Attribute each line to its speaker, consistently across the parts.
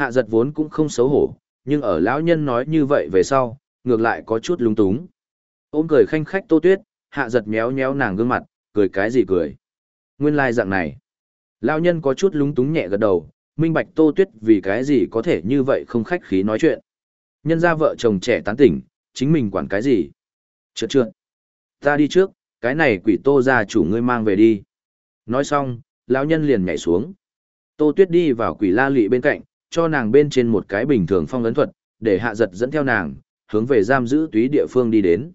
Speaker 1: Hạ giật vốn cũng không xấu hổ, nhưng ở lão nhân nói như vậy về sau, ngược lại có chút lúng túng. Ôm cười khanh khách tô tuyết, hạ giật méo méo nàng gương mặt, cười cái gì cười. Nguyên lai dạng này. Lão nhân có chút lúng túng nhẹ gật đầu, minh bạch tô tuyết vì cái gì có thể như vậy không khách khí nói chuyện. Nhân ra vợ chồng trẻ tán tỉnh, chính mình quản cái gì. Trượt trượt. Ta đi trước, cái này quỷ tô ra chủ ngươi mang về đi. Nói xong, lão nhân liền nhảy xuống. Tô tuyết đi vào quỷ la lị bên cạnh, cho nàng bên trên một cái bình thường phong ấn thuật, để hạ giật dẫn theo nàng, hướng về giam giữ túy địa phương đi đến.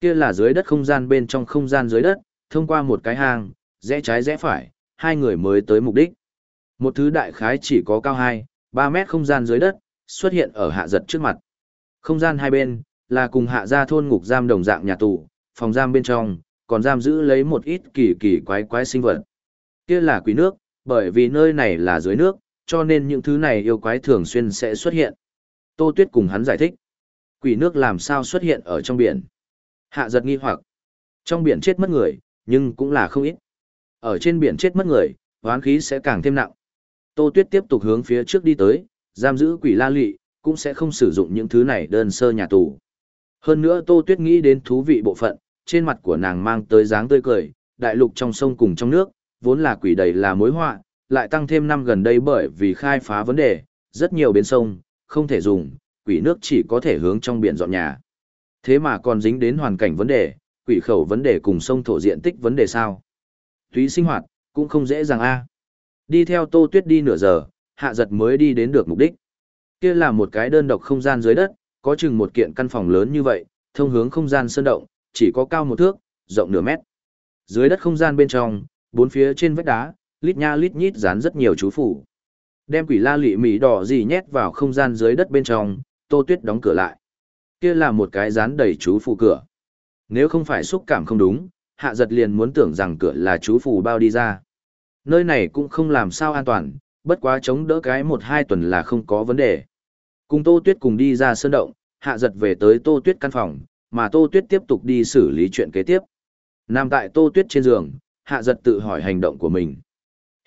Speaker 1: Kia là dưới đất không gian bên trong không gian dưới đất, thông qua một cái hang, rẽ trái rẽ phải, hai người mới tới mục đích. Một thứ đại khái chỉ có cao 2, 3 mét không gian dưới đất, xuất hiện ở hạ giật trước mặt. Không gian hai bên, là cùng hạ gia thôn ngục giam đồng dạng nhà tù, phòng giam bên trong, còn giam giữ lấy một ít kỳ kỳ quái quái sinh vật. Kia là quỷ nước, bởi vì nơi này là dưới nước, cho nên những thứ này yêu quái thường xuyên sẽ xuất hiện. Tô Tuyết cùng hắn giải thích. Quỷ nước làm sao xuất hiện ở trong biển? Hạ giật nghi hoặc. Trong biển chết mất người, nhưng cũng là không ít. Ở trên biển chết mất người, hoán khí sẽ càng thêm nặng. Tô Tuyết tiếp tục hướng phía trước đi tới, giam giữ quỷ la lị, cũng sẽ không sử dụng những thứ này đơn sơ nhà tù. Hơn nữa Tô Tuyết nghĩ đến thú vị bộ phận, trên mặt của nàng mang tới dáng tươi cười, đại lục trong sông cùng trong nước, vốn là quỷ đầy là mối họa, lại tăng thêm năm gần đây bởi vì khai phá vấn đề, rất nhiều bến sông, không thể dùng, quỷ nước chỉ có thể hướng trong biển dọn nhà. Thế mà còn dính đến hoàn cảnh vấn đề, quỷ khẩu vấn đề cùng sông thổ diện tích vấn đề sao. thúy sinh hoạt, cũng không dễ dàng a. Đi theo Tô Tuyết đi nửa giờ, hạ giật mới đi đến được mục đích. Kia là một cái đơn độc không gian dưới đất, có chừng một kiện căn phòng lớn như vậy, thông hướng không gian sơn động, chỉ có cao một thước, rộng nửa mét. Dưới đất không gian bên trong, bốn phía trên vách đá, lít nha lít nhít dán rất nhiều chú phủ. Đem quỷ la lị mỉ đỏ gì nhét vào không gian dưới đất bên trong, Tô Tuyết đóng cửa lại. Kia là một cái dán đầy chú phủ cửa. Nếu không phải xúc cảm không đúng, hạ giật liền muốn tưởng rằng cửa là chú phủ bao đi ra. Nơi này cũng không làm sao an toàn, bất quá chống đỡ cái một hai tuần là không có vấn đề. Cùng Tô Tuyết cùng đi ra sơn động, hạ giật về tới Tô Tuyết căn phòng, mà Tô Tuyết tiếp tục đi xử lý chuyện kế tiếp. Nằm tại Tô Tuyết trên giường, hạ giật tự hỏi hành động của mình.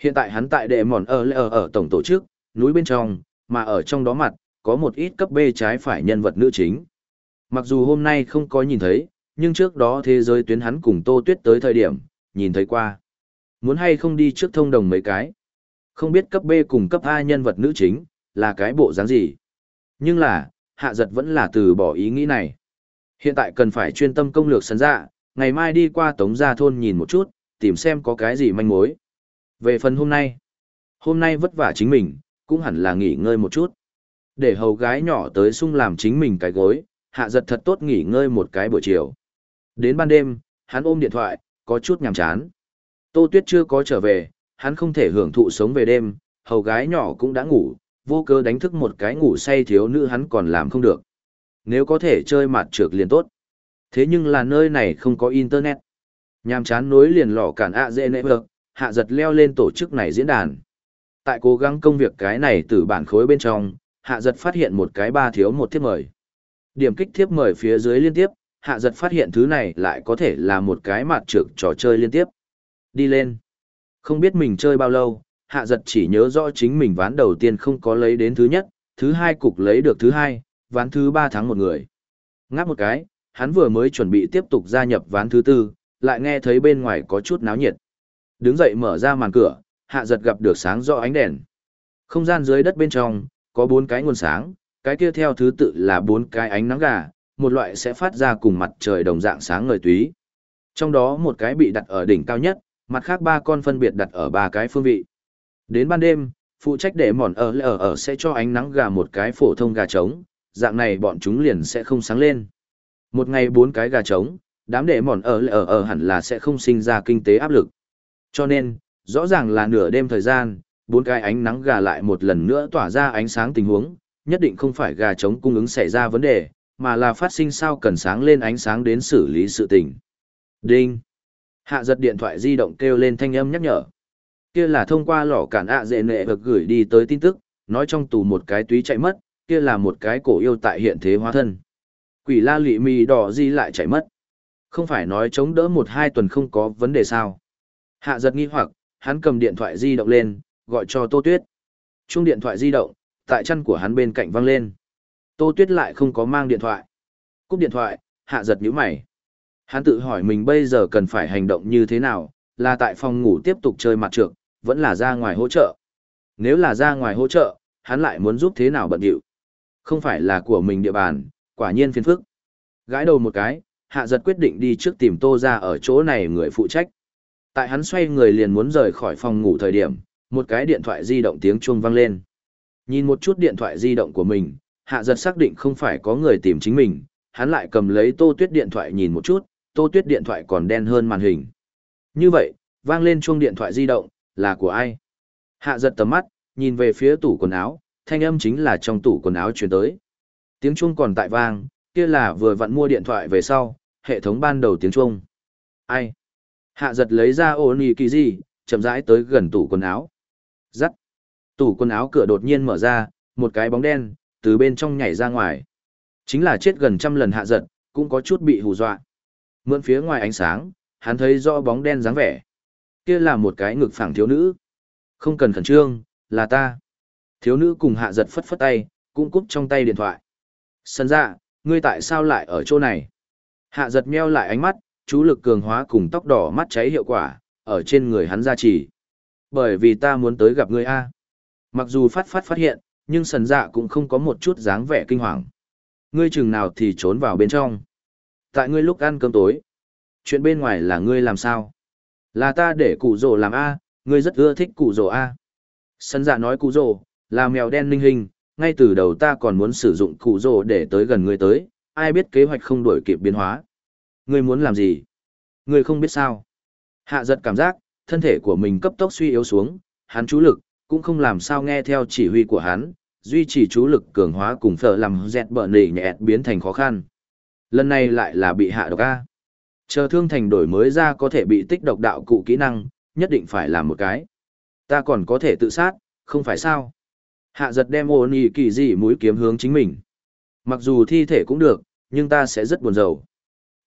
Speaker 1: Hiện tại hắn tại đệ mòn ở ở ở tổng tổ chức, núi bên trong, mà ở trong đó mặt, có một ít cấp B trái phải nhân vật nữ chính. Mặc dù hôm nay không có nhìn thấy, nhưng trước đó thế giới tuyến hắn cùng Tô Tuyết tới thời điểm, nhìn thấy qua. Muốn hay không đi trước thông đồng mấy cái. Không biết cấp B cùng cấp A nhân vật nữ chính, là cái bộ dáng gì. Nhưng là, hạ giật vẫn là từ bỏ ý nghĩ này. Hiện tại cần phải chuyên tâm công lược sân dạ, ngày mai đi qua tống gia thôn nhìn một chút, tìm xem có cái gì manh mối. Về phần hôm nay, hôm nay vất vả chính mình, cũng hẳn là nghỉ ngơi một chút. Để hầu gái nhỏ tới sung làm chính mình cái gối, hạ giật thật tốt nghỉ ngơi một cái buổi chiều. Đến ban đêm, hắn ôm điện thoại, có chút nhàm chán. Tô Tuyết chưa có trở về, hắn không thể hưởng thụ sống về đêm, hầu gái nhỏ cũng đã ngủ, vô cơ đánh thức một cái ngủ say thiếu nữ hắn còn làm không được. Nếu có thể chơi mặt trược liền tốt. Thế nhưng là nơi này không có internet. Nhàm chán nối liền lỏ cản ạ dễ nệ vợ, hạ giật leo lên tổ chức này diễn đàn. Tại cố gắng công việc cái này từ bản khối bên trong, hạ giật phát hiện một cái ba thiếu một thiếp mời. Điểm kích thiếp mời phía dưới liên tiếp, hạ giật phát hiện thứ này lại có thể là một cái mặt trực trò chơi liên tiếp. Đi lên. Không biết mình chơi bao lâu, hạ giật chỉ nhớ rõ chính mình ván đầu tiên không có lấy đến thứ nhất, thứ hai cục lấy được thứ hai, ván thứ ba thắng một người. Ngáp một cái, hắn vừa mới chuẩn bị tiếp tục gia nhập ván thứ tư, lại nghe thấy bên ngoài có chút náo nhiệt. Đứng dậy mở ra màn cửa, hạ giật gặp được sáng rõ ánh đèn. Không gian dưới đất bên trong, có bốn cái nguồn sáng, cái kia theo thứ tự là bốn cái ánh nắng gà, một loại sẽ phát ra cùng mặt trời đồng dạng sáng ngời túy. Trong đó một cái bị đặt ở đỉnh cao nhất, mặt khác ba con phân biệt đặt ở ba cái phương vị. Đến ban đêm, phụ trách để mòn ở lờ ở sẽ cho ánh nắng gà một cái phổ thông gà trống, dạng này bọn chúng liền sẽ không sáng lên. Một ngày bốn cái gà trống, đám để mòn ở lờ ở hẳn là sẽ không sinh ra kinh tế áp lực. Cho nên, rõ ràng là nửa đêm thời gian, bốn cái ánh nắng gà lại một lần nữa tỏa ra ánh sáng tình huống, nhất định không phải gà trống cung ứng xảy ra vấn đề, mà là phát sinh sao cần sáng lên ánh sáng đến xử lý sự tình. Đinh. Hạ giật điện thoại di động kêu lên thanh âm nhắc nhở. Kia là thông qua lò cản ạ dệ nệ vực gửi đi tới tin tức, nói trong tù một cái túy chạy mất, kia là một cái cổ yêu tại hiện thế hóa thân. Quỷ la lị mì đỏ di lại chạy mất. Không phải nói chống đỡ một hai tuần không có vấn đề sao. Hạ giật nghi hoặc, hắn cầm điện thoại di động lên, gọi cho Tô Tuyết. Chung điện thoại di động, tại chân của hắn bên cạnh văng lên. Tô Tuyết lại không có mang điện thoại. Cúp điện thoại, hạ giật nhíu mày. Hắn tự hỏi mình bây giờ cần phải hành động như thế nào, là tại phòng ngủ tiếp tục chơi mặt trược, vẫn là ra ngoài hỗ trợ. Nếu là ra ngoài hỗ trợ, hắn lại muốn giúp thế nào bận điệu. Không phải là của mình địa bàn, quả nhiên phiền phức. Gãi đầu một cái, hạ giật quyết định đi trước tìm tô ra ở chỗ này người phụ trách. Tại hắn xoay người liền muốn rời khỏi phòng ngủ thời điểm, một cái điện thoại di động tiếng chuông vang lên. Nhìn một chút điện thoại di động của mình, hạ giật xác định không phải có người tìm chính mình, hắn lại cầm lấy tô tuyết điện thoại nhìn một chút, tô tuyết điện thoại còn đen hơn màn hình. Như vậy, vang lên chuông điện thoại di động, là của ai? Hạ giật tầm mắt, nhìn về phía tủ quần áo, thanh âm chính là trong tủ quần áo truyền tới. Tiếng chuông còn tại vang, kia là vừa vặn mua điện thoại về sau, hệ thống ban đầu tiếng chuông. Ai? Hạ giật lấy ra ô nì kỳ gì, chậm rãi tới gần tủ quần áo. Giắt. Tủ quần áo cửa đột nhiên mở ra, một cái bóng đen, từ bên trong nhảy ra ngoài. Chính là chết gần trăm lần hạ giật, cũng có chút bị hù dọa. Mượn phía ngoài ánh sáng, hắn thấy rõ bóng đen dáng vẻ. Kia là một cái ngực phẳng thiếu nữ. Không cần khẩn trương, là ta. Thiếu nữ cùng hạ giật phất phất tay, cũng cúp trong tay điện thoại. Sân dạ, ngươi tại sao lại ở chỗ này? Hạ giật meo lại ánh mắt, chú lực cường hóa cùng tóc đỏ mắt cháy hiệu quả, ở trên người hắn ra chỉ. Bởi vì ta muốn tới gặp ngươi A. Mặc dù phát phát phát hiện, nhưng sần dạ cũng không có một chút dáng vẻ kinh hoàng. Ngươi chừng nào thì trốn vào bên trong. Tại ngươi lúc ăn cơm tối. Chuyện bên ngoài là ngươi làm sao? Là ta để cụ rồ làm A, ngươi rất ưa thích cụ rồ A. Sân dạ nói cụ rồ, là mèo đen linh hình, ngay từ đầu ta còn muốn sử dụng cụ rồ để tới gần ngươi tới, ai biết kế hoạch không đổi kịp biến hóa. Ngươi muốn làm gì? Ngươi không biết sao. Hạ giật cảm giác, thân thể của mình cấp tốc suy yếu xuống, hắn chú lực, cũng không làm sao nghe theo chỉ huy của hắn, duy trì chú lực cường hóa cùng phở làm dẹt bờ nỉ nhẹt biến thành khó khăn. Lần này lại là bị hạ độc A. Chờ thương thành đổi mới ra có thể bị tích độc đạo cụ kỹ năng, nhất định phải làm một cái. Ta còn có thể tự sát, không phải sao? Hạ giật đem ôn ý kỳ gì mũi kiếm hướng chính mình. Mặc dù thi thể cũng được, nhưng ta sẽ rất buồn rầu.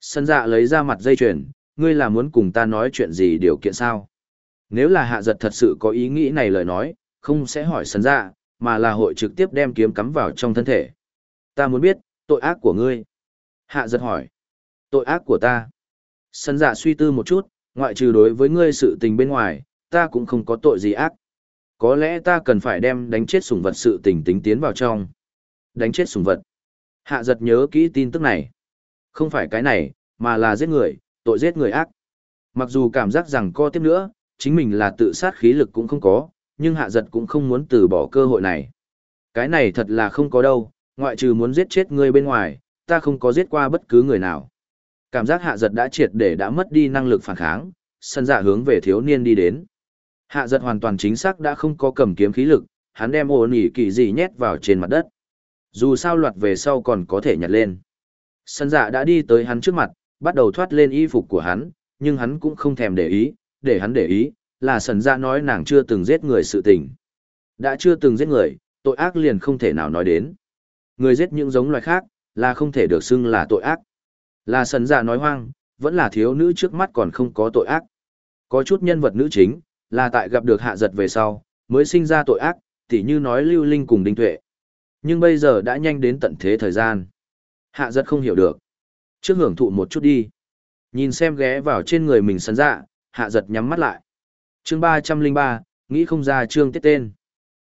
Speaker 1: Sân dạ lấy ra mặt dây chuyền, ngươi là muốn cùng ta nói chuyện gì điều kiện sao? Nếu là hạ giật thật sự có ý nghĩ này lời nói, không sẽ hỏi sân dạ, mà là hội trực tiếp đem kiếm cắm vào trong thân thể. Ta muốn biết, tội ác của ngươi. Hạ giật hỏi. Tội ác của ta. Sân dạ suy tư một chút, ngoại trừ đối với ngươi sự tình bên ngoài, ta cũng không có tội gì ác. Có lẽ ta cần phải đem đánh chết sủng vật sự tình tính tiến vào trong. Đánh chết sủng vật. Hạ giật nhớ kỹ tin tức này. Không phải cái này, mà là giết người, tội giết người ác. Mặc dù cảm giác rằng co tiếp nữa, chính mình là tự sát khí lực cũng không có, nhưng hạ giật cũng không muốn từ bỏ cơ hội này. Cái này thật là không có đâu, ngoại trừ muốn giết chết người bên ngoài, ta không có giết qua bất cứ người nào. Cảm giác hạ giật đã triệt để đã mất đi năng lực phản kháng, sân dạ hướng về thiếu niên đi đến. Hạ giật hoàn toàn chính xác đã không có cầm kiếm khí lực, hắn đem ổn ỉ kỳ gì nhét vào trên mặt đất. Dù sao loạt về sau còn có thể nhặt lên. Sân dạ đã đi tới hắn trước mặt, bắt đầu thoát lên y phục của hắn, nhưng hắn cũng không thèm để ý, để hắn để ý, là sân dạ nói nàng chưa từng giết người sự tình. Đã chưa từng giết người, tội ác liền không thể nào nói đến. Người giết những giống loài khác, là không thể được xưng là tội ác. Là sân dạ nói hoang, vẫn là thiếu nữ trước mắt còn không có tội ác. Có chút nhân vật nữ chính, là tại gặp được hạ giật về sau, mới sinh ra tội ác, tỉ như nói lưu linh cùng đinh tuệ. Nhưng bây giờ đã nhanh đến tận thế thời gian. Hạ giật không hiểu được. Trước hưởng thụ một chút đi. Nhìn xem ghé vào trên người mình sân dạ, hạ giật nhắm mắt lại. chương ba trăm linh ba nghĩ không ra chương tiết tên.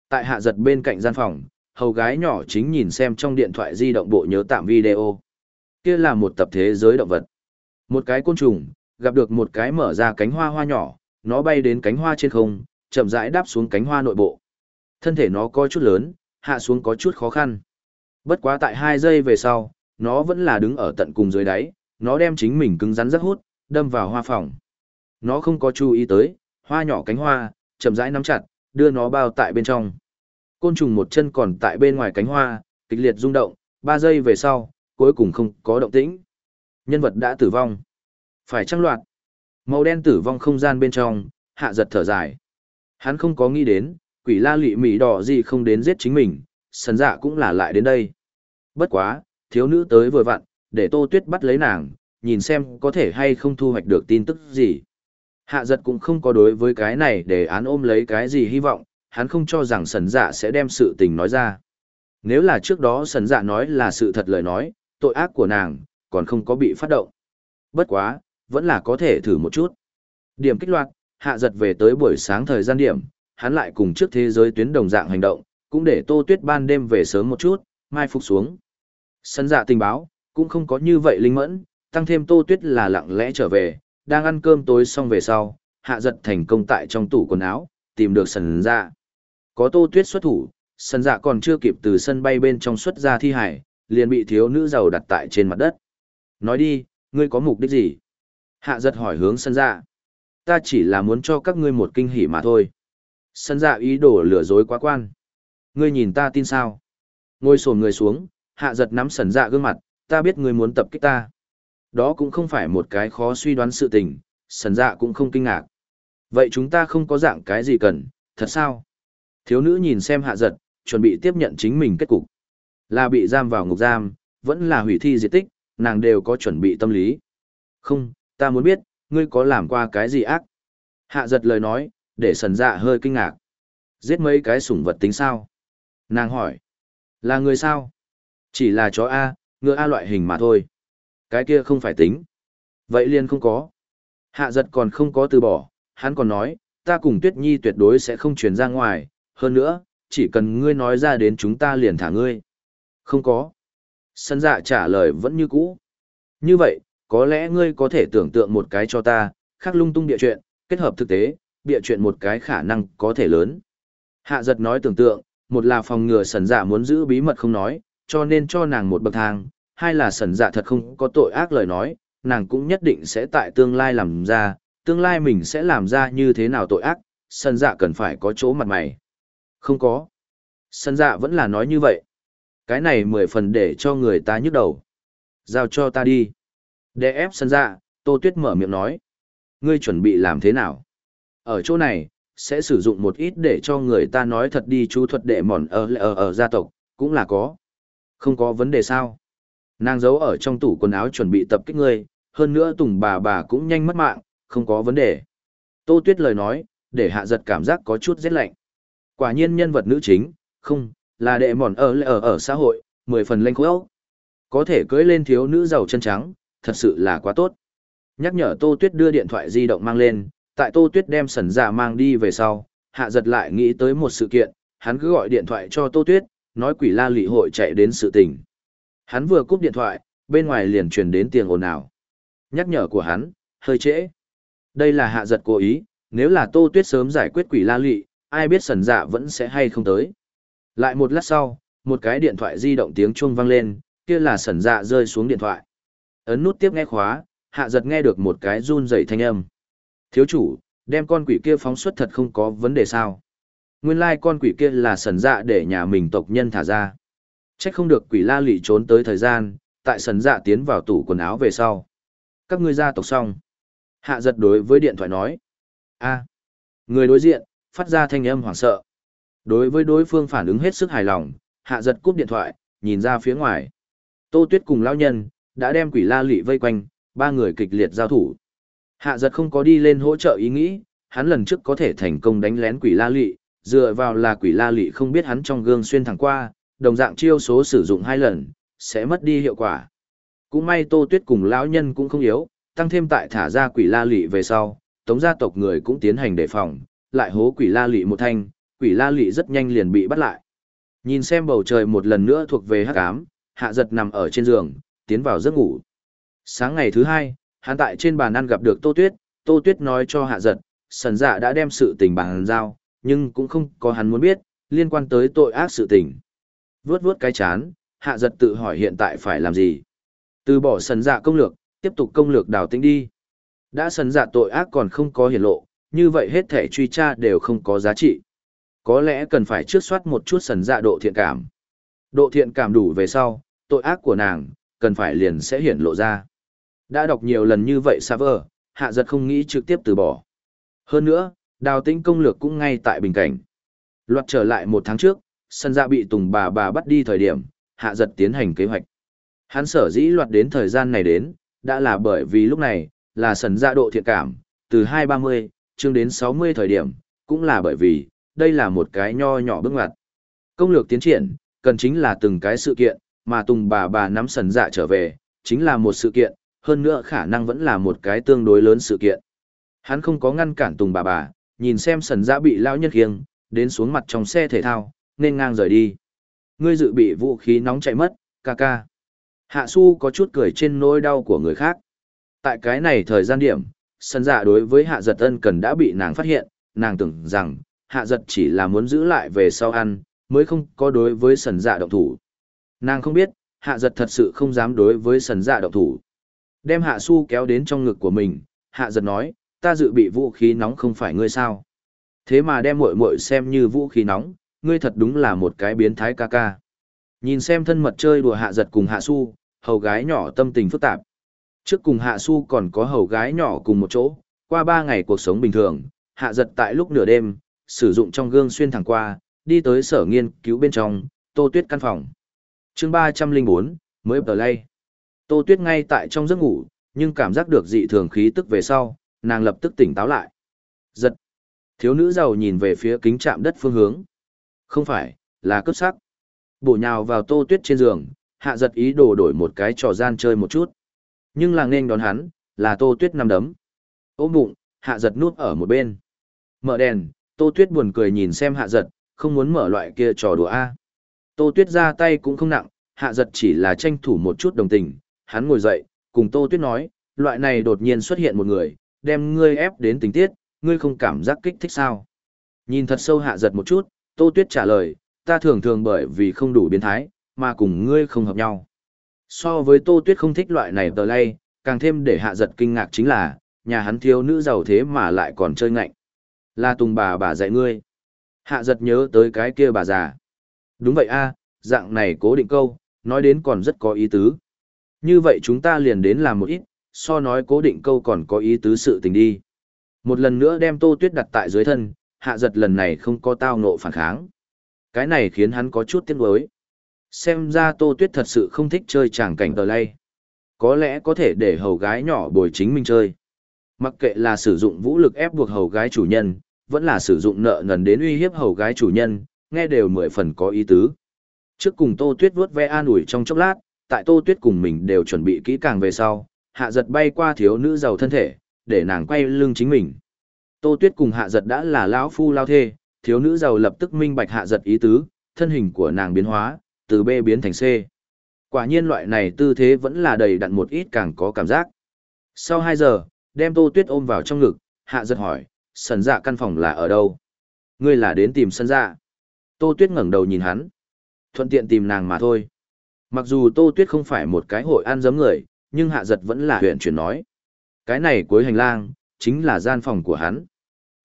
Speaker 1: Tại hạ giật bên cạnh gian phòng, hầu gái nhỏ chính nhìn xem trong điện thoại di động bộ nhớ tạm video. Kia là một tập thế giới động vật. Một cái côn trùng, gặp được một cái mở ra cánh hoa hoa nhỏ, nó bay đến cánh hoa trên không, chậm rãi đáp xuống cánh hoa nội bộ. Thân thể nó có chút lớn, hạ xuống có chút khó khăn. Bất quá tại hai giây về sau, nó vẫn là đứng ở tận cùng dưới đáy, nó đem chính mình cứng rắn rất hút, đâm vào hoa phòng. Nó không có chú ý tới, hoa nhỏ cánh hoa, chậm rãi nắm chặt, đưa nó bao tại bên trong. Côn trùng một chân còn tại bên ngoài cánh hoa, kịch liệt rung động, ba giây về sau, cuối cùng không có động tĩnh. Nhân vật đã tử vong. Phải trăng loạt. Màu đen tử vong không gian bên trong, hạ giật thở dài. Hắn không có nghĩ đến, quỷ la lị mỉ đỏ gì không đến giết chính mình, sần dạ cũng là lại đến đây. Bất quá, thiếu nữ tới vừa vặn, để tô tuyết bắt lấy nàng, nhìn xem có thể hay không thu hoạch được tin tức gì. Hạ giật cũng không có đối với cái này để án ôm lấy cái gì hy vọng, hắn không cho rằng sần dạ sẽ đem sự tình nói ra. Nếu là trước đó sần dạ nói là sự thật lời nói, tội ác của nàng, còn không có bị phát động. Bất quá, vẫn là có thể thử một chút. Điểm kích loạt, hạ giật về tới buổi sáng thời gian điểm, hắn lại cùng trước thế giới tuyến đồng dạng hành động, cũng để tô tuyết ban đêm về sớm một chút, mai phục xuống. Sân dạ tình báo, cũng không có như vậy linh mẫn, tăng thêm tô tuyết là lặng lẽ trở về, đang ăn cơm tối xong về sau, hạ giật thành công tại trong tủ quần áo, tìm được sân dạ. Có tô tuyết xuất thủ, sân dạ còn chưa kịp từ sân bay bên trong xuất ra thi hải, liền bị thiếu nữ giàu đặt tại trên mặt đất. Nói đi, ngươi có mục đích gì? Hạ giật hỏi hướng sân dạ. Ta chỉ là muốn cho các ngươi một kinh hỉ mà thôi. Sân dạ ý đồ lừa dối quá quan. Ngươi nhìn ta tin sao? Ngồi sồn người xuống, hạ giật nắm sần dạ gương mặt, ta biết ngươi muốn tập kích ta. Đó cũng không phải một cái khó suy đoán sự tình, sần dạ cũng không kinh ngạc. Vậy chúng ta không có dạng cái gì cần, thật sao? Thiếu nữ nhìn xem hạ giật, chuẩn bị tiếp nhận chính mình kết cục. Là bị giam vào ngục giam, vẫn là hủy thi diệt tích, nàng đều có chuẩn bị tâm lý. Không, ta muốn biết, ngươi có làm qua cái gì ác? Hạ giật lời nói, để sần dạ hơi kinh ngạc. Giết mấy cái sủng vật tính sao? Nàng hỏi. Là người sao? Chỉ là chó A, ngựa A loại hình mà thôi. Cái kia không phải tính. Vậy liền không có. Hạ giật còn không có từ bỏ, hắn còn nói, ta cùng Tuyết Nhi tuyệt đối sẽ không truyền ra ngoài, hơn nữa, chỉ cần ngươi nói ra đến chúng ta liền thả ngươi. Không có. Sân dạ trả lời vẫn như cũ. Như vậy, có lẽ ngươi có thể tưởng tượng một cái cho ta, khác lung tung địa chuyện, kết hợp thực tế, địa chuyện một cái khả năng có thể lớn. Hạ giật nói tưởng tượng, một là phòng ngừa sần dạ muốn giữ bí mật không nói, cho nên cho nàng một bậc thang, hai là sần dạ thật không có tội ác lời nói, nàng cũng nhất định sẽ tại tương lai làm ra, tương lai mình sẽ làm ra như thế nào tội ác, sần dạ cần phải có chỗ mặt mày. Không có. Sần dạ vẫn là nói như vậy. Cái này mười phần để cho người ta nhức đầu. Giao cho ta đi. Để ép sân dạ, Tô Tuyết mở miệng nói. Ngươi chuẩn bị làm thế nào? Ở chỗ này, sẽ sử dụng một ít để cho người ta nói thật đi chú thuật đệ mòn ở, ở, ở gia tộc, cũng là có. Không có vấn đề sao? Nàng giấu ở trong tủ quần áo chuẩn bị tập kích ngươi, hơn nữa tùng bà bà cũng nhanh mất mạng, không có vấn đề. Tô Tuyết lời nói, để hạ giật cảm giác có chút rét lạnh. Quả nhiên nhân vật nữ chính, không, là đệ mòn ở ở ở xã hội, mười phần lênh khối Có thể cưới lên thiếu nữ giàu chân trắng, thật sự là quá tốt. Nhắc nhở Tô Tuyết đưa điện thoại di động mang lên, tại Tô Tuyết đem sẩn giả mang đi về sau, hạ giật lại nghĩ tới một sự kiện, hắn cứ gọi điện thoại cho Tô Tuyết, nói quỷ la lị hội chạy đến sự tình. Hắn vừa cúp điện thoại, bên ngoài liền truyền đến tiếng ồn ào. Nhắc nhở của hắn, hơi trễ. Đây là hạ giật cố ý, nếu là Tô Tuyết sớm giải quyết quỷ la lị, ai biết sần dạ vẫn sẽ hay không tới. Lại một lát sau, một cái điện thoại di động tiếng chuông vang lên, kia là sần dạ rơi xuống điện thoại. Ấn nút tiếp nghe khóa, hạ giật nghe được một cái run rẩy thanh âm. Thiếu chủ, đem con quỷ kia phóng xuất thật không có vấn đề sao. Nguyên lai con quỷ kia là sần dạ để nhà mình tộc nhân thả ra. Trách không được quỷ la lị trốn tới thời gian, tại sần dạ tiến vào tủ quần áo về sau. Các ngươi ra tộc xong. Hạ giật đối với điện thoại nói. a người đối diện, phát ra thanh âm hoảng sợ. Đối với đối phương phản ứng hết sức hài lòng, hạ giật cúp điện thoại, nhìn ra phía ngoài. Tô Tuyết cùng lão nhân, đã đem quỷ la lị vây quanh, ba người kịch liệt giao thủ. Hạ giật không có đi lên hỗ trợ ý nghĩ, hắn lần trước có thể thành công đánh lén quỷ la lị, dựa vào là quỷ la lị không biết hắn trong gương xuyên thẳng qua, đồng dạng chiêu số sử dụng hai lần, sẽ mất đi hiệu quả. Cũng may Tô Tuyết cùng lão nhân cũng không yếu, tăng thêm tại thả ra quỷ la lị về sau, tống gia tộc người cũng tiến hành đề phòng, lại hố quỷ la lị một thanh, quỷ la lị rất nhanh liền bị bắt lại. Nhìn xem bầu trời một lần nữa thuộc về hắc ám, hạ giật nằm ở trên giường, tiến vào giấc ngủ. Sáng ngày thứ hai, hắn tại trên bàn ăn gặp được Tô Tuyết, Tô Tuyết nói cho hạ giật, sần dạ đã đem sự tình bàn giao, nhưng cũng không có hắn muốn biết, liên quan tới tội ác sự tình. Vướt vướt cái chán, hạ giật tự hỏi hiện tại phải làm gì. Từ bỏ sần dạ công lược, tiếp tục công lược đào tinh đi. Đã sần dạ tội ác còn không có hiển lộ, như vậy hết thể truy tra đều không có giá trị. Có lẽ cần phải trước soát một chút sần dạ độ thiện cảm. Độ thiện cảm đủ về sau, tội ác của nàng, cần phải liền sẽ hiển lộ ra. Đã đọc nhiều lần như vậy xa vờ, hạ giật không nghĩ trực tiếp từ bỏ. Hơn nữa, đào tĩnh công lược cũng ngay tại bình cảnh. Loạt trở lại một tháng trước, sân ra bị tùng bà bà bắt đi thời điểm, hạ giật tiến hành kế hoạch. Hắn sở dĩ loạt đến thời gian này đến, đã là bởi vì lúc này, là sân ra độ thiện cảm, từ 230, chương đến 60 thời điểm, cũng là bởi vì, đây là một cái nho nhỏ bước ngoặt. Công lược tiến triển, cần chính là từng cái sự kiện, mà Tùng bà bà nắm sần dạ trở về, chính là một sự kiện, hơn nữa khả năng vẫn là một cái tương đối lớn sự kiện. Hắn không có ngăn cản Tùng bà bà, nhìn xem sần dạ bị lão nhân khiêng, đến xuống mặt trong xe thể thao, nên ngang rời đi. Ngươi dự bị vũ khí nóng chạy mất, ca ca. Hạ su có chút cười trên nỗi đau của người khác. Tại cái này thời gian điểm, sân dạ đối với hạ giật ân cần đã bị nàng phát hiện, nàng tưởng rằng, hạ giật chỉ là muốn giữ lại về sau ăn, mới không có đối với sần dạ động thủ. Nàng không biết, hạ giật thật sự không dám đối với sần dạ động thủ. Đem hạ su kéo đến trong ngực của mình, hạ giật nói, ta dự bị vũ khí nóng không phải ngươi sao. Thế mà đem muội muội xem như vũ khí nóng, ngươi thật đúng là một cái biến thái ca ca. Nhìn xem thân mật chơi đùa hạ giật cùng hạ su, hầu gái nhỏ tâm tình phức tạp. Trước cùng hạ su còn có hầu gái nhỏ cùng một chỗ, qua ba ngày cuộc sống bình thường, hạ giật tại lúc nửa đêm, sử dụng trong gương xuyên thẳng qua, đi tới sở nghiên cứu bên trong, tô tuyết căn phòng. chương ba trăm linh bốn mới bờ lay. Tô tuyết ngay tại trong giấc ngủ, nhưng cảm giác được dị thường khí tức về sau, nàng lập tức tỉnh táo lại. Giật. Thiếu nữ giàu nhìn về phía kính chạm đất phương hướng. Không phải, là cấp sắc. Bổ nhào vào tô tuyết trên giường, hạ giật ý đồ đổi một cái trò gian chơi một chút. Nhưng làng nên đón hắn, là tô tuyết nằm đấm. Ôm bụng, hạ giật nút ở một bên. Mở đèn, tô tuyết buồn cười nhìn xem hạ giật, không muốn mở loại kia trò đùa A. Tô tuyết ra tay cũng không nặng, hạ giật chỉ là tranh thủ một chút đồng tình. Hắn ngồi dậy, cùng tô tuyết nói, loại này đột nhiên xuất hiện một người, đem ngươi ép đến tình tiết, ngươi không cảm giác kích thích sao. Nhìn thật sâu hạ giật một chút, tô tuyết trả lời, ta thường thường bởi vì không đủ biến thái, mà cùng ngươi không hợp nhau. So với Tô Tuyết không thích loại này tờ lay, càng thêm để hạ giật kinh ngạc chính là, nhà hắn thiếu nữ giàu thế mà lại còn chơi ngạnh. Là Tùng bà bà dạy ngươi. Hạ giật nhớ tới cái kia bà già. Đúng vậy a dạng này cố định câu, nói đến còn rất có ý tứ. Như vậy chúng ta liền đến làm một ít, so nói cố định câu còn có ý tứ sự tình đi. Một lần nữa đem tô tuyết đặt tại dưới thân, hạ giật lần này không có tao nộ phản kháng. Cái này khiến hắn có chút tiếc nuối. Xem ra Tô Tuyết thật sự không thích chơi chàng cảnh tờ lay. Có lẽ có thể để hầu gái nhỏ bồi chính mình chơi. Mặc kệ là sử dụng vũ lực ép buộc hầu gái chủ nhân, vẫn là sử dụng nợ nần đến uy hiếp hầu gái chủ nhân, nghe đều mười phần có ý tứ. Trước cùng Tô Tuyết vuốt ve an ủi trong chốc lát, tại Tô Tuyết cùng mình đều chuẩn bị kỹ càng về sau, hạ giật bay qua thiếu nữ giàu thân thể, để nàng quay lưng chính mình. Tô Tuyết cùng hạ giật đã là lão phu lao thê, thiếu nữ giàu lập tức minh bạch hạ giật ý tứ, thân hình của nàng biến hóa, từ B biến thành C. Quả nhiên loại này tư thế vẫn là đầy đặn một ít càng có cảm giác. Sau 2 giờ, đem Tô Tuyết ôm vào trong ngực, hạ giật hỏi, sần dạ căn phòng là ở đâu? Ngươi là đến tìm sân dạ. Tô Tuyết ngẩng đầu nhìn hắn. Thuận tiện tìm nàng mà thôi. Mặc dù Tô Tuyết không phải một cái hội ăn giấm người, nhưng hạ giật vẫn là huyện chuyển nói. Cái này cuối hành lang, chính là gian phòng của hắn.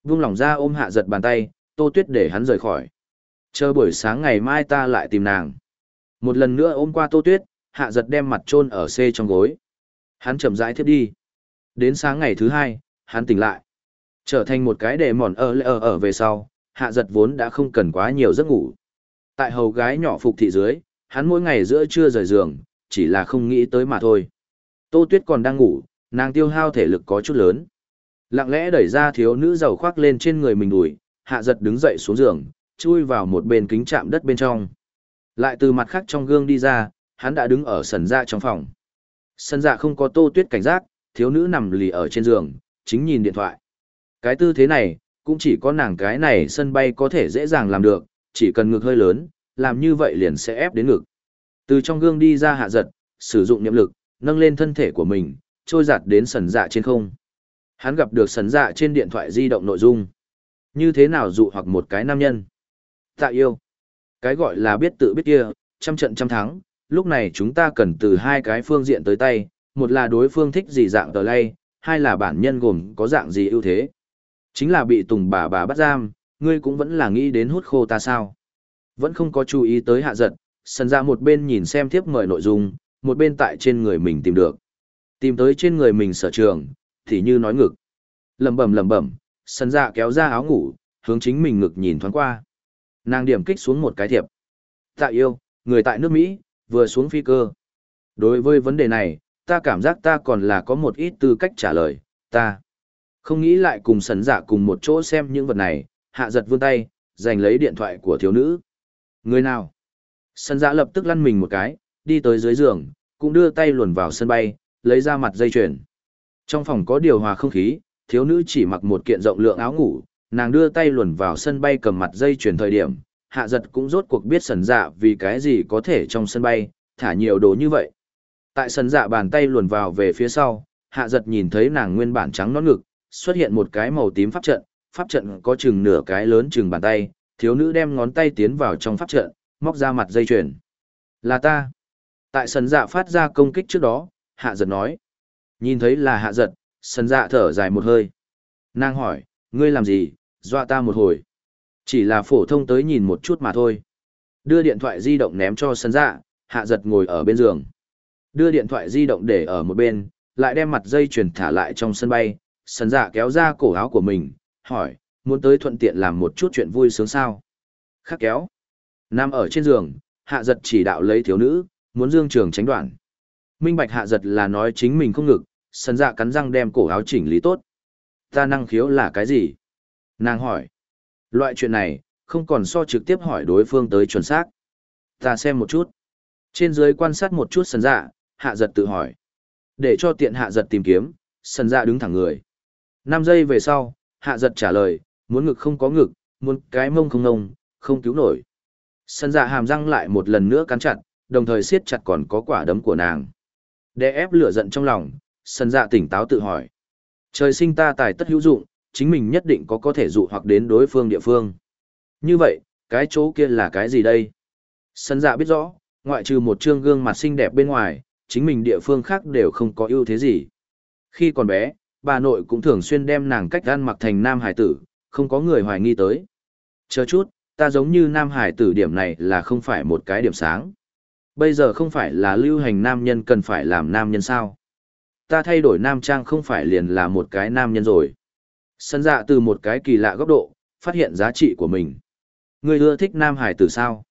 Speaker 1: Vung lòng ra ôm hạ giật bàn tay, Tô Tuyết để hắn rời khỏi. Chờ buổi sáng ngày mai ta lại tìm nàng. Một lần nữa ôm qua Tô Tuyết, hạ giật đem mặt chôn ở xê trong gối. Hắn chậm rãi thiếp đi. Đến sáng ngày thứ hai, hắn tỉnh lại. Trở thành một cái đệ mòn ở ở ở về sau, hạ giật vốn đã không cần quá nhiều giấc ngủ. Tại hầu gái nhỏ phục thị dưới, hắn mỗi ngày giữa trưa rời giường, chỉ là không nghĩ tới mà thôi. Tô Tuyết còn đang ngủ, nàng tiêu hao thể lực có chút lớn. Lặng lẽ đẩy ra thiếu nữ giàu khoác lên trên người mình đùi, hạ giật đứng dậy xuống giường, chui vào một bên kính chạm đất bên trong. Lại từ mặt khác trong gương đi ra, hắn đã đứng ở sân dạ trong phòng. Sân dạ không có tô tuyết cảnh giác, thiếu nữ nằm lì ở trên giường, chính nhìn điện thoại. Cái tư thế này, cũng chỉ có nàng cái này sân bay có thể dễ dàng làm được, chỉ cần ngực hơi lớn, làm như vậy liền sẽ ép đến ngực. Từ trong gương đi ra hạ giật, sử dụng niệm lực, nâng lên thân thể của mình, trôi giặt đến sần dạ trên không. Hắn gặp được sần dạ trên điện thoại di động nội dung. Như thế nào dụ hoặc một cái nam nhân? Tạ yêu. Cái gọi là biết tự biết kia, trăm trận trăm thắng, lúc này chúng ta cần từ hai cái phương diện tới tay, một là đối phương thích gì dạng tờ lay, hai là bản nhân gồm có dạng gì ưu thế. Chính là bị tùng bà bà bắt giam, ngươi cũng vẫn là nghĩ đến hút khô ta sao. Vẫn không có chú ý tới hạ giật, sần ra một bên nhìn xem tiếp mời nội dung, một bên tại trên người mình tìm được. Tìm tới trên người mình sở trường, thì như nói ngực. lẩm bẩm lẩm bẩm, sân dạ kéo ra áo ngủ, hướng chính mình ngực nhìn thoáng qua. Nàng điểm kích xuống một cái thiệp. Tạ yêu, người tại nước Mỹ, vừa xuống phi cơ. Đối với vấn đề này, ta cảm giác ta còn là có một ít tư cách trả lời, ta. Không nghĩ lại cùng sân giả dạ cùng một chỗ xem những vật này, hạ giật vươn tay, giành lấy điện thoại của thiếu nữ. Người nào? Sân dạ lập tức lăn mình một cái, đi tới dưới giường, cũng đưa tay luồn vào sân bay, lấy ra mặt dây chuyền. Trong phòng có điều hòa không khí, thiếu nữ chỉ mặc một kiện rộng lượng áo ngủ, nàng đưa tay luồn vào sân bay cầm mặt dây chuyền thời điểm, hạ giật cũng rốt cuộc biết sần dạ vì cái gì có thể trong sân bay, thả nhiều đồ như vậy. Tại sân dạ bàn tay luồn vào về phía sau, hạ giật nhìn thấy nàng nguyên bản trắng nón ngực, xuất hiện một cái màu tím pháp trận, pháp trận có chừng nửa cái lớn chừng bàn tay, thiếu nữ đem ngón tay tiến vào trong pháp trận, móc ra mặt dây chuyền. Là ta. Tại sân dạ phát ra công kích trước đó, hạ giật nói. Nhìn thấy là hạ giật, sân dạ thở dài một hơi. Nàng hỏi, ngươi làm gì, dọa ta một hồi. Chỉ là phổ thông tới nhìn một chút mà thôi. Đưa điện thoại di động ném cho sân dạ, hạ giật ngồi ở bên giường. Đưa điện thoại di động để ở một bên, lại đem mặt dây chuyền thả lại trong sân bay. Sân dạ kéo ra cổ áo của mình, hỏi, muốn tới thuận tiện làm một chút chuyện vui sướng sao. Khắc kéo. Nằm ở trên giường, hạ giật chỉ đạo lấy thiếu nữ, muốn dương trường tránh đoạn. Minh bạch hạ giật là nói chính mình không ngực, sân dạ cắn răng đem cổ áo chỉnh lý tốt. Ta năng khiếu là cái gì? Nàng hỏi. Loại chuyện này, không còn so trực tiếp hỏi đối phương tới chuẩn xác. Ta xem một chút. Trên dưới quan sát một chút sân dạ, hạ giật tự hỏi. Để cho tiện hạ giật tìm kiếm, sân dạ đứng thẳng người. 5 giây về sau, hạ giật trả lời, muốn ngực không có ngực, muốn cái mông không ngông, không cứu nổi. Sân dạ hàm răng lại một lần nữa cắn chặt, đồng thời siết chặt còn có quả đấm của nàng. Để ép lửa giận trong lòng, sân dạ tỉnh táo tự hỏi. Trời sinh ta tài tất hữu dụng, chính mình nhất định có có thể dụ hoặc đến đối phương địa phương. Như vậy, cái chỗ kia là cái gì đây? Sân dạ biết rõ, ngoại trừ một trương gương mặt xinh đẹp bên ngoài, chính mình địa phương khác đều không có ưu thế gì. Khi còn bé, bà nội cũng thường xuyên đem nàng cách ăn mặc thành nam hải tử, không có người hoài nghi tới. Chờ chút, ta giống như nam hải tử điểm này là không phải một cái điểm sáng. Bây giờ không phải là lưu hành nam nhân cần phải làm nam nhân sao. Ta thay đổi nam trang không phải liền là một cái nam nhân rồi. Sân dạ từ một cái kỳ lạ góc độ, phát hiện giá trị của mình. Người ưa thích nam hải từ sao?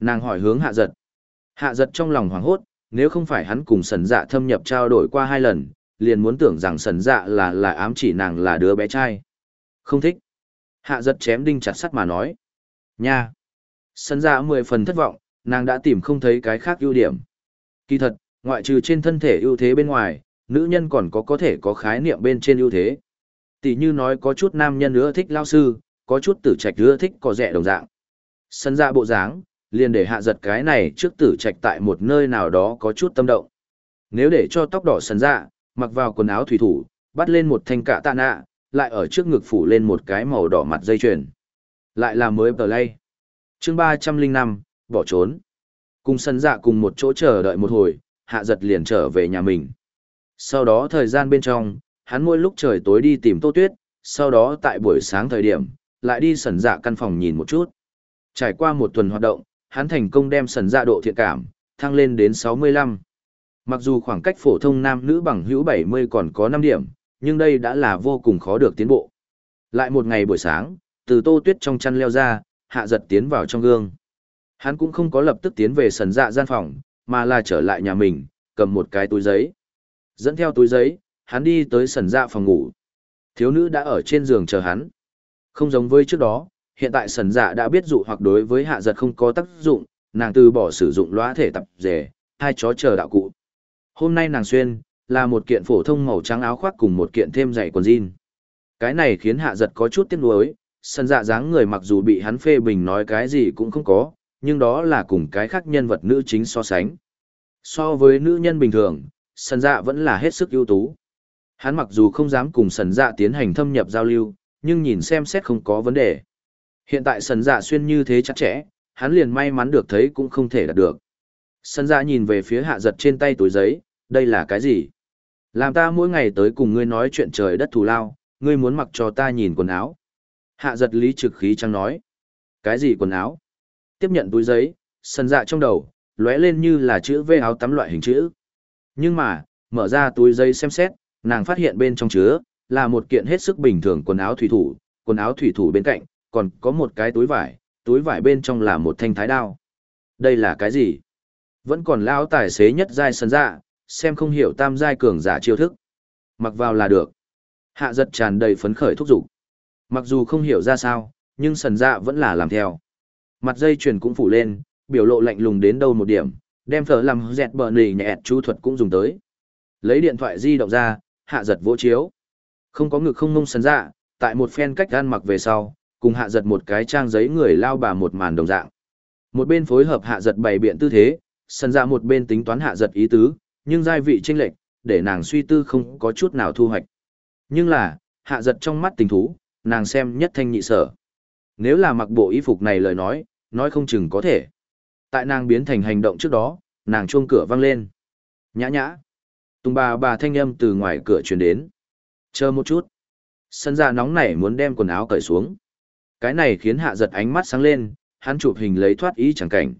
Speaker 1: Nàng hỏi hướng hạ giật. Hạ giật trong lòng hoảng hốt, nếu không phải hắn cùng sần dạ thâm nhập trao đổi qua hai lần, liền muốn tưởng rằng sần dạ là là ám chỉ nàng là đứa bé trai. Không thích. Hạ giật chém đinh chặt sắt mà nói. Nha. Sần dạ mười phần thất vọng, nàng đã tìm không thấy cái khác ưu điểm. Kỳ thật, ngoại trừ trên thân thể ưu thế bên ngoài, nữ nhân còn có có thể có khái niệm bên trên ưu thế. Tỷ như nói có chút nam nhân ưa thích lao sư, có chút tử trạch ưa thích có rẻ đồng dạng. Sân ra bộ dáng, liền để hạ giật cái này trước tử trạch tại một nơi nào đó có chút tâm động. Nếu để cho tóc đỏ sân ra, dạ, mặc vào quần áo thủy thủ, bắt lên một thanh cạ tạ nạ, lại ở trước ngực phủ lên một cái màu đỏ mặt dây chuyền. Lại là mới tờ lay. chương ba trăm linh năm bỏ trốn. Cùng sân dạ cùng một chỗ chờ đợi một hồi, hạ giật liền trở về nhà mình. Sau đó thời gian bên trong, hắn mỗi lúc trời tối đi tìm tô tuyết, sau đó tại buổi sáng thời điểm, lại đi sần dạ căn phòng nhìn một chút. Trải qua một tuần hoạt động, hắn thành công đem sần dạ độ thiện cảm, thăng lên đến 65. Mặc dù khoảng cách phổ thông nam nữ bằng hữu 70 còn có 5 điểm, nhưng đây đã là vô cùng khó được tiến bộ. Lại một ngày buổi sáng, từ tô tuyết trong chăn leo ra, hạ giật tiến vào trong gương. Hắn cũng không có lập tức tiến về sần dạ gian phòng, mà là trở lại nhà mình, cầm một cái túi giấy. Dẫn theo túi giấy, hắn đi tới sần dạ phòng ngủ. Thiếu nữ đã ở trên giường chờ hắn. Không giống với trước đó, hiện tại sần dạ đã biết dụ hoặc đối với hạ giật không có tác dụng, nàng từ bỏ sử dụng loa thể tập rể, hai chó chờ đạo cụ. Hôm nay nàng xuyên, là một kiện phổ thông màu trắng áo khoác cùng một kiện thêm giày quần jean. Cái này khiến hạ giật có chút tiếc nuối, sần dạ dáng người mặc dù bị hắn phê bình nói cái gì cũng không có, nhưng đó là cùng cái khác nhân vật nữ chính so sánh. So với nữ nhân bình thường, sần dạ vẫn là hết sức ưu tú. Hắn mặc dù không dám cùng sần dạ tiến hành thâm nhập giao lưu, nhưng nhìn xem xét không có vấn đề. Hiện tại sần dạ xuyên như thế chắc chẽ, hắn liền may mắn được thấy cũng không thể đạt được. Sần dạ nhìn về phía hạ giật trên tay túi giấy, đây là cái gì? Làm ta mỗi ngày tới cùng ngươi nói chuyện trời đất thù lao, ngươi muốn mặc cho ta nhìn quần áo. Hạ giật lý trực khí trăng nói. Cái gì quần áo? Tiếp nhận túi giấy, sần dạ trong đầu, lóe lên như là chữ V áo tắm loại hình chữ. Nhưng mà, mở ra túi giấy xem xét, nàng phát hiện bên trong chứa là một kiện hết sức bình thường quần áo thủy thủ, quần áo thủy thủ bên cạnh còn có một cái túi vải, túi vải bên trong là một thanh thái đao. Đây là cái gì? Vẫn còn lão tài xế nhất giai sần dạ, xem không hiểu tam giai cường giả chiêu thức. Mặc vào là được. Hạ giật tràn đầy phấn khởi thúc giục. Mặc dù không hiểu ra sao, nhưng sần dạ vẫn là làm theo. Mặt dây chuyền cũng phủ lên, biểu lộ lạnh lùng đến đâu một điểm, đem phở làm dẹt bờ nỉ nhẹt chú thuật cũng dùng tới. Lấy điện thoại di động ra, hạ giật vỗ chiếu. Không có ngực không mông sần dạ, tại một phen cách gan mặc về sau, cùng hạ giật một cái trang giấy người lao bà một màn đồng dạng. Một bên phối hợp hạ giật bày biện tư thế, sân dạ một bên tính toán hạ giật ý tứ, nhưng giai vị chênh lệch, để nàng suy tư không có chút nào thu hoạch. Nhưng là, hạ giật trong mắt tình thú, nàng xem nhất thanh nhị sở. Nếu là mặc bộ y phục này lời nói, nói không chừng có thể. Tại nàng biến thành hành động trước đó, nàng chuông cửa vang lên. Nhã nhã. Tùng bà bà thanh âm từ ngoài cửa truyền đến. Chờ một chút. Sân ra nóng nảy muốn đem quần áo cởi xuống. Cái này khiến hạ giật ánh mắt sáng lên, hắn chụp hình lấy thoát ý chẳng cảnh.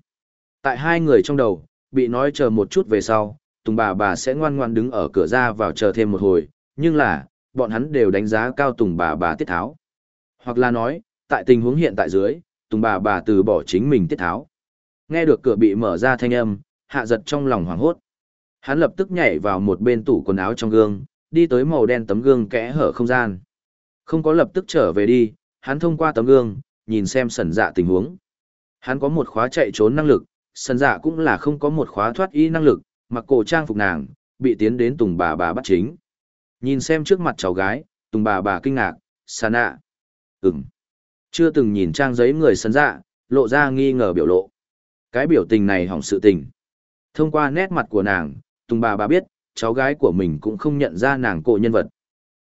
Speaker 1: Tại hai người trong đầu, bị nói chờ một chút về sau, Tùng bà bà sẽ ngoan ngoan đứng ở cửa ra vào chờ thêm một hồi, nhưng là, bọn hắn đều đánh giá cao Tùng bà bà tiết tháo. Hoặc là nói, tại tình huống hiện tại dưới, Tùng bà bà từ bỏ chính mình tiết tháo. Nghe được cửa bị mở ra thanh âm, hạ giật trong lòng hoảng hốt. Hắn lập tức nhảy vào một bên tủ quần áo trong gương, đi tới màu đen tấm gương kẽ hở không gian. Không có lập tức trở về đi, hắn thông qua tấm gương, nhìn xem sần dạ tình huống. Hắn có một khóa chạy trốn năng lực, sần dạ cũng là không có một khóa thoát y năng lực, mặc cổ trang phục nàng, bị tiến đến tùng bà bà bắt chính. Nhìn xem trước mặt cháu gái, tùng bà bà kinh ngạc, sàn ạ. Ừm. Chưa từng nhìn trang giấy người sân dạ, lộ ra nghi ngờ biểu lộ. Cái biểu tình này hỏng sự tình. Thông qua nét mặt của nàng, Tùng bà bà biết, cháu gái của mình cũng không nhận ra nàng cổ nhân vật.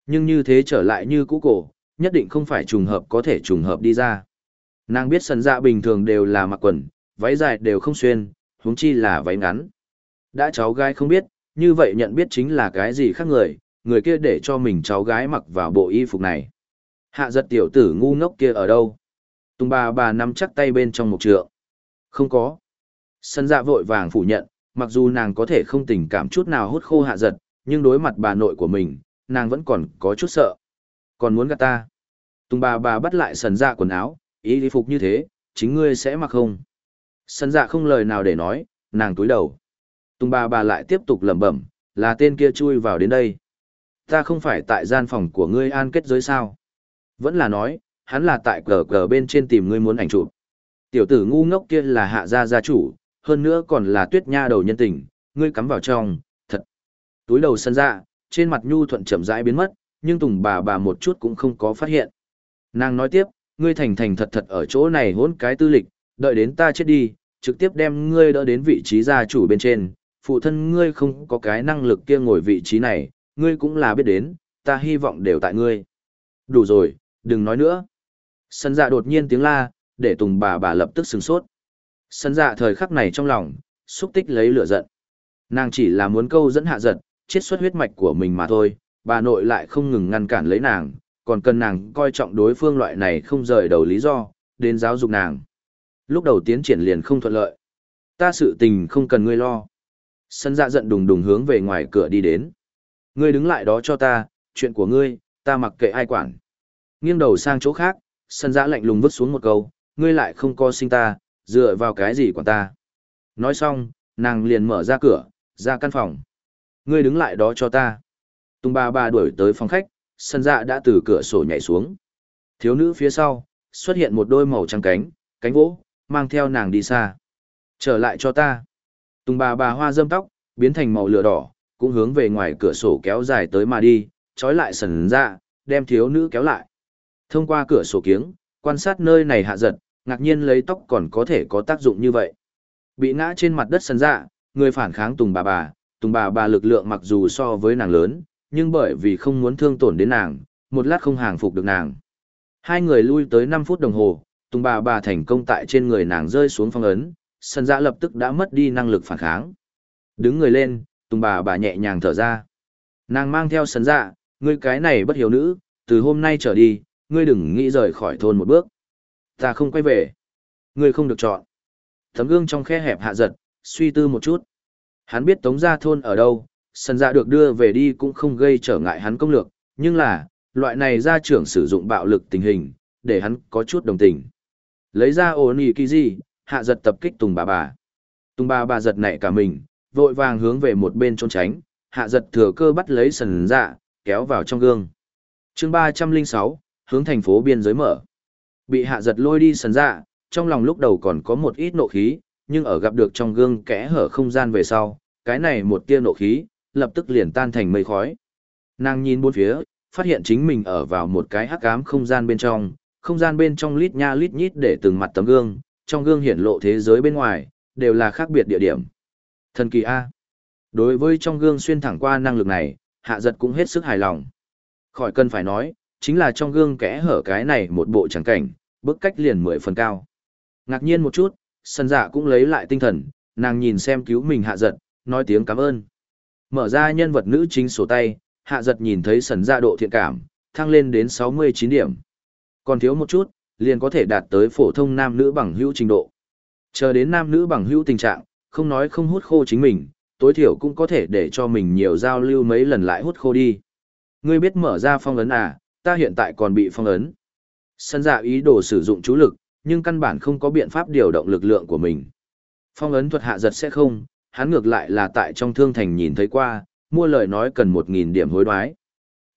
Speaker 1: Nhưng như thế trở lại như cũ cổ, nhất định không phải trùng hợp có thể trùng hợp đi ra. Nàng biết sân dạ bình thường đều là mặc quần, váy dài đều không xuyên, huống chi là váy ngắn. Đã cháu gái không biết, như vậy nhận biết chính là cái gì khác người, người kia để cho mình cháu gái mặc vào bộ y phục này. Hạ giật tiểu tử ngu ngốc kia ở đâu? Tùng bà bà nắm chắc tay bên trong một trượng. Không có. Sân dạ vội vàng phủ nhận, mặc dù nàng có thể không tình cảm chút nào hút khô hạ giật, nhưng đối mặt bà nội của mình, nàng vẫn còn có chút sợ. Còn muốn gạt ta. Tùng bà bà bắt lại sần dạ quần áo, ý đi phục như thế, chính ngươi sẽ mặc không. Sân dạ không lời nào để nói, nàng túi đầu. Tùng bà bà lại tiếp tục lẩm bẩm, là tên kia chui vào đến đây. Ta không phải tại gian phòng của ngươi an kết giới sao. Vẫn là nói, hắn là tại cờ cờ bên trên tìm ngươi muốn ảnh chụp. Tiểu tử ngu ngốc kia là hạ gia gia chủ, hơn nữa còn là tuyết nha đầu nhân tình, ngươi cắm vào trong, thật. Túi đầu sân ra, trên mặt nhu thuận chậm rãi biến mất, nhưng tùng bà bà một chút cũng không có phát hiện. Nàng nói tiếp, ngươi thành thành thật thật ở chỗ này hỗn cái tư lịch, đợi đến ta chết đi, trực tiếp đem ngươi đỡ đến vị trí gia chủ bên trên, phụ thân ngươi không có cái năng lực kia ngồi vị trí này, ngươi cũng là biết đến, ta hy vọng đều tại ngươi. Đủ rồi, đừng nói nữa. Sân dạ đột nhiên tiếng la, để tùng bà bà lập tức sừng sốt. Sân dạ thời khắc này trong lòng, xúc tích lấy lửa giận. Nàng chỉ là muốn câu dẫn hạ giật, chiết xuất huyết mạch của mình mà thôi, bà nội lại không ngừng ngăn cản lấy nàng, còn cần nàng coi trọng đối phương loại này không rời đầu lý do, đến giáo dục nàng. Lúc đầu tiến triển liền không thuận lợi. Ta sự tình không cần ngươi lo. Sân dạ giận đùng đùng hướng về ngoài cửa đi đến. Ngươi đứng lại đó cho ta, chuyện của ngươi, ta mặc kệ ai quản. Nghiêng đầu sang chỗ khác, sân giã lạnh lùng vứt xuống một câu, ngươi lại không co sinh ta, dựa vào cái gì quản ta. Nói xong, nàng liền mở ra cửa, ra căn phòng. Ngươi đứng lại đó cho ta. Tùng bà bà đuổi tới phòng khách, sân dạ đã từ cửa sổ nhảy xuống. Thiếu nữ phía sau, xuất hiện một đôi màu trắng cánh, cánh vỗ, mang theo nàng đi xa. Trở lại cho ta. Tùng bà bà hoa dâm tóc, biến thành màu lửa đỏ, cũng hướng về ngoài cửa sổ kéo dài tới mà đi, trói lại sần dạ, đem thiếu nữ kéo lại. Thông qua cửa sổ kiếng, quan sát nơi này hạ giật, ngạc nhiên lấy tóc còn có thể có tác dụng như vậy. Bị ngã trên mặt đất sân dạ, người phản kháng Tùng bà bà, Tùng bà bà lực lượng mặc dù so với nàng lớn, nhưng bởi vì không muốn thương tổn đến nàng, một lát không hàng phục được nàng. Hai người lui tới 5 phút đồng hồ, Tùng bà bà thành công tại trên người nàng rơi xuống phong ấn, sân dạ lập tức đã mất đi năng lực phản kháng. Đứng người lên, Tùng bà bà nhẹ nhàng thở ra. Nàng mang theo sân dạ, ngươi cái này bất hiểu nữ, từ hôm nay trở đi, ngươi đừng nghĩ rời khỏi thôn một bước. Ta không quay về. Ngươi không được chọn. Tấm gương trong khe hẹp hạ giật, suy tư một chút. Hắn biết tống gia thôn ở đâu, sân dạ được đưa về đi cũng không gây trở ngại hắn công lược, nhưng là, loại này gia trưởng sử dụng bạo lực tình hình, để hắn có chút đồng tình. Lấy ra ổn ý kỳ gì, hạ giật tập kích Tùng bà bà. Tùng bà bà giật nảy cả mình, vội vàng hướng về một bên trốn tránh, hạ giật thừa cơ bắt lấy sần dạ, kéo vào trong gương. chương ba trăm linh sáu hướng thành phố biên giới mở. Bị hạ giật lôi đi sần dạ, trong lòng lúc đầu còn có một ít nộ khí, nhưng ở gặp được trong gương kẽ hở không gian về sau, cái này một tia nộ khí, lập tức liền tan thành mây khói. Nàng nhìn bốn phía, phát hiện chính mình ở vào một cái hắc ám không gian bên trong, không gian bên trong lít nha lít nhít để từng mặt tấm gương, trong gương hiển lộ thế giới bên ngoài, đều là khác biệt địa điểm. Thần kỳ A. Đối với trong gương xuyên thẳng qua năng lực này, hạ giật cũng hết sức hài lòng. Khỏi cần phải nói, chính là trong gương kẽ hở cái này một bộ tràng cảnh, bức cách liền mười phần cao. Ngạc nhiên một chút, sân dạ cũng lấy lại tinh thần, nàng nhìn xem cứu mình hạ giật, nói tiếng cảm ơn. Mở ra nhân vật nữ chính sổ tay, hạ giật nhìn thấy sần dạ độ thiện cảm, thăng lên đến 69 điểm. Còn thiếu một chút, liền có thể đạt tới phổ thông nam nữ bằng hữu trình độ. Chờ đến nam nữ bằng hữu tình trạng, không nói không hút khô chính mình, tối thiểu cũng có thể để cho mình nhiều giao lưu mấy lần lại hút khô đi. Ngươi biết mở ra phong ấn à, ta hiện tại còn bị phong ấn. Sân dạ ý đồ sử dụng chú lực, nhưng căn bản không có biện pháp điều động lực lượng của mình. Phong ấn thuật hạ giật sẽ không, hắn ngược lại là tại trong thương thành nhìn thấy qua, mua lời nói cần 1.000 điểm hối đoái.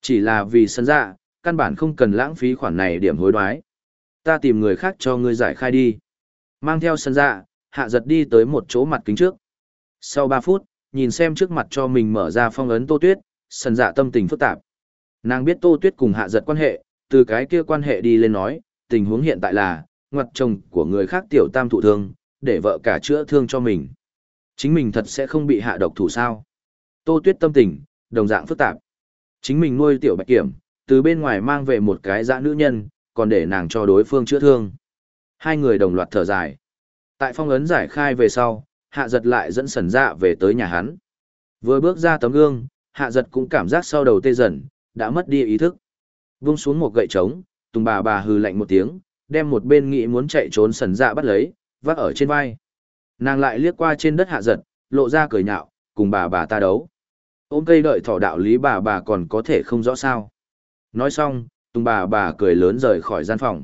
Speaker 1: Chỉ là vì sân dạ, căn bản không cần lãng phí khoản này điểm hối đoái. Ta tìm người khác cho ngươi giải khai đi. Mang theo sân dạ, hạ giật đi tới một chỗ mặt kính trước. Sau 3 phút, nhìn xem trước mặt cho mình mở ra phong ấn tô tuyết, sân dạ tâm tình phức tạp. Nàng biết tô tuyết cùng hạ giật quan hệ, từ cái kia quan hệ đi lên nói, tình huống hiện tại là, ngoặt chồng của người khác tiểu tam thụ thương, để vợ cả chữa thương cho mình. Chính mình thật sẽ không bị hạ độc thủ sao. Tô tuyết tâm tình, đồng dạng phức tạp. Chính mình nuôi tiểu bạch kiểm, từ bên ngoài mang về một cái dã nữ nhân, còn để nàng cho đối phương chữa thương. Hai người đồng loạt thở dài. Tại phong ấn giải khai về sau, hạ giật lại dẫn sần dạ về tới nhà hắn. Vừa bước ra tấm gương, hạ giật cũng cảm giác sau đầu tê dần, đã mất đi ý thức. Vung xuống một gậy trống, tùng bà bà hừ lạnh một tiếng, đem một bên nghĩ muốn chạy trốn sần dạ bắt lấy, vác ở trên vai. Nàng lại liếc qua trên đất hạ giật, lộ ra cười nhạo, cùng bà bà ta đấu. Ôm cây đợi thỏ đạo lý bà bà còn có thể không rõ sao. Nói xong, tùng bà bà cười lớn rời khỏi gian phòng.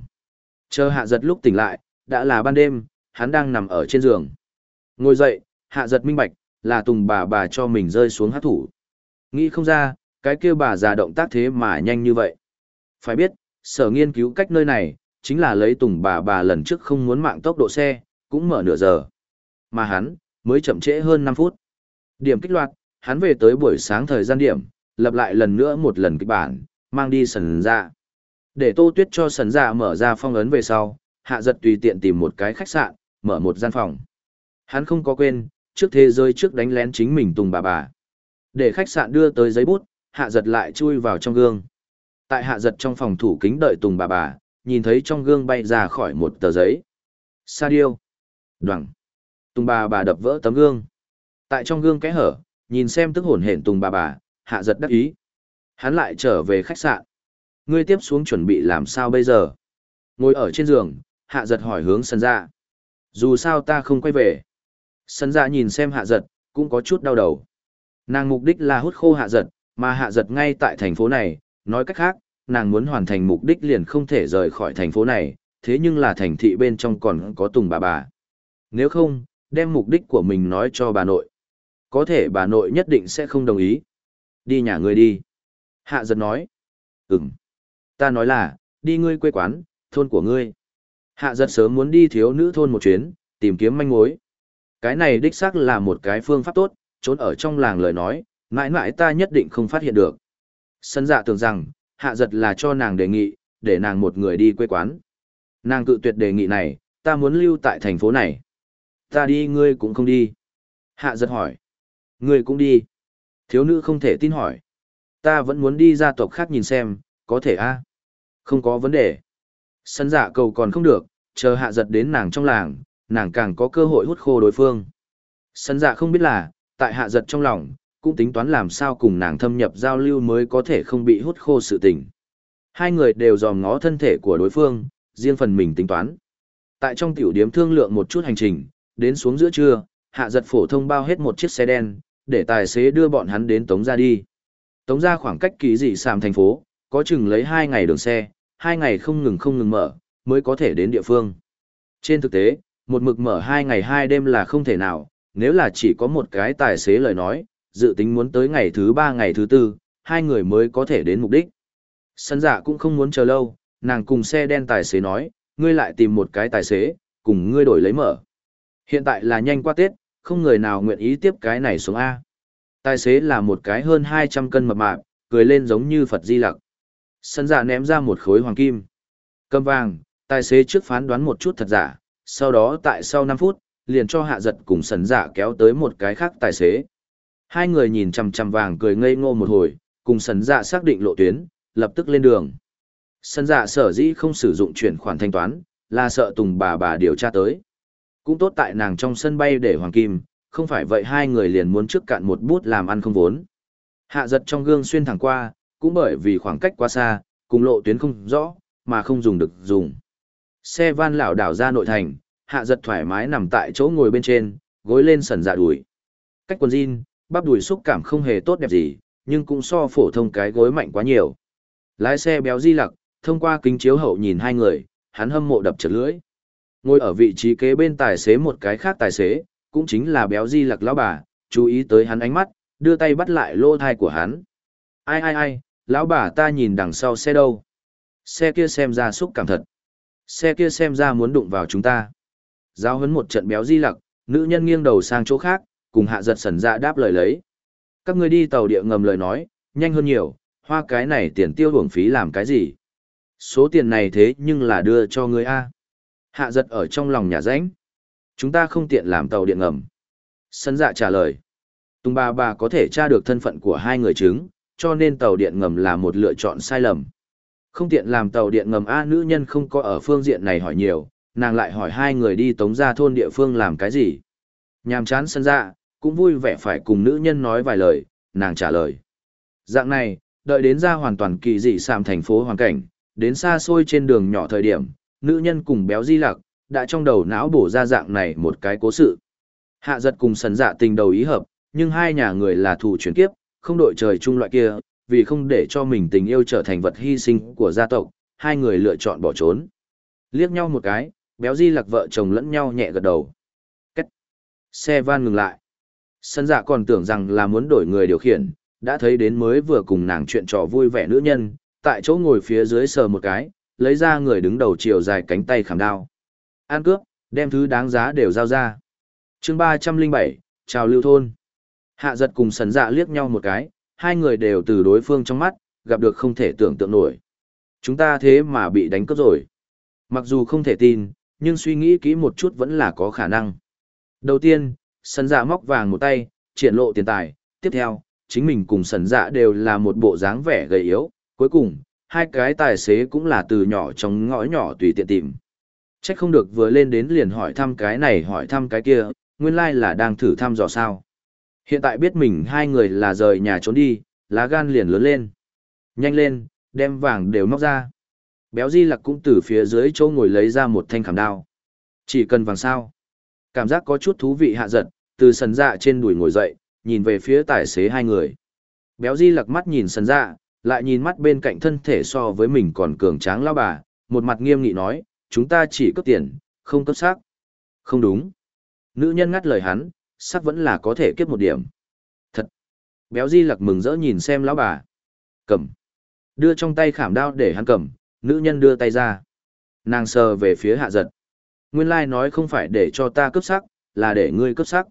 Speaker 1: Chờ hạ giật lúc tỉnh lại, đã là ban đêm, hắn đang nằm ở trên giường. Ngồi dậy, hạ giật minh bạch, là tùng bà bà cho mình rơi xuống hát thủ. Nghĩ không ra, cái kia bà già động tác thế mà nhanh như vậy. Phải biết, sở nghiên cứu cách nơi này, chính là lấy tùng bà bà lần trước không muốn mạng tốc độ xe, cũng mở nửa giờ. Mà hắn, mới chậm trễ hơn 5 phút. Điểm kích loạt, hắn về tới buổi sáng thời gian điểm, lập lại lần nữa một lần kịch bản, mang đi sần ra. Để tô tuyết cho sần ra mở ra phong ấn về sau, hạ giật tùy tiện tìm một cái khách sạn, mở một gian phòng. Hắn không có quên, trước thế giới trước đánh lén chính mình tùng bà bà. Để khách sạn đưa tới giấy bút, hạ giật lại chui vào trong gương. Tại hạ giật trong phòng thủ kính đợi tùng bà bà, nhìn thấy trong gương bay ra khỏi một tờ giấy. Sa điêu. Đoằng. Tùng bà bà đập vỡ tấm gương. Tại trong gương kẽ hở, nhìn xem tức hồn hển tùng bà bà, hạ giật đắc ý. Hắn lại trở về khách sạn. Ngươi tiếp xuống chuẩn bị làm sao bây giờ? Ngồi ở trên giường, hạ giật hỏi hướng sân dạ. Dù sao ta không quay về. Sân dạ nhìn xem hạ giật, cũng có chút đau đầu. Nàng mục đích là hút khô hạ giật, mà hạ giật ngay tại thành phố này, nói cách khác, nàng muốn hoàn thành mục đích liền không thể rời khỏi thành phố này, thế nhưng là thành thị bên trong còn có tùng bà bà. Nếu không, đem mục đích của mình nói cho bà nội. Có thể bà nội nhất định sẽ không đồng ý. Đi nhà ngươi đi. Hạ giật nói. Ừm. Ta nói là, đi ngươi quê quán, thôn của ngươi. Hạ giật sớm muốn đi thiếu nữ thôn một chuyến, tìm kiếm manh mối. Cái này đích xác là một cái phương pháp tốt, trốn ở trong làng lời nói, mãi mãi ta nhất định không phát hiện được. Sân dạ tưởng rằng, hạ giật là cho nàng đề nghị, để nàng một người đi quê quán. Nàng cự tuyệt đề nghị này, ta muốn lưu tại thành phố này. Ta đi ngươi cũng không đi. Hạ giật hỏi. Ngươi cũng đi. Thiếu nữ không thể tin hỏi. Ta vẫn muốn đi gia tộc khác nhìn xem, có thể a Không có vấn đề. Sân dạ cầu còn không được, chờ hạ giật đến nàng trong làng, nàng càng có cơ hội hút khô đối phương. Sân dạ không biết là, tại hạ giật trong lòng, cũng tính toán làm sao cùng nàng thâm nhập giao lưu mới có thể không bị hút khô sự tình. Hai người đều dòm ngó thân thể của đối phương, riêng phần mình tính toán. Tại trong tiểu điếm thương lượng một chút hành trình, đến xuống giữa trưa, hạ giật phổ thông bao hết một chiếc xe đen, để tài xế đưa bọn hắn đến Tống ra đi. Tống ra khoảng cách kỳ dị sàm thành phố, có chừng lấy hai ngày đường xe, hai ngày không ngừng không ngừng mở, mới có thể đến địa phương. Trên thực tế, một mực mở hai ngày hai đêm là không thể nào, nếu là chỉ có một cái tài xế lời nói, dự tính muốn tới ngày thứ ba ngày thứ tư, hai người mới có thể đến mục đích. Sân giả dạ cũng không muốn chờ lâu, nàng cùng xe đen tài xế nói, ngươi lại tìm một cái tài xế, cùng ngươi đổi lấy mở. Hiện tại là nhanh qua Tết, không người nào nguyện ý tiếp cái này xuống A. Tài xế là một cái hơn 200 cân mập mạp, cười lên giống như Phật Di Lặc. Sân dạ ném ra một khối hoàng kim. Cầm vàng, tài xế trước phán đoán một chút thật giả, sau đó tại sau 5 phút, liền cho hạ giật cùng sân dạ kéo tới một cái khác tài xế. Hai người nhìn chằm chằm vàng cười ngây ngô một hồi, cùng sân dạ xác định lộ tuyến, lập tức lên đường. Sân dạ sở dĩ không sử dụng chuyển khoản thanh toán, là sợ tùng bà bà điều tra tới. Cũng tốt tại nàng trong sân bay để hoàng kim, không phải vậy hai người liền muốn trước cạn một bút làm ăn không vốn. Hạ giật trong gương xuyên thẳng qua, cũng bởi vì khoảng cách quá xa, cùng lộ tuyến không rõ, mà không dùng được dùng. Xe van lảo đảo ra nội thành, hạ giật thoải mái nằm tại chỗ ngồi bên trên, gối lên sần dạ đuổi. Cách quần jean, bắp đùi xúc cảm không hề tốt đẹp gì, nhưng cũng so phổ thông cái gối mạnh quá nhiều. Lái xe béo di lặc, thông qua kính chiếu hậu nhìn hai người, hắn hâm mộ đập chật lưỡi. Ngồi ở vị trí kế bên tài xế một cái khác tài xế, cũng chính là béo di lặc lão bà, chú ý tới hắn ánh mắt, đưa tay bắt lại lô thai của hắn. Ai ai ai, lão bà ta nhìn đằng sau xe đâu. Xe kia xem ra xúc cảm thật. Xe kia xem ra muốn đụng vào chúng ta. Giao hấn một trận béo di lặc, nữ nhân nghiêng đầu sang chỗ khác, cùng hạ giật sần dạ đáp lời lấy. Các người đi tàu địa ngầm lời nói, nhanh hơn nhiều, hoa cái này tiền tiêu hưởng phí làm cái gì. Số tiền này thế nhưng là đưa cho người A. Hạ giật ở trong lòng nhà ránh Chúng ta không tiện làm tàu điện ngầm. Sân dạ trả lời. Tùng bà bà có thể tra được thân phận của hai người chứng, cho nên tàu điện ngầm là một lựa chọn sai lầm. Không tiện làm tàu điện ngầm A nữ nhân không có ở phương diện này hỏi nhiều, nàng lại hỏi hai người đi tống ra thôn địa phương làm cái gì. Nhàm chán sân dạ, cũng vui vẻ phải cùng nữ nhân nói vài lời, nàng trả lời. Dạng này, đợi đến ra hoàn toàn kỳ dị sàm thành phố hoàn cảnh, đến xa xôi trên đường nhỏ thời điểm, nữ nhân cùng béo di lặc, đã trong đầu não bổ ra dạng này một cái cố sự. Hạ giật cùng sần dạ tình đầu ý hợp, nhưng hai nhà người là thủ chuyển kiếp, không đội trời chung loại kia, vì không để cho mình tình yêu trở thành vật hy sinh của gia tộc, hai người lựa chọn bỏ trốn. Liếc nhau một cái, béo di lặc vợ chồng lẫn nhau nhẹ gật đầu. Xe van ngừng lại. Sân dạ còn tưởng rằng là muốn đổi người điều khiển, đã thấy đến mới vừa cùng nàng chuyện trò vui vẻ nữ nhân, tại chỗ ngồi phía dưới sờ một cái, lấy ra người đứng đầu chiều dài cánh tay khảm đao. An cướp, đem thứ đáng giá đều giao ra. chương ba trăm linh bảy chào lưu thôn. Hạ giật cùng sần dạ liếc nhau một cái, hai người đều từ đối phương trong mắt, gặp được không thể tưởng tượng nổi. Chúng ta thế mà bị đánh cướp rồi. Mặc dù không thể tin, nhưng suy nghĩ kỹ một chút vẫn là có khả năng. Đầu tiên, sần dạ móc vàng một tay, triển lộ tiền tài. Tiếp theo, chính mình cùng sần dạ đều là một bộ dáng vẻ gầy yếu. Cuối cùng, hai cái tài xế cũng là từ nhỏ trong ngõ nhỏ tùy tiện tìm. Chắc không được vừa lên đến liền hỏi thăm cái này hỏi thăm cái kia, nguyên lai like là đang thử thăm dò sao. Hiện tại biết mình hai người là rời nhà trốn đi, lá gan liền lớn lên. Nhanh lên, đem vàng đều móc ra. Béo di lặc cũng từ phía dưới chỗ ngồi lấy ra một thanh khảm đao. Chỉ cần vàng sao. Cảm giác có chút thú vị hạ giật, từ sần dạ trên đùi ngồi dậy, nhìn về phía tài xế hai người. Béo di lặc mắt nhìn sần dạ, lại nhìn mắt bên cạnh thân thể so với mình còn cường tráng lao bà, một mặt nghiêm nghị nói, chúng ta chỉ cấp tiền, không cấp sắc Không đúng. Nữ nhân ngắt lời hắn, sắc vẫn là có thể kiếp một điểm. Thật. Béo di lặc mừng rỡ nhìn xem lão bà. Cầm. Đưa trong tay khảm đao để hắn cầm, nữ nhân đưa tay ra. Nàng sờ về phía hạ giật. Nguyên lai nói không phải để cho ta cướp sắc, là để ngươi cướp sắc.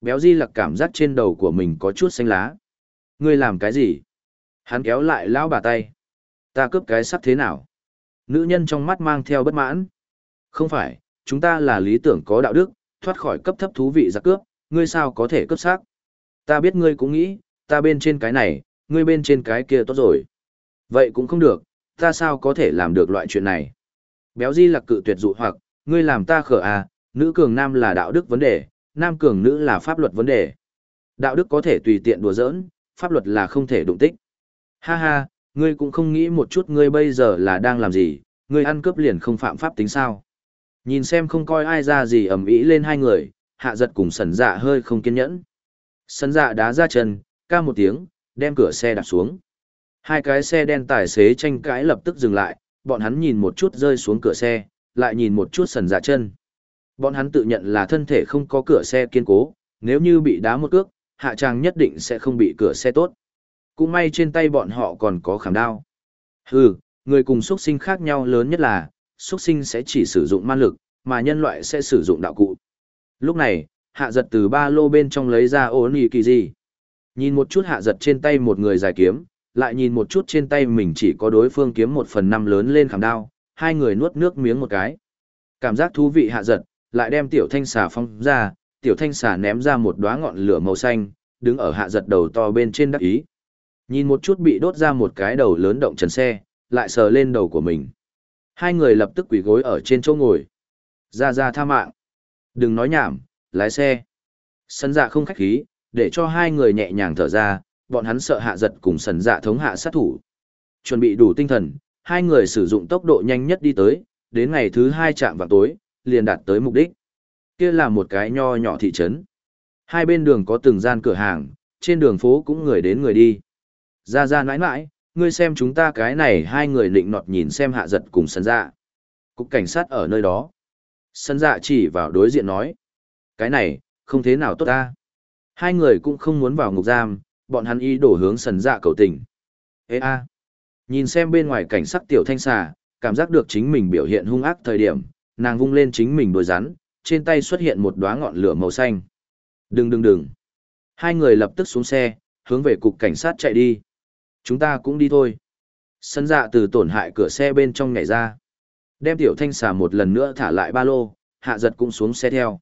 Speaker 1: Béo di lặc cảm giác trên đầu của mình có chút xanh lá. Ngươi làm cái gì? Hắn kéo lại lão bà tay. Ta cướp cái sắc thế nào? Nữ nhân trong mắt mang theo bất mãn. Không phải, chúng ta là lý tưởng có đạo đức, thoát khỏi cấp thấp thú vị giặc cướp, ngươi sao có thể cướp sắc? Ta biết ngươi cũng nghĩ, ta bên trên cái này, ngươi bên trên cái kia tốt rồi. Vậy cũng không được, ta sao có thể làm được loại chuyện này? Béo di Lặc cự tuyệt dụ hoặc, ngươi làm ta khở à, nữ cường nam là đạo đức vấn đề, nam cường nữ là pháp luật vấn đề. Đạo đức có thể tùy tiện đùa giỡn, pháp luật là không thể đụng tích. Ha ha, ngươi cũng không nghĩ một chút ngươi bây giờ là đang làm gì, ngươi ăn cướp liền không phạm pháp tính sao. Nhìn xem không coi ai ra gì ầm ĩ lên hai người, hạ giật cùng sần dạ hơi không kiên nhẫn. Sần dạ đá ra chân, ca một tiếng, đem cửa xe đạp xuống. Hai cái xe đen tài xế tranh cãi lập tức dừng lại, bọn hắn nhìn một chút rơi xuống cửa xe, lại nhìn một chút sần dạ chân. Bọn hắn tự nhận là thân thể không có cửa xe kiên cố, nếu như bị đá một cước, hạ tràng nhất định sẽ không bị cửa xe tốt. Cũng may trên tay bọn họ còn có khảm đao. Hừ, người cùng xuất sinh khác nhau lớn nhất là, xuất sinh sẽ chỉ sử dụng man lực, mà nhân loại sẽ sử dụng đạo cụ. Lúc này, hạ giật từ ba lô bên trong lấy ra ổn ý kỳ gì. Nhìn một chút hạ giật trên tay một người dài kiếm, lại nhìn một chút trên tay mình chỉ có đối phương kiếm một phần năm lớn lên khảm đao, hai người nuốt nước miếng một cái. Cảm giác thú vị hạ giật, lại đem tiểu thanh xà phong ra, tiểu thanh xà ném ra một đóa ngọn lửa màu xanh, đứng ở hạ giật đầu to bên trên đắc ý. Nhìn một chút bị đốt ra một cái đầu lớn động trần xe, lại sờ lên đầu của mình. Hai người lập tức quỳ gối ở trên chỗ ngồi. Ra ra tha mạng. Đừng nói nhảm, lái xe. Sân dạ không khách khí, để cho hai người nhẹ nhàng thở ra, bọn hắn sợ hạ giật cùng sần dạ thống hạ sát thủ. Chuẩn bị đủ tinh thần, hai người sử dụng tốc độ nhanh nhất đi tới, đến ngày thứ hai chạm vào tối, liền đạt tới mục đích. Kia là một cái nho nhỏ thị trấn. Hai bên đường có từng gian cửa hàng, trên đường phố cũng người đến người đi. Ra ra nãi nãi, ngươi xem chúng ta cái này hai người định nọt nhìn xem hạ giật cùng sân dạ. Cục cảnh sát ở nơi đó. Sân dạ chỉ vào đối diện nói. Cái này, không thế nào tốt ta. Hai người cũng không muốn vào ngục giam, bọn hắn y đổ hướng sân dạ cầu tình. Ê a. Nhìn xem bên ngoài cảnh sắc tiểu thanh xà, cảm giác được chính mình biểu hiện hung ác thời điểm, nàng vung lên chính mình đôi rắn, trên tay xuất hiện một đóa ngọn lửa màu xanh. Đừng đừng đừng. Hai người lập tức xuống xe, hướng về cục cảnh sát chạy đi. Chúng ta cũng đi thôi. Sân dạ từ tổn hại cửa xe bên trong nhảy ra. Đem tiểu thanh xà một lần nữa thả lại ba lô, hạ giật cũng xuống xe theo.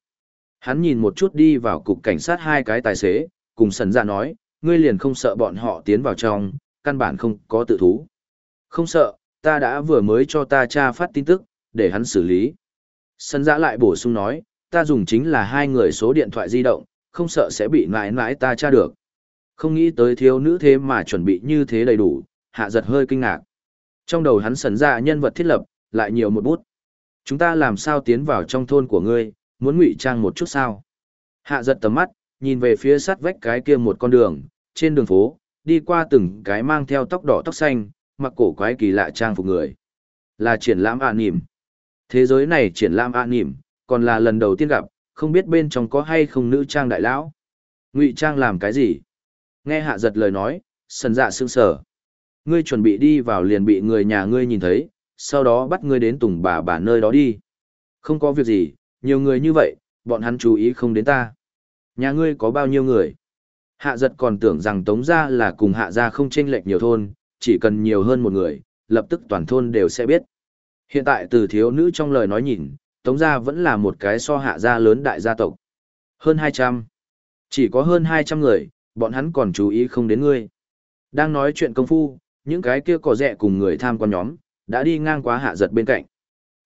Speaker 1: Hắn nhìn một chút đi vào cục cảnh sát hai cái tài xế, cùng sân dạ nói, ngươi liền không sợ bọn họ tiến vào trong, căn bản không có tự thú. Không sợ, ta đã vừa mới cho ta cha phát tin tức, để hắn xử lý. Sân giã lại bổ sung nói, ta dùng chính là hai người số điện thoại di động, không sợ sẽ bị mãi mãi ta tra được. Không nghĩ tới thiếu nữ thế mà chuẩn bị như thế đầy đủ, hạ giật hơi kinh ngạc. Trong đầu hắn sần ra nhân vật thiết lập, lại nhiều một bút. Chúng ta làm sao tiến vào trong thôn của ngươi, muốn ngụy trang một chút sao? Hạ giật tầm mắt, nhìn về phía sát vách cái kia một con đường, trên đường phố, đi qua từng cái mang theo tóc đỏ tóc xanh, mặc cổ quái kỳ lạ trang phục người. Là triển lãm ạ à nỉm. Thế giới này triển lãm ạ à nỉm, còn là lần đầu tiên gặp, không biết bên trong có hay không nữ trang đại lão. Ngụy trang làm cái gì? Nghe hạ giật lời nói, sần dạ sương sở. Ngươi chuẩn bị đi vào liền bị người nhà ngươi nhìn thấy, sau đó bắt ngươi đến tùng bà bà nơi đó đi. Không có việc gì, nhiều người như vậy, bọn hắn chú ý không đến ta. Nhà ngươi có bao nhiêu người? Hạ giật còn tưởng rằng tống gia là cùng hạ gia không chênh lệch nhiều thôn, chỉ cần nhiều hơn một người, lập tức toàn thôn đều sẽ biết. Hiện tại từ thiếu nữ trong lời nói nhìn, tống gia vẫn là một cái so hạ gia lớn đại gia tộc. Hơn 200. Chỉ có hơn 200 người, bọn hắn còn chú ý không đến ngươi. Đang nói chuyện công phu, những cái kia cỏ rẻ cùng người tham quan nhóm, đã đi ngang qua hạ giật bên cạnh.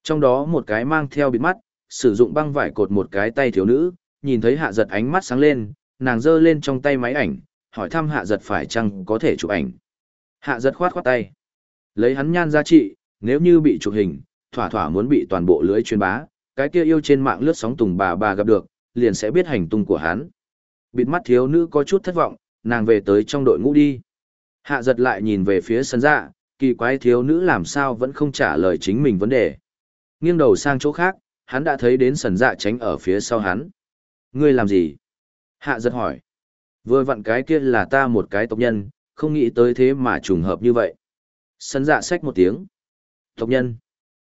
Speaker 1: Trong đó một cái mang theo bịt mắt, sử dụng băng vải cột một cái tay thiếu nữ, nhìn thấy hạ giật ánh mắt sáng lên, nàng giơ lên trong tay máy ảnh, hỏi thăm hạ giật phải chăng có thể chụp ảnh. Hạ giật khoát khoát tay. Lấy hắn nhan giá trị, nếu như bị chụp hình, thỏa thỏa muốn bị toàn bộ lưới truyền bá, cái kia yêu trên mạng lướt sóng tùng bà bà gặp được, liền sẽ biết hành tung của hắn. Bịt mắt thiếu nữ có chút thất vọng, nàng về tới trong đội ngũ đi. Hạ giật lại nhìn về phía sân dạ, kỳ quái thiếu nữ làm sao vẫn không trả lời chính mình vấn đề. Nghiêng đầu sang chỗ khác, hắn đã thấy đến sần dạ tránh ở phía sau hắn. Ngươi làm gì? Hạ giật hỏi. Vừa vặn cái kia là ta một cái tộc nhân, không nghĩ tới thế mà trùng hợp như vậy. Sân dạ sách một tiếng. Tộc nhân.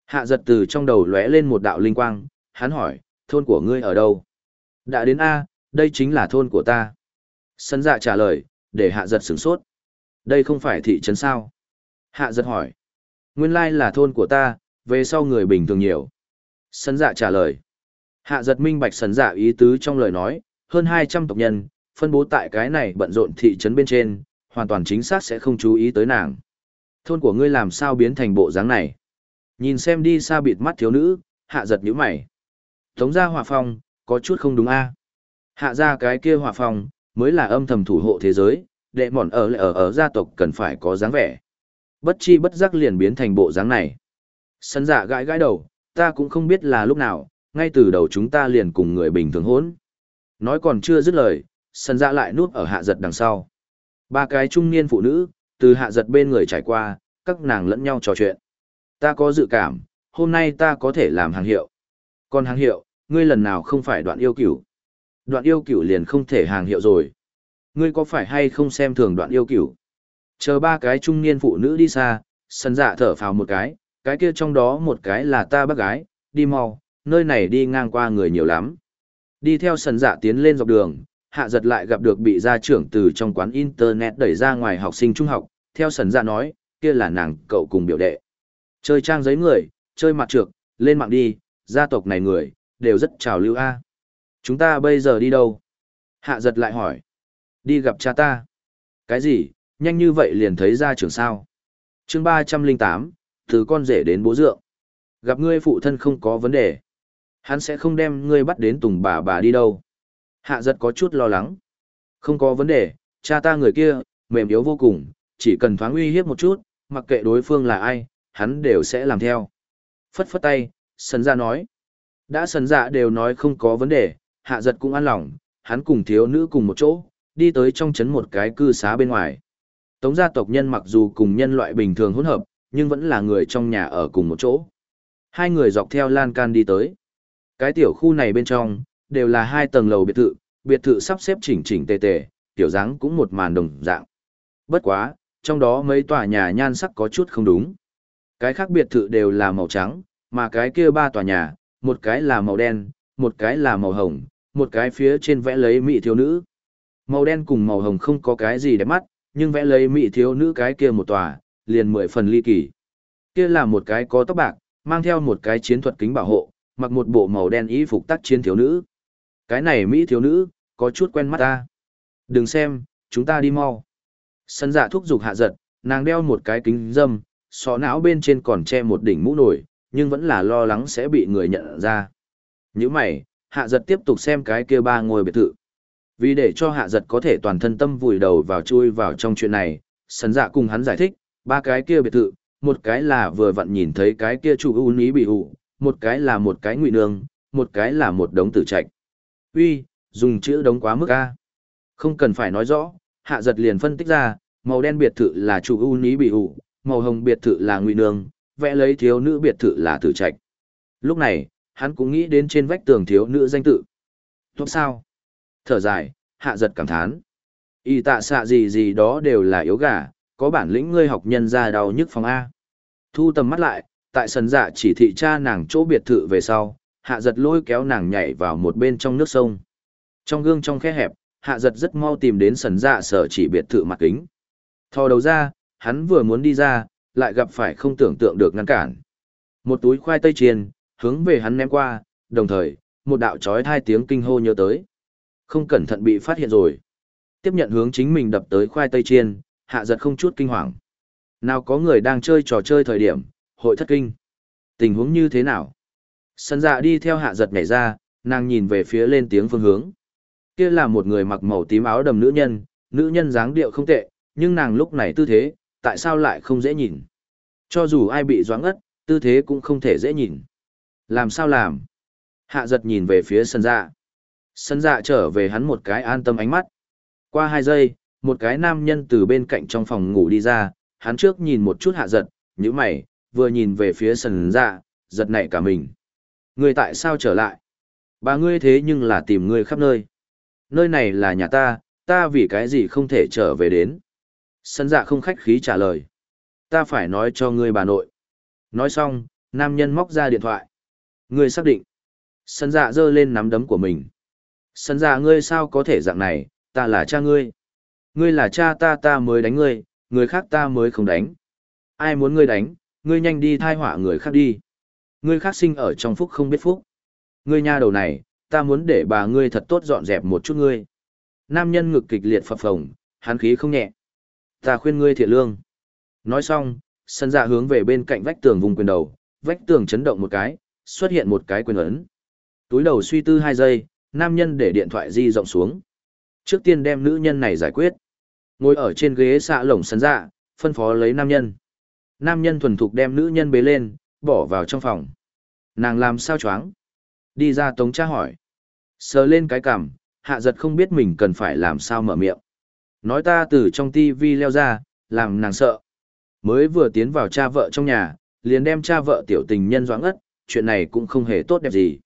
Speaker 1: Hạ giật từ trong đầu lóe lên một đạo linh quang, hắn hỏi, thôn của ngươi ở đâu? Đã đến A, đây chính là thôn của ta. Sân dạ trả lời, để hạ giật sửng sốt. Đây không phải thị trấn sao? Hạ giật hỏi. Nguyên lai là thôn của ta, về sau người bình thường nhiều. Sân dạ trả lời. Hạ giật minh bạch sân dạ ý tứ trong lời nói, hơn 200 tộc nhân, phân bố tại cái này bận rộn thị trấn bên trên, hoàn toàn chính xác sẽ không chú ý tới nàng. Thôn của ngươi làm sao biến thành bộ dáng này? Nhìn xem đi xa bịt mắt thiếu nữ, hạ giật nhíu mày. Tống gia hòa phong, có chút không đúng a Hạ gia cái kia hòa phong, mới là âm thầm thủ hộ thế giới, đệ mòn ở lại ở ở gia tộc cần phải có dáng vẻ. Bất chi bất giác liền biến thành bộ dáng này. Sân dạ gãi gãi đầu, ta cũng không biết là lúc nào, ngay từ đầu chúng ta liền cùng người bình thường hỗn. Nói còn chưa dứt lời, sân dạ lại nuốt ở hạ giật đằng sau. Ba cái trung niên phụ nữ, từ hạ giật bên người trải qua, các nàng lẫn nhau trò chuyện. Ta có dự cảm, hôm nay ta có thể làm hàng hiệu. Còn hàng hiệu, ngươi lần nào không phải đoạn yêu cửu. Đoạn yêu cửu liền không thể hàng hiệu rồi. Ngươi có phải hay không xem thường đoạn yêu cửu? Chờ ba cái trung niên phụ nữ đi xa, sân dạ thở phào một cái, cái kia trong đó một cái là ta bác gái, đi mau, nơi này đi ngang qua người nhiều lắm. Đi theo sân dạ tiến lên dọc đường, hạ giật lại gặp được bị gia trưởng từ trong quán internet đẩy ra ngoài học sinh trung học, theo sần gia nói, kia là nàng cậu cùng biểu đệ. Chơi trang giấy người, chơi mặt trược, lên mạng đi, gia tộc này người, đều rất trào lưu A. Chúng ta bây giờ đi đâu? Hạ giật lại hỏi. Đi gặp cha ta. Cái gì, nhanh như vậy liền thấy gia trưởng sao? chương ba trăm linh tám từ con rể đến bố dượng. Gặp ngươi phụ thân không có vấn đề. Hắn sẽ không đem ngươi bắt đến tùng bà bà đi đâu. Hạ giật có chút lo lắng. Không có vấn đề, cha ta người kia, mềm yếu vô cùng, chỉ cần thoáng uy hiếp một chút, mặc kệ đối phương là ai, hắn đều sẽ làm theo. Phất phất tay, sần ra nói. Đã sần dạ đều nói không có vấn đề, hạ giật cũng an lòng, hắn cùng thiếu nữ cùng một chỗ, đi tới trong trấn một cái cư xá bên ngoài. Tống gia tộc nhân mặc dù cùng nhân loại bình thường hỗn hợp, nhưng vẫn là người trong nhà ở cùng một chỗ. Hai người dọc theo lan can đi tới. Cái tiểu khu này bên trong, đều là hai tầng lầu biệt thự, biệt thự sắp xếp chỉnh chỉnh tề tề, tiểu dáng cũng một màn đồng dạng. Bất quá, trong đó mấy tòa nhà nhan sắc có chút không đúng. Cái khác biệt thự đều là màu trắng, mà cái kia ba tòa nhà, một cái là màu đen, một cái là màu hồng, một cái phía trên vẽ lấy mỹ thiếu nữ. Màu đen cùng màu hồng không có cái gì đẹp mắt, nhưng vẽ lấy mỹ thiếu nữ cái kia một tòa, liền mười phần ly kỳ. Kia là một cái có tóc bạc, mang theo một cái chiến thuật kính bảo hộ, mặc một bộ màu đen y phục tác chiến thiếu nữ. Cái này mỹ thiếu nữ, có chút quen mắt ta. Đừng xem, chúng ta đi mau. Sân dạ thúc giục hạ giật, nàng đeo một cái kính dâm, sọ não bên trên còn che một đỉnh mũ nổi, nhưng vẫn là lo lắng sẽ bị người nhận ra. Như mày, hạ giật tiếp tục xem cái kia ba ngôi biệt thự. Vì để cho hạ giật có thể toàn thân tâm vùi đầu vào chui vào trong chuyện này, sân dạ cùng hắn giải thích, ba cái kia biệt thự, một cái là vừa vặn nhìn thấy cái kia chủ ưu ní bị hụ, một cái là một cái ngụy nương, một cái là một đống tử trạch. Uy, dùng chữ đống quá mức a. Không cần phải nói rõ, hạ giật liền phân tích ra, màu đen biệt thự là chủ ưu ní bị ủ màu hồng biệt thự là ngụy nương, vẽ lấy thiếu nữ biệt thự là tử trạch. Lúc này, hắn cũng nghĩ đến trên vách tường thiếu nữ danh tự. Tốt sao? Thở dài, hạ giật cảm thán. Y tạ xạ gì gì đó đều là yếu gà, có bản lĩnh ngươi học nhân ra đau nhức phòng A. Thu tầm mắt lại, tại sân dạ chỉ thị cha nàng chỗ biệt thự về sau, hạ giật lôi kéo nàng nhảy vào một bên trong nước sông. Trong gương trong khe hẹp, hạ giật rất mau tìm đến sần dạ sở chỉ biệt thự mặt kính. Thò đầu ra, hắn vừa muốn đi ra, lại gặp phải không tưởng tượng được ngăn cản. Một túi khoai tây chiên, hướng về hắn ném qua, đồng thời, một đạo chói hai tiếng kinh hô nhớ tới. Không cẩn thận bị phát hiện rồi. Tiếp nhận hướng chính mình đập tới khoai tây chiên, hạ giật không chút kinh hoàng. Nào có người đang chơi trò chơi thời điểm, hội thất kinh. Tình huống như thế nào? Sân dạ đi theo hạ giật nhảy ra, nàng nhìn về phía lên tiếng phương hướng. Kia là một người mặc màu tím áo đầm nữ nhân, nữ nhân dáng điệu không tệ, nhưng nàng lúc này tư thế, tại sao lại không dễ nhìn? Cho dù ai bị doãn ất, tư thế cũng không thể dễ nhìn. Làm sao làm? Hạ giật nhìn về phía sân dạ. Sân dạ trở về hắn một cái an tâm ánh mắt. Qua hai giây, một cái nam nhân từ bên cạnh trong phòng ngủ đi ra, hắn trước nhìn một chút hạ giật, như mày, vừa nhìn về phía sân dạ, giật nảy cả mình. Người tại sao trở lại? Bà ngươi thế nhưng là tìm ngươi khắp nơi. Nơi này là nhà ta, ta vì cái gì không thể trở về đến. Sân dạ không khách khí trả lời. Ta phải nói cho ngươi bà nội. Nói xong, nam nhân móc ra điện thoại. Ngươi xác định. Sân dạ giơ lên nắm đấm của mình. Sân dạ ngươi sao có thể dạng này, ta là cha ngươi. Ngươi là cha ta ta mới đánh ngươi, người khác ta mới không đánh. Ai muốn ngươi đánh, ngươi nhanh đi thai họa người khác đi. Ngươi khác sinh ở trong phúc không biết phúc. Ngươi nha đầu này, ta muốn để bà ngươi thật tốt dọn dẹp một chút ngươi. Nam nhân ngực kịch liệt phập phồng, hán khí không nhẹ. Ta khuyên ngươi thiện lương. Nói xong, sân dạ hướng về bên cạnh vách tường vùng quyền đầu, vách tường chấn động một cái, xuất hiện một cái quyền ấn. Túi đầu suy tư hai giây, nam nhân để điện thoại di rộng xuống. Trước tiên đem nữ nhân này giải quyết. Ngồi ở trên ghế xạ lồng sân dạ, phân phó lấy nam nhân. Nam nhân thuần thục đem nữ nhân bế lên, bỏ vào trong phòng. Nàng làm sao choáng? Đi ra tống tra hỏi. Sờ lên cái cằm, hạ giật không biết mình cần phải làm sao mở miệng. Nói ta từ trong tivi leo ra, làm nàng sợ. Mới vừa tiến vào cha vợ trong nhà, liền đem cha vợ tiểu tình nhân doãn ất, chuyện này cũng không hề tốt đẹp gì.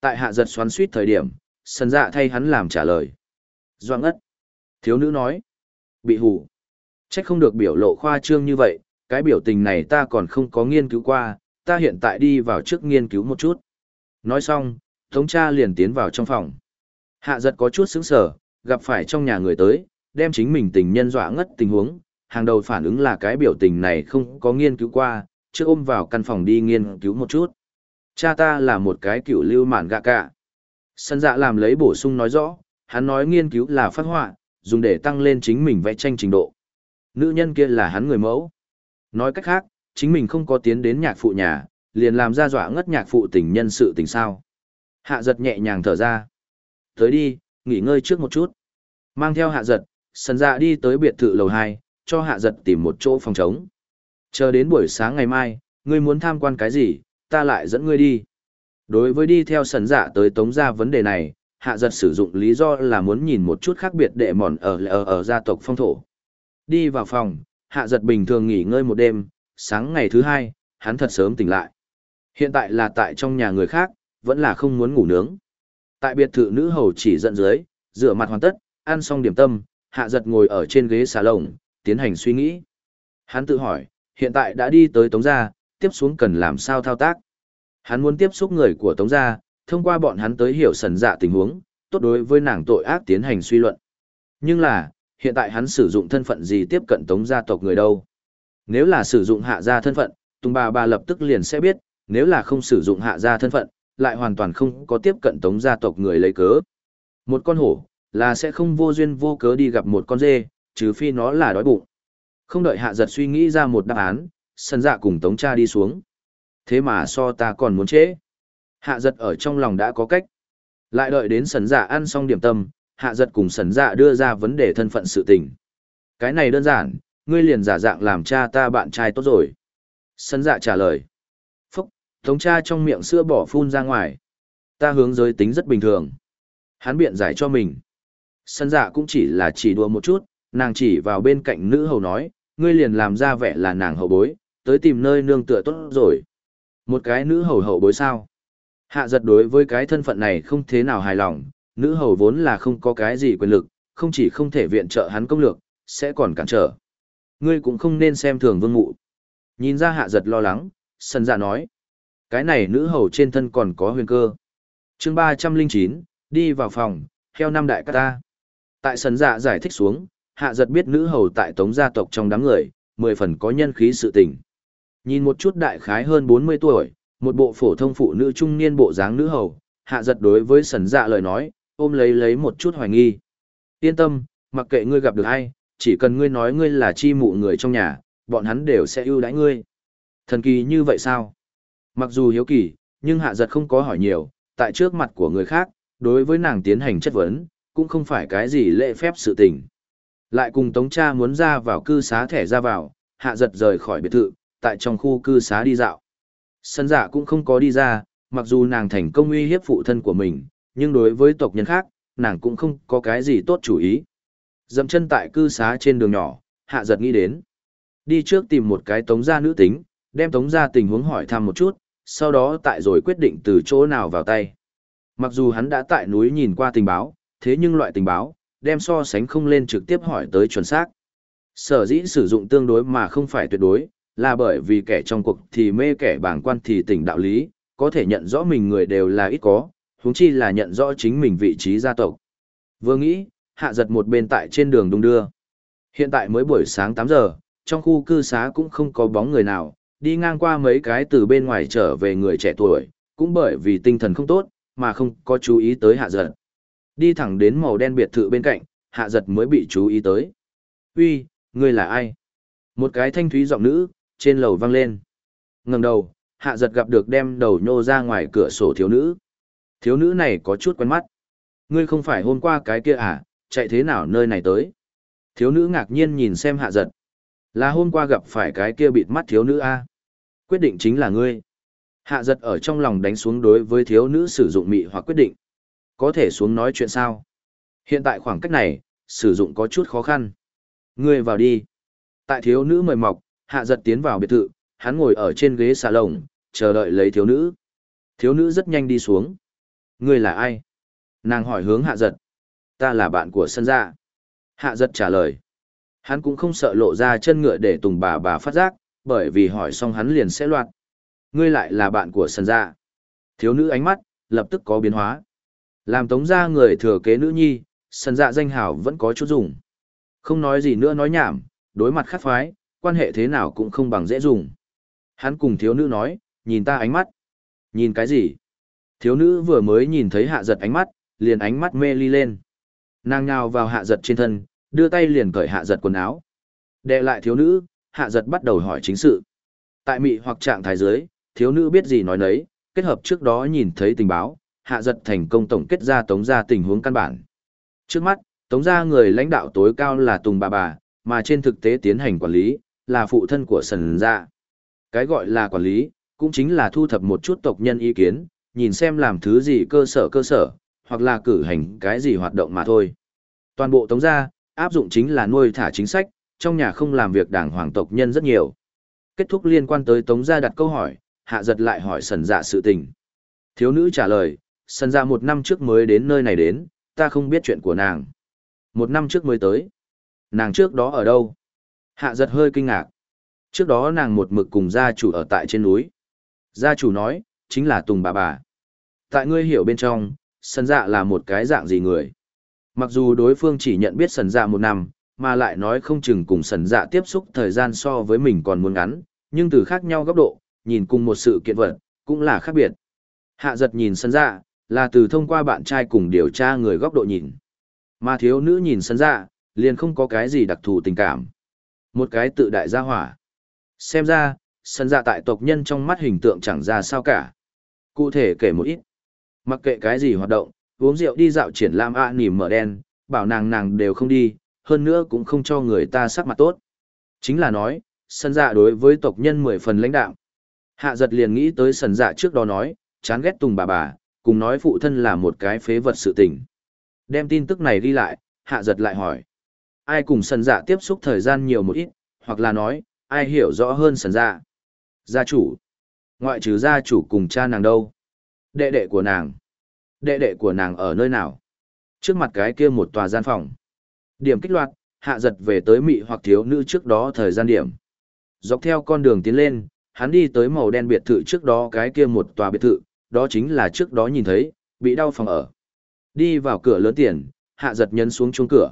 Speaker 1: Tại hạ giật xoắn suýt thời điểm, sân dạ thay hắn làm trả lời. Doãn ất. Thiếu nữ nói. Bị hủ. Trách không được biểu lộ khoa trương như vậy, cái biểu tình này ta còn không có nghiên cứu qua, ta hiện tại đi vào trước nghiên cứu một chút. Nói xong, thống cha liền tiến vào trong phòng. Hạ giật có chút sững sờ, gặp phải trong nhà người tới, đem chính mình tình nhân dọa ngất tình huống, hàng đầu phản ứng là cái biểu tình này không có nghiên cứu qua, chưa ôm vào căn phòng đi nghiên cứu một chút. Cha ta là một cái cựu lưu mạn gạ cả. Sân dạ làm lấy bổ sung nói rõ, hắn nói nghiên cứu là phát họa, dùng để tăng lên chính mình vẽ tranh trình độ. Nữ nhân kia là hắn người mẫu. Nói cách khác, chính mình không có tiến đến nhạc phụ nhà, liền làm ra dọa ngất nhạc phụ tình nhân sự tình sao. Hạ giật nhẹ nhàng thở ra. Tới đi, nghỉ ngơi trước một chút. Mang theo hạ giật, sân dạ đi tới biệt thự lầu 2, cho hạ giật tìm một chỗ phòng trống. Chờ đến buổi sáng ngày mai, ngươi muốn tham quan cái gì, ta lại dẫn ngươi đi. Đối với đi theo sần dạ tới tống ra vấn đề này, hạ giật sử dụng lý do là muốn nhìn một chút khác biệt đệ mòn ở, ở ở gia tộc phong thổ. Đi vào phòng, hạ giật bình thường nghỉ ngơi một đêm, sáng ngày thứ hai, hắn thật sớm tỉnh lại. Hiện tại là tại trong nhà người khác, vẫn là không muốn ngủ nướng. Tại biệt thự nữ hầu chỉ dẫn dưới, rửa mặt hoàn tất, ăn xong điểm tâm, hạ giật ngồi ở trên ghế xà lồng, tiến hành suy nghĩ. Hắn tự hỏi, hiện tại đã đi tới Tống Gia, tiếp xuống cần làm sao thao tác. Hắn muốn tiếp xúc người của Tống Gia, thông qua bọn hắn tới hiểu sần dạ tình huống, tốt đối với nàng tội ác tiến hành suy luận. Nhưng là, hiện tại hắn sử dụng thân phận gì tiếp cận Tống gia tộc người đâu. Nếu là sử dụng hạ gia thân phận, Tùng bà bà lập tức liền sẽ biết, nếu là không sử dụng hạ gia thân phận, lại hoàn toàn không có tiếp cận Tống gia tộc người lấy cớ. Một con hổ, là sẽ không vô duyên vô cớ đi gặp một con dê, trừ phi nó là đói bụng. Không đợi hạ giật suy nghĩ ra một đáp án, sân dạ cùng tống cha đi xuống. Thế mà so ta còn muốn chế. Hạ giật ở trong lòng đã có cách. Lại đợi đến sần dạ ăn xong điểm tâm, hạ giật cùng sần dạ đưa ra vấn đề thân phận sự tình. Cái này đơn giản, ngươi liền giả dạng làm cha ta bạn trai tốt rồi. Sân dạ trả lời. Phúc, thống cha trong miệng sữa bỏ phun ra ngoài. Ta hướng giới tính rất bình thường. Hắn biện giải cho mình. Sân dạ cũng chỉ là chỉ đùa một chút, nàng chỉ vào bên cạnh nữ hầu nói, ngươi liền làm ra vẻ là nàng hậu bối, tới tìm nơi nương tựa tốt rồi. Một cái nữ hầu hậu bối sao? Hạ giật đối với cái thân phận này không thế nào hài lòng, nữ hầu vốn là không có cái gì quyền lực, không chỉ không thể viện trợ hắn công lược, sẽ còn cản trở. Ngươi cũng không nên xem thường vương mụ. Nhìn ra hạ giật lo lắng, sân dạ nói. Cái này nữ hầu trên thân còn có huyền cơ. chương ba trăm linh chín đi vào phòng, theo năm đại ca ta. Tại sân dạ giải thích xuống, hạ giật biết nữ hầu tại tống gia tộc trong đám người, mười phần có nhân khí sự tình. Nhìn một chút đại khái hơn bốn mươi tuổi, một bộ phổ thông phụ nữ trung niên bộ dáng nữ hầu, hạ giật đối với sần dạ lời nói, ôm lấy lấy một chút hoài nghi. Yên tâm, mặc kệ ngươi gặp được ai, chỉ cần ngươi nói ngươi là chi mụ người trong nhà, bọn hắn đều sẽ ưu đãi ngươi. Thần kỳ như vậy sao? Mặc dù hiếu kỳ, nhưng hạ giật không có hỏi nhiều, tại trước mặt của người khác, đối với nàng tiến hành chất vấn, cũng không phải cái gì lễ phép sự tình. Lại cùng Tống Cha muốn ra vào cư xá thẻ ra vào, hạ giật rời khỏi biệt thự, tại trong khu cư xá đi dạo. Sân giả cũng không có đi ra, mặc dù nàng thành công uy hiếp phụ thân của mình, nhưng đối với tộc nhân khác, nàng cũng không có cái gì tốt chủ ý. Dậm chân tại cư xá trên đường nhỏ, hạ giật nghĩ đến. Đi trước tìm một cái tống gia nữ tính, đem tống gia tình huống hỏi thăm một chút, sau đó tại rồi quyết định từ chỗ nào vào tay. Mặc dù hắn đã tại núi nhìn qua tình báo, thế nhưng loại tình báo, đem so sánh không lên trực tiếp hỏi tới chuẩn xác. Sở dĩ sử dụng tương đối mà không phải tuyệt đối, là bởi vì kẻ trong cuộc thì mê kẻ bảng quan thì tỉnh đạo lý, có thể nhận rõ mình người đều là ít có, huống chi là nhận rõ chính mình vị trí gia tộc. Vừa nghĩ, hạ giật một bên tại trên đường đung đưa. Hiện tại mới buổi sáng 8 giờ, trong khu cư xá cũng không có bóng người nào, đi ngang qua mấy cái từ bên ngoài trở về người trẻ tuổi, cũng bởi vì tinh thần không tốt, mà không có chú ý tới hạ giật. Đi thẳng đến màu đen biệt thự bên cạnh, hạ giật mới bị chú ý tới. Uy, ngươi là ai? Một cái thanh thúy giọng nữ, trên lầu vang lên. ngẩng đầu, hạ giật gặp được đem đầu nhô ra ngoài cửa sổ thiếu nữ. Thiếu nữ này có chút quen mắt. Ngươi không phải hôm qua cái kia à, chạy thế nào nơi này tới? Thiếu nữ ngạc nhiên nhìn xem hạ giật. Là hôm qua gặp phải cái kia bịt mắt thiếu nữ a Quyết định chính là ngươi. Hạ giật ở trong lòng đánh xuống đối với thiếu nữ sử dụng mị hoặc quyết định. Có thể xuống nói chuyện sao? Hiện tại khoảng cách này, sử dụng có chút khó khăn. Ngươi vào đi. Tại thiếu nữ mời mọc, hạ giật tiến vào biệt thự, hắn ngồi ở trên ghế xà lồng, chờ đợi lấy thiếu nữ. Thiếu nữ rất nhanh đi xuống. Ngươi là ai? Nàng hỏi hướng hạ giật. Ta là bạn của sân Dạ, Hạ giật trả lời. Hắn cũng không sợ lộ ra chân ngựa để tùng bà bà phát giác, bởi vì hỏi xong hắn liền sẽ loạt. Ngươi lại là bạn của sân Dạ, Thiếu nữ ánh mắt, lập tức có biến hóa. Làm tống gia người thừa kế nữ nhi, sân dạ danh hào vẫn có chút dùng. Không nói gì nữa nói nhảm, đối mặt khắc phái, quan hệ thế nào cũng không bằng dễ dùng. Hắn cùng thiếu nữ nói, nhìn ta ánh mắt. Nhìn cái gì? Thiếu nữ vừa mới nhìn thấy hạ giật ánh mắt, liền ánh mắt mê ly lên. Nàng nhào vào hạ giật trên thân, đưa tay liền cởi hạ giật quần áo. Đệ lại thiếu nữ, hạ giật bắt đầu hỏi chính sự. Tại mị hoặc trạng thái dưới, thiếu nữ biết gì nói nấy, kết hợp trước đó nhìn thấy tình báo, hạ giật thành công tổng kết ra tống ra tình huống căn bản. Trước mắt, tống ra người lãnh đạo tối cao là Tùng bà bà, mà trên thực tế tiến hành quản lý, là phụ thân của sần gia. Cái gọi là quản lý, cũng chính là thu thập một chút tộc nhân ý kiến, nhìn xem làm thứ gì cơ sở cơ sở, hoặc là cử hành cái gì hoạt động mà thôi. Toàn bộ tống gia, áp dụng chính là nuôi thả chính sách, trong nhà không làm việc đảng hoàng tộc nhân rất nhiều. Kết thúc liên quan tới tống gia đặt câu hỏi, hạ giật lại hỏi sần dạ sự tình. Thiếu nữ trả lời, sần dạ một năm trước mới đến nơi này đến, ta không biết chuyện của nàng. Một năm trước mới tới. Nàng trước đó ở đâu? Hạ giật hơi kinh ngạc. Trước đó nàng một mực cùng gia chủ ở tại trên núi. Gia chủ nói, chính là Tùng bà bà. Tại ngươi hiểu bên trong, sần dạ là một cái dạng gì người. Mặc dù đối phương chỉ nhận biết sần dạ một năm, mà lại nói không chừng cùng sần dạ tiếp xúc thời gian so với mình còn muốn ngắn, nhưng từ khác nhau góc độ, nhìn cùng một sự kiện vật, cũng là khác biệt. Hạ giật nhìn sần dạ, là từ thông qua bạn trai cùng điều tra người góc độ nhìn. Mà thiếu nữ nhìn sần dạ, liền không có cái gì đặc thù tình cảm. Một cái tự đại gia hỏa. Xem ra, sần dạ tại tộc nhân trong mắt hình tượng chẳng ra sao cả. Cụ thể kể một ít. Mặc kệ cái gì hoạt động, uống rượu đi dạo triển lãm ạ à, nỉm mở đen, bảo nàng nàng đều không đi, hơn nữa cũng không cho người ta sắc mặt tốt. Chính là nói, sân dạ đối với tộc nhân mười phần lãnh đạo. Hạ giật liền nghĩ tới sân dạ trước đó nói, chán ghét tùng bà bà, cùng nói phụ thân là một cái phế vật sự tình. Đem tin tức này đi lại, hạ giật lại hỏi. Ai cùng sân dạ tiếp xúc thời gian nhiều một ít, hoặc là nói, ai hiểu rõ hơn sân dạ. Gia chủ. Ngoại trừ gia chủ cùng cha nàng đâu. Đệ đệ của nàng. Đệ đệ của nàng ở nơi nào? Trước mặt cái kia một tòa gian phòng. Điểm kích loạt, hạ giật về tới mị hoặc thiếu nữ trước đó thời gian điểm. Dọc theo con đường tiến lên, hắn đi tới màu đen biệt thự trước đó cái kia một tòa biệt thự, đó chính là trước đó nhìn thấy, bị đau phòng ở. Đi vào cửa lớn tiền, hạ giật nhấn xuống chuông cửa.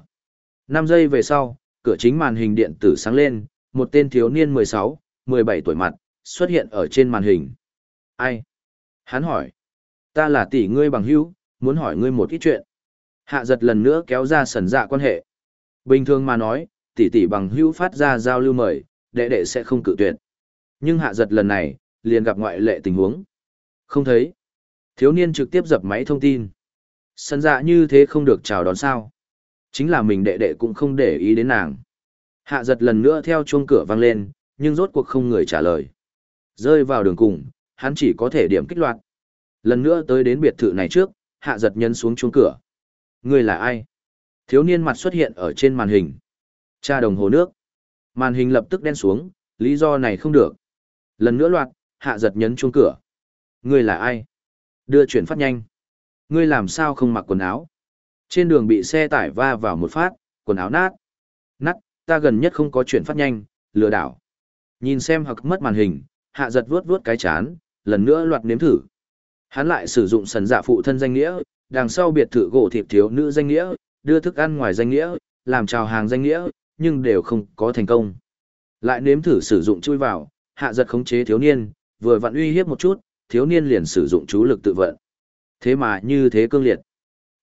Speaker 1: 5 giây về sau, cửa chính màn hình điện tử sáng lên, một tên thiếu niên 16, 17 tuổi mặt, xuất hiện ở trên màn hình. Ai? Hắn hỏi. Ta là tỷ ngươi bằng hữu, muốn hỏi ngươi một ít chuyện. Hạ giật lần nữa kéo ra sần dạ quan hệ. Bình thường mà nói, tỷ tỷ bằng hữu phát ra giao lưu mời, đệ đệ sẽ không cự tuyệt. Nhưng hạ giật lần này, liền gặp ngoại lệ tình huống. Không thấy. Thiếu niên trực tiếp dập máy thông tin. Sần dạ như thế không được chào đón sao. Chính là mình đệ đệ cũng không để ý đến nàng. Hạ giật lần nữa theo chuông cửa vang lên, nhưng rốt cuộc không người trả lời. Rơi vào đường cùng, hắn chỉ có thể điểm kích loạt. Lần nữa tới đến biệt thự này trước, hạ giật nhân xuống chuông cửa. Người là ai? Thiếu niên mặt xuất hiện ở trên màn hình. Cha đồng hồ nước. Màn hình lập tức đen xuống, lý do này không được. Lần nữa loạt, hạ giật nhấn chuông cửa. Ngươi là ai? Đưa chuyển phát nhanh. Ngươi làm sao không mặc quần áo? Trên đường bị xe tải va vào một phát, quần áo nát. Nát, ta gần nhất không có chuyển phát nhanh, lừa đảo. Nhìn xem hoặc mất màn hình, hạ giật vuốt vuốt cái chán, lần nữa loạt nếm thử. Hắn lại sử dụng sần dạ phụ thân danh nghĩa, đằng sau biệt thự gỗ thiệp thiếu nữ danh nghĩa, đưa thức ăn ngoài danh nghĩa, làm chào hàng danh nghĩa, nhưng đều không có thành công. Lại nếm thử sử dụng chui vào, hạ giật khống chế thiếu niên, vừa vặn uy hiếp một chút, thiếu niên liền sử dụng chú lực tự vận. Thế mà như thế cương liệt.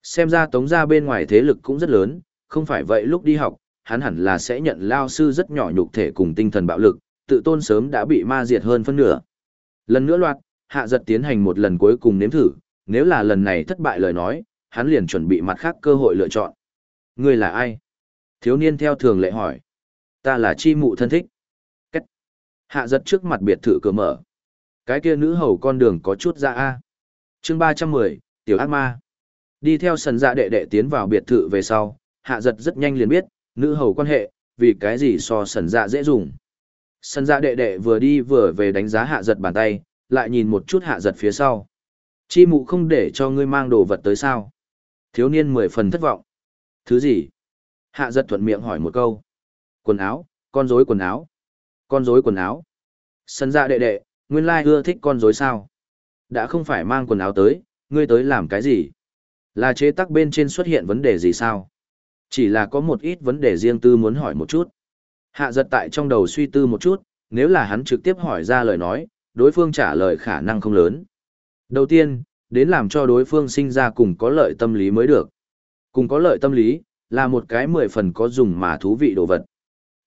Speaker 1: Xem ra tống ra bên ngoài thế lực cũng rất lớn, không phải vậy lúc đi học, hắn hẳn là sẽ nhận lao sư rất nhỏ nhục thể cùng tinh thần bạo lực, tự tôn sớm đã bị ma diệt hơn phân nửa. Lần nữa loạt, hạ giật tiến hành một lần cuối cùng nếm thử, nếu là lần này thất bại lời nói, hắn liền chuẩn bị mặt khác cơ hội lựa chọn. Ngươi là ai? Thiếu niên theo thường lệ hỏi. Ta là chi mụ thân thích. Cách. Hạ giật trước mặt biệt thự cửa mở. Cái kia nữ hầu con đường có chút ra A. chương 310, Tiểu Ác Ma. Đi theo sần dạ đệ đệ tiến vào biệt thự về sau, hạ giật rất nhanh liền biết, nữ hầu quan hệ, vì cái gì so sần dạ dễ dùng. Sần dạ đệ đệ vừa đi vừa về đánh giá hạ giật bàn tay, lại nhìn một chút hạ giật phía sau. Chi mụ không để cho ngươi mang đồ vật tới sao? Thiếu niên mười phần thất vọng. Thứ gì? Hạ giật thuận miệng hỏi một câu. Quần áo, con rối quần áo. Con rối quần áo. Sân dạ đệ đệ, nguyên lai ưa thích con rối sao? Đã không phải mang quần áo tới, ngươi tới làm cái gì? Là chế tắc bên trên xuất hiện vấn đề gì sao? Chỉ là có một ít vấn đề riêng tư muốn hỏi một chút. Hạ giật tại trong đầu suy tư một chút, nếu là hắn trực tiếp hỏi ra lời nói, đối phương trả lời khả năng không lớn. Đầu tiên, đến làm cho đối phương sinh ra cùng có lợi tâm lý mới được. Cùng có lợi tâm lý, là một cái mười phần có dùng mà thú vị đồ vật.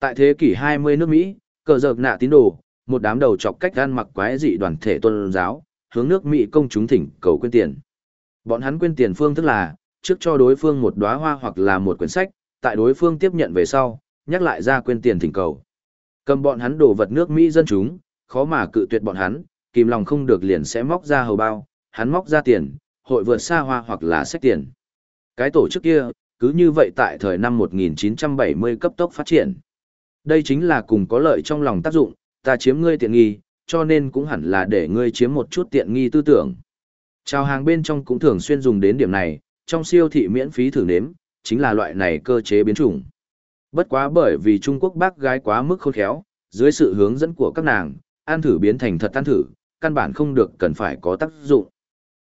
Speaker 1: Tại thế kỷ 20 nước Mỹ, cờ dợp nạ tín đồ, một đám đầu chọc cách gan mặc quái dị đoàn thể tôn giáo, hướng nước Mỹ công chúng thỉnh cầu quyên tiền. Bọn hắn quyên tiền phương thức là, trước cho đối phương một đóa hoa hoặc là một quyển sách, tại đối phương tiếp nhận về sau, nhắc lại ra quyên tiền thỉnh cầu. Cầm bọn hắn đồ vật nước Mỹ dân chúng, khó mà cự tuyệt bọn hắn, kìm lòng không được liền sẽ móc ra hầu bao, hắn móc ra tiền, hội vượt xa hoa hoặc là sách tiền. Cái tổ chức kia, cứ như vậy tại thời năm 1970 cấp tốc phát triển. Đây chính là cùng có lợi trong lòng tác dụng, ta chiếm ngươi tiện nghi, cho nên cũng hẳn là để ngươi chiếm một chút tiện nghi tư tưởng. Chào hàng bên trong cũng thường xuyên dùng đến điểm này, trong siêu thị miễn phí thử nếm, chính là loại này cơ chế biến chủng. Bất quá bởi vì Trung Quốc bác gái quá mức khôn khéo, dưới sự hướng dẫn của các nàng, ăn thử biến thành thật ăn thử, căn bản không được cần phải có tác dụng.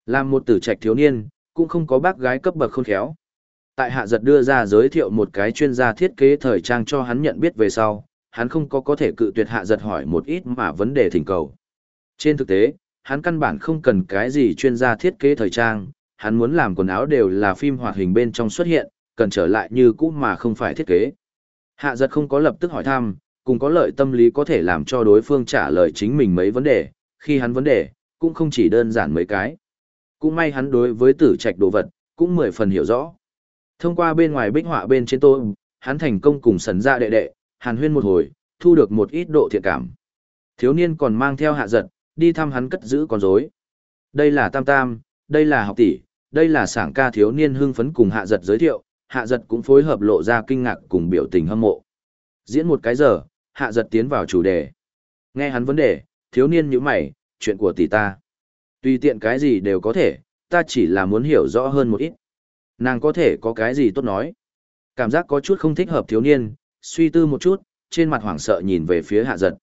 Speaker 1: Làm một tử trạch thiếu niên, cũng không có bác gái cấp bậc khôn khéo. Tại hạ giật đưa ra giới thiệu một cái chuyên gia thiết kế thời trang cho hắn nhận biết về sau, hắn không có có thể cự tuyệt hạ giật hỏi một ít mà vấn đề thỉnh cầu. Trên thực tế, hắn căn bản không cần cái gì chuyên gia thiết kế thời trang, hắn muốn làm quần áo đều là phim hoạt hình bên trong xuất hiện, cần trở lại như cũ mà không phải thiết kế. Hạ giật không có lập tức hỏi thăm, cùng có lợi tâm lý có thể làm cho đối phương trả lời chính mình mấy vấn đề, khi hắn vấn đề, cũng không chỉ đơn giản mấy cái. Cũng may hắn đối với tử trạch đồ vật, cũng mười phần hiểu rõ. Thông qua bên ngoài bích họa bên trên tôi, hắn thành công cùng sần ra đệ đệ, hàn huyên một hồi, thu được một ít độ thiện cảm. Thiếu niên còn mang theo hạ giật, đi thăm hắn cất giữ con rối. Đây là Tam Tam, đây là học tỷ, đây là sảng ca thiếu niên hưng phấn cùng hạ giật giới thiệu, hạ giật cũng phối hợp lộ ra kinh ngạc cùng biểu tình hâm mộ. Diễn một cái giờ, hạ giật tiến vào chủ đề. Nghe hắn vấn đề, thiếu niên như mày, chuyện của tỷ ta. Tùy tiện cái gì đều có thể, ta chỉ là muốn hiểu rõ hơn một ít. Nàng có thể có cái gì tốt nói. Cảm giác có chút không thích hợp thiếu niên, suy tư một chút, trên mặt hoảng sợ nhìn về phía hạ giật.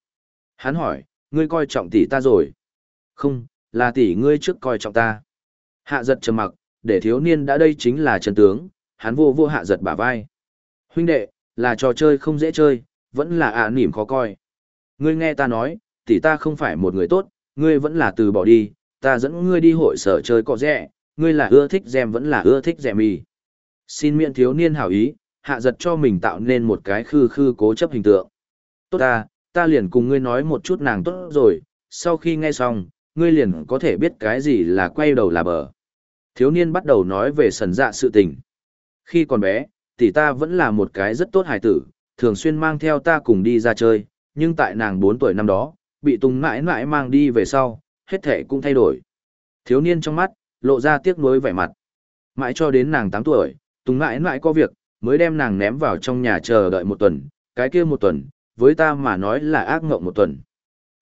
Speaker 1: Hắn hỏi, ngươi coi trọng tỷ ta rồi. Không, là tỷ ngươi trước coi trọng ta. Hạ giật trầm mặc, để thiếu niên đã đây chính là chân tướng, hắn vô vô hạ giật bả vai. Huynh đệ, là trò chơi không dễ chơi, vẫn là ạ à nỉm khó coi. Ngươi nghe ta nói, tỷ ta không phải một người tốt, ngươi vẫn là từ bỏ đi, ta dẫn ngươi đi hội sở chơi cọ rẻ, ngươi là ưa thích dèm vẫn là ưa thích dèm mì. Xin miễn thiếu niên hảo ý, hạ giật cho mình tạo nên một cái khư khư cố chấp hình tượng. Tốt ta, ta liền cùng ngươi nói một chút nàng tốt rồi, sau khi nghe xong, ngươi liền có thể biết cái gì là quay đầu là bờ. Thiếu niên bắt đầu nói về sần dạ sự tình. Khi còn bé, tỷ ta vẫn là một cái rất tốt hài tử, thường xuyên mang theo ta cùng đi ra chơi, nhưng tại nàng 4 tuổi năm đó, bị Tùng mãi mãi mang đi về sau, hết thể cũng thay đổi. Thiếu niên trong mắt, lộ ra tiếc nuối vẻ mặt. Mãi cho đến nàng 8 tuổi, Tùng mãi mãi có việc, mới đem nàng ném vào trong nhà chờ đợi một tuần, cái kia một tuần, với ta mà nói là ác ngộng một tuần.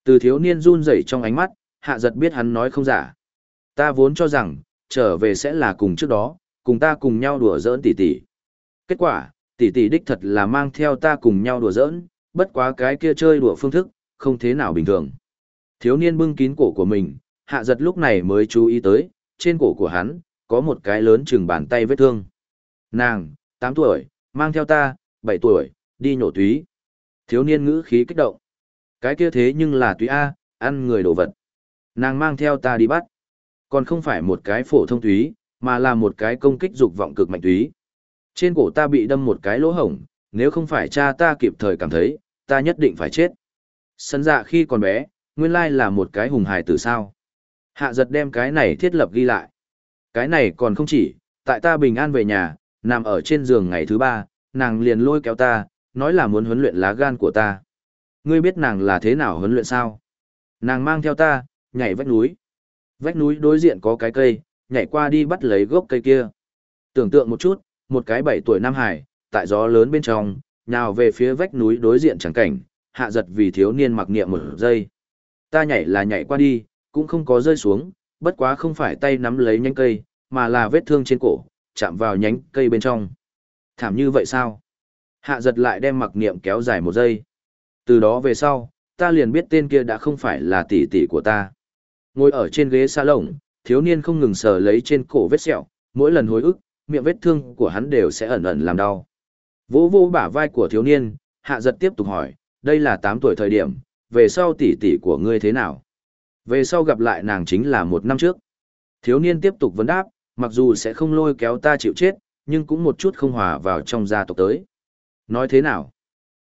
Speaker 1: Từ thiếu niên run rẩy trong ánh mắt, hạ giật biết hắn nói không giả. Ta vốn cho rằng, trở về sẽ là cùng trước đó, cùng ta cùng nhau đùa giỡn tỉ tỉ. Kết quả, tỷ tỷ đích thật là mang theo ta cùng nhau đùa giỡn, bất quá cái kia chơi đùa phương thức, không thế nào bình thường. Thiếu niên bưng kín cổ của mình, hạ giật lúc này mới chú ý tới, trên cổ của hắn, có một cái lớn chừng bàn tay vết thương. Nàng, 8 tuổi, mang theo ta, 7 tuổi, đi nhổ túy. Thiếu niên ngữ khí kích động. Cái kia thế nhưng là túy A, ăn người đồ vật. Nàng mang theo ta đi bắt. Còn không phải một cái phổ thông túy, mà là một cái công kích dục vọng cực mạnh túy. Trên cổ ta bị đâm một cái lỗ hổng, nếu không phải cha ta kịp thời cảm thấy, ta nhất định phải chết. Sân dạ khi còn bé, nguyên lai là một cái hùng hài tử sao. Hạ giật đem cái này thiết lập ghi lại. Cái này còn không chỉ, tại ta bình an về nhà, nằm ở trên giường ngày thứ ba, nàng liền lôi kéo ta, nói là muốn huấn luyện lá gan của ta. Ngươi biết nàng là thế nào huấn luyện sao? Nàng mang theo ta, nhảy vách núi. Vách núi đối diện có cái cây, nhảy qua đi bắt lấy gốc cây kia. Tưởng tượng một chút, một cái bảy tuổi Nam Hải, tại gió lớn bên trong, nào về phía vách núi đối diện chẳng cảnh, hạ giật vì thiếu niên mặc niệm một giây. Ta nhảy là nhảy qua đi, cũng không có rơi xuống, bất quá không phải tay nắm lấy nhánh cây, mà là vết thương trên cổ, chạm vào nhánh cây bên trong. Thảm như vậy sao? Hạ giật lại đem mặc niệm kéo dài một giây. Từ đó về sau, ta liền biết tên kia đã không phải là tỷ tỷ của ta. Ngồi ở trên ghế xa lồng, thiếu niên không ngừng sờ lấy trên cổ vết sẹo, mỗi lần hồi ức, miệng vết thương của hắn đều sẽ ẩn ẩn làm đau. Vỗ vỗ bả vai của thiếu niên, hạ giật tiếp tục hỏi, đây là 8 tuổi thời điểm, về sau tỷ tỷ của ngươi thế nào? Về sau gặp lại nàng chính là một năm trước. Thiếu niên tiếp tục vấn đáp, mặc dù sẽ không lôi kéo ta chịu chết, nhưng cũng một chút không hòa vào trong gia tộc tới. Nói thế nào?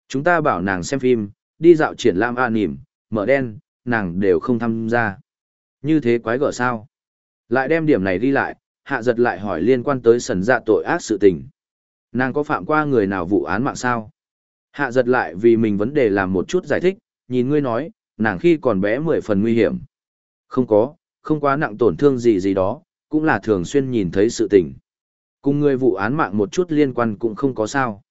Speaker 1: Chúng ta bảo nàng xem phim, đi dạo triển lãm an nỉm, mở đen, nàng đều không tham gia. Như thế quái gở sao? Lại đem điểm này đi lại, hạ giật lại hỏi liên quan tới sần dạ tội ác sự tình. Nàng có phạm qua người nào vụ án mạng sao? Hạ giật lại vì mình vấn đề làm một chút giải thích, nhìn ngươi nói, nàng khi còn bé mười phần nguy hiểm. Không có, không quá nặng tổn thương gì gì đó, cũng là thường xuyên nhìn thấy sự tình. Cùng người vụ án mạng một chút liên quan cũng không có sao.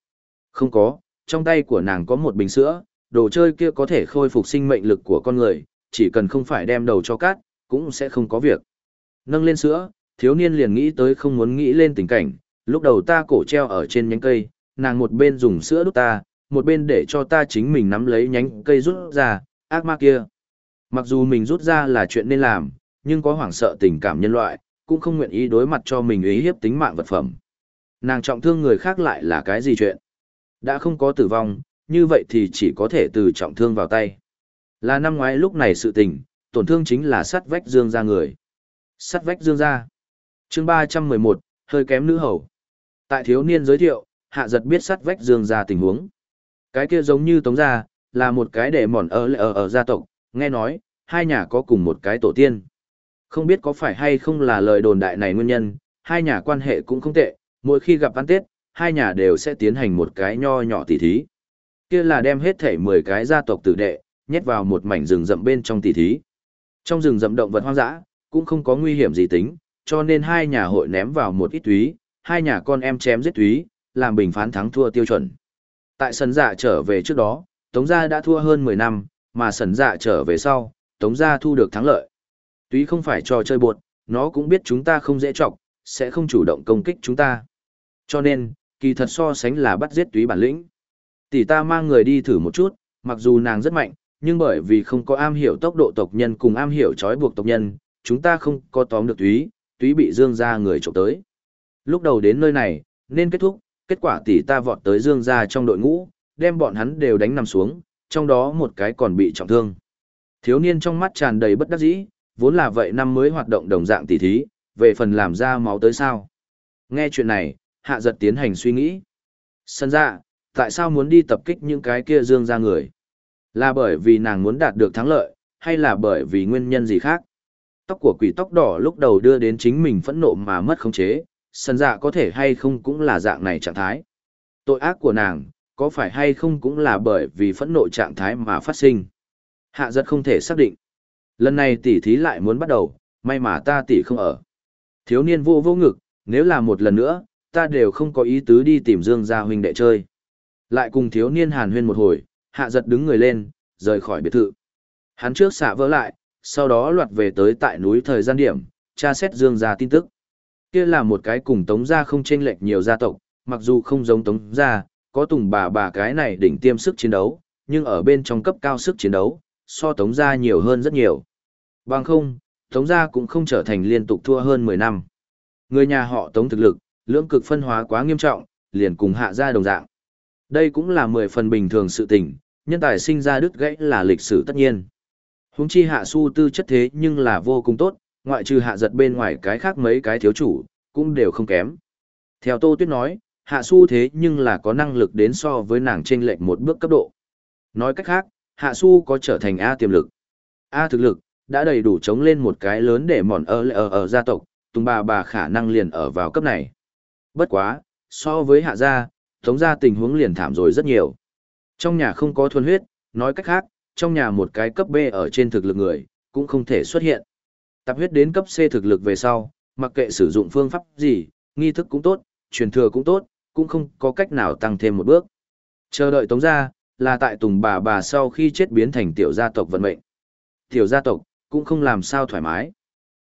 Speaker 1: Không có, trong tay của nàng có một bình sữa, đồ chơi kia có thể khôi phục sinh mệnh lực của con người, chỉ cần không phải đem đầu cho cát, cũng sẽ không có việc. Nâng lên sữa, thiếu niên liền nghĩ tới không muốn nghĩ lên tình cảnh, lúc đầu ta cổ treo ở trên nhánh cây, nàng một bên dùng sữa đút ta, một bên để cho ta chính mình nắm lấy nhánh cây rút ra, ác ma kia. Mặc dù mình rút ra là chuyện nên làm, nhưng có hoảng sợ tình cảm nhân loại, cũng không nguyện ý đối mặt cho mình ý hiếp tính mạng vật phẩm. Nàng trọng thương người khác lại là cái gì chuyện? Đã không có tử vong, như vậy thì chỉ có thể từ trọng thương vào tay. Là năm ngoái lúc này sự tình, tổn thương chính là sắt vách dương ra người. Sắt vách dương ra chương 311, hơi kém nữ hầu. Tại thiếu niên giới thiệu, hạ giật biết sắt vách dương ra tình huống. Cái kia giống như tống gia, là một cái để mòn ở ở ở gia tộc, nghe nói, hai nhà có cùng một cái tổ tiên. Không biết có phải hay không là lời đồn đại này nguyên nhân, hai nhà quan hệ cũng không tệ, mỗi khi gặp ăn Tết, hai nhà đều sẽ tiến hành một cái nho nhỏ tỉ thí. Kia là đem hết thể 10 cái gia tộc tử đệ, nhét vào một mảnh rừng rậm bên trong tỉ thí. Trong rừng rậm động vật hoang dã, cũng không có nguy hiểm gì tính, cho nên hai nhà hội ném vào một ít túy, hai nhà con em chém giết túy, làm bình phán thắng thua tiêu chuẩn. Tại sân dạ trở về trước đó, Tống Gia đã thua hơn 10 năm, mà sân dạ trở về sau, Tống Gia thu được thắng lợi. Túy không phải trò chơi buột, nó cũng biết chúng ta không dễ trọng, sẽ không chủ động công kích chúng ta. Cho nên, kỳ thật so sánh là bắt giết túy bản lĩnh. Tỷ ta mang người đi thử một chút, mặc dù nàng rất mạnh, nhưng bởi vì không có am hiểu tốc độ tộc nhân cùng am hiểu trói buộc tộc nhân, chúng ta không có tóm được túy, túy bị dương gia người trộm tới. Lúc đầu đến nơi này, nên kết thúc, kết quả tỷ ta vọt tới dương gia trong đội ngũ, đem bọn hắn đều đánh nằm xuống, trong đó một cái còn bị trọng thương. Thiếu niên trong mắt tràn đầy bất đắc dĩ, vốn là vậy năm mới hoạt động đồng dạng tỷ thí, về phần làm ra máu tới sao. Nghe chuyện này, hạ giật tiến hành suy nghĩ. Sân ra, tại sao muốn đi tập kích những cái kia dương ra người? Là bởi vì nàng muốn đạt được thắng lợi, hay là bởi vì nguyên nhân gì khác? Tóc của quỷ tóc đỏ lúc đầu đưa đến chính mình phẫn nộ mà mất khống chế, sân dạ có thể hay không cũng là dạng này trạng thái. Tội ác của nàng, có phải hay không cũng là bởi vì phẫn nộ trạng thái mà phát sinh. Hạ giật không thể xác định. Lần này tỷ thí lại muốn bắt đầu, may mà ta tỷ không ở. Thiếu niên vô vô ngực, nếu là một lần nữa, ta đều không có ý tứ đi tìm Dương gia huynh đệ chơi. Lại cùng thiếu niên hàn huyên một hồi, hạ giật đứng người lên, rời khỏi biệt thự. Hắn trước xả vỡ lại, sau đó loạt về tới tại núi thời gian điểm, tra xét Dương gia tin tức. Kia là một cái cùng Tống gia không chênh lệch nhiều gia tộc, mặc dù không giống Tống gia, có tùng bà bà cái này đỉnh tiêm sức chiến đấu, nhưng ở bên trong cấp cao sức chiến đấu, so Tống gia nhiều hơn rất nhiều. Bằng không, Tống gia cũng không trở thành liên tục thua hơn 10 năm. Người nhà họ Tống thực lực, lưỡng cực phân hóa quá nghiêm trọng, liền cùng hạ gia đồng dạng. Đây cũng là 10 phần bình thường sự tình, nhân tài sinh ra đứt gãy là lịch sử tất nhiên. Húng chi hạ su tư chất thế nhưng là vô cùng tốt, ngoại trừ hạ giật bên ngoài cái khác mấy cái thiếu chủ, cũng đều không kém. Theo Tô Tuyết nói, hạ su thế nhưng là có năng lực đến so với nàng trên lệch một bước cấp độ. Nói cách khác, hạ su có trở thành A tiềm lực. A thực lực, đã đầy đủ chống lên một cái lớn để mòn ở ở ở gia tộc, tùng bà bà khả năng liền ở vào cấp này. Bất quá, so với hạ gia, tống gia tình huống liền thảm rồi rất nhiều. Trong nhà không có thuần huyết, nói cách khác, trong nhà một cái cấp B ở trên thực lực người, cũng không thể xuất hiện. Tập huyết đến cấp C thực lực về sau, mặc kệ sử dụng phương pháp gì, nghi thức cũng tốt, truyền thừa cũng tốt, cũng không có cách nào tăng thêm một bước. Chờ đợi tống gia, là tại tùng bà bà sau khi chết biến thành tiểu gia tộc vận mệnh. Tiểu gia tộc, cũng không làm sao thoải mái.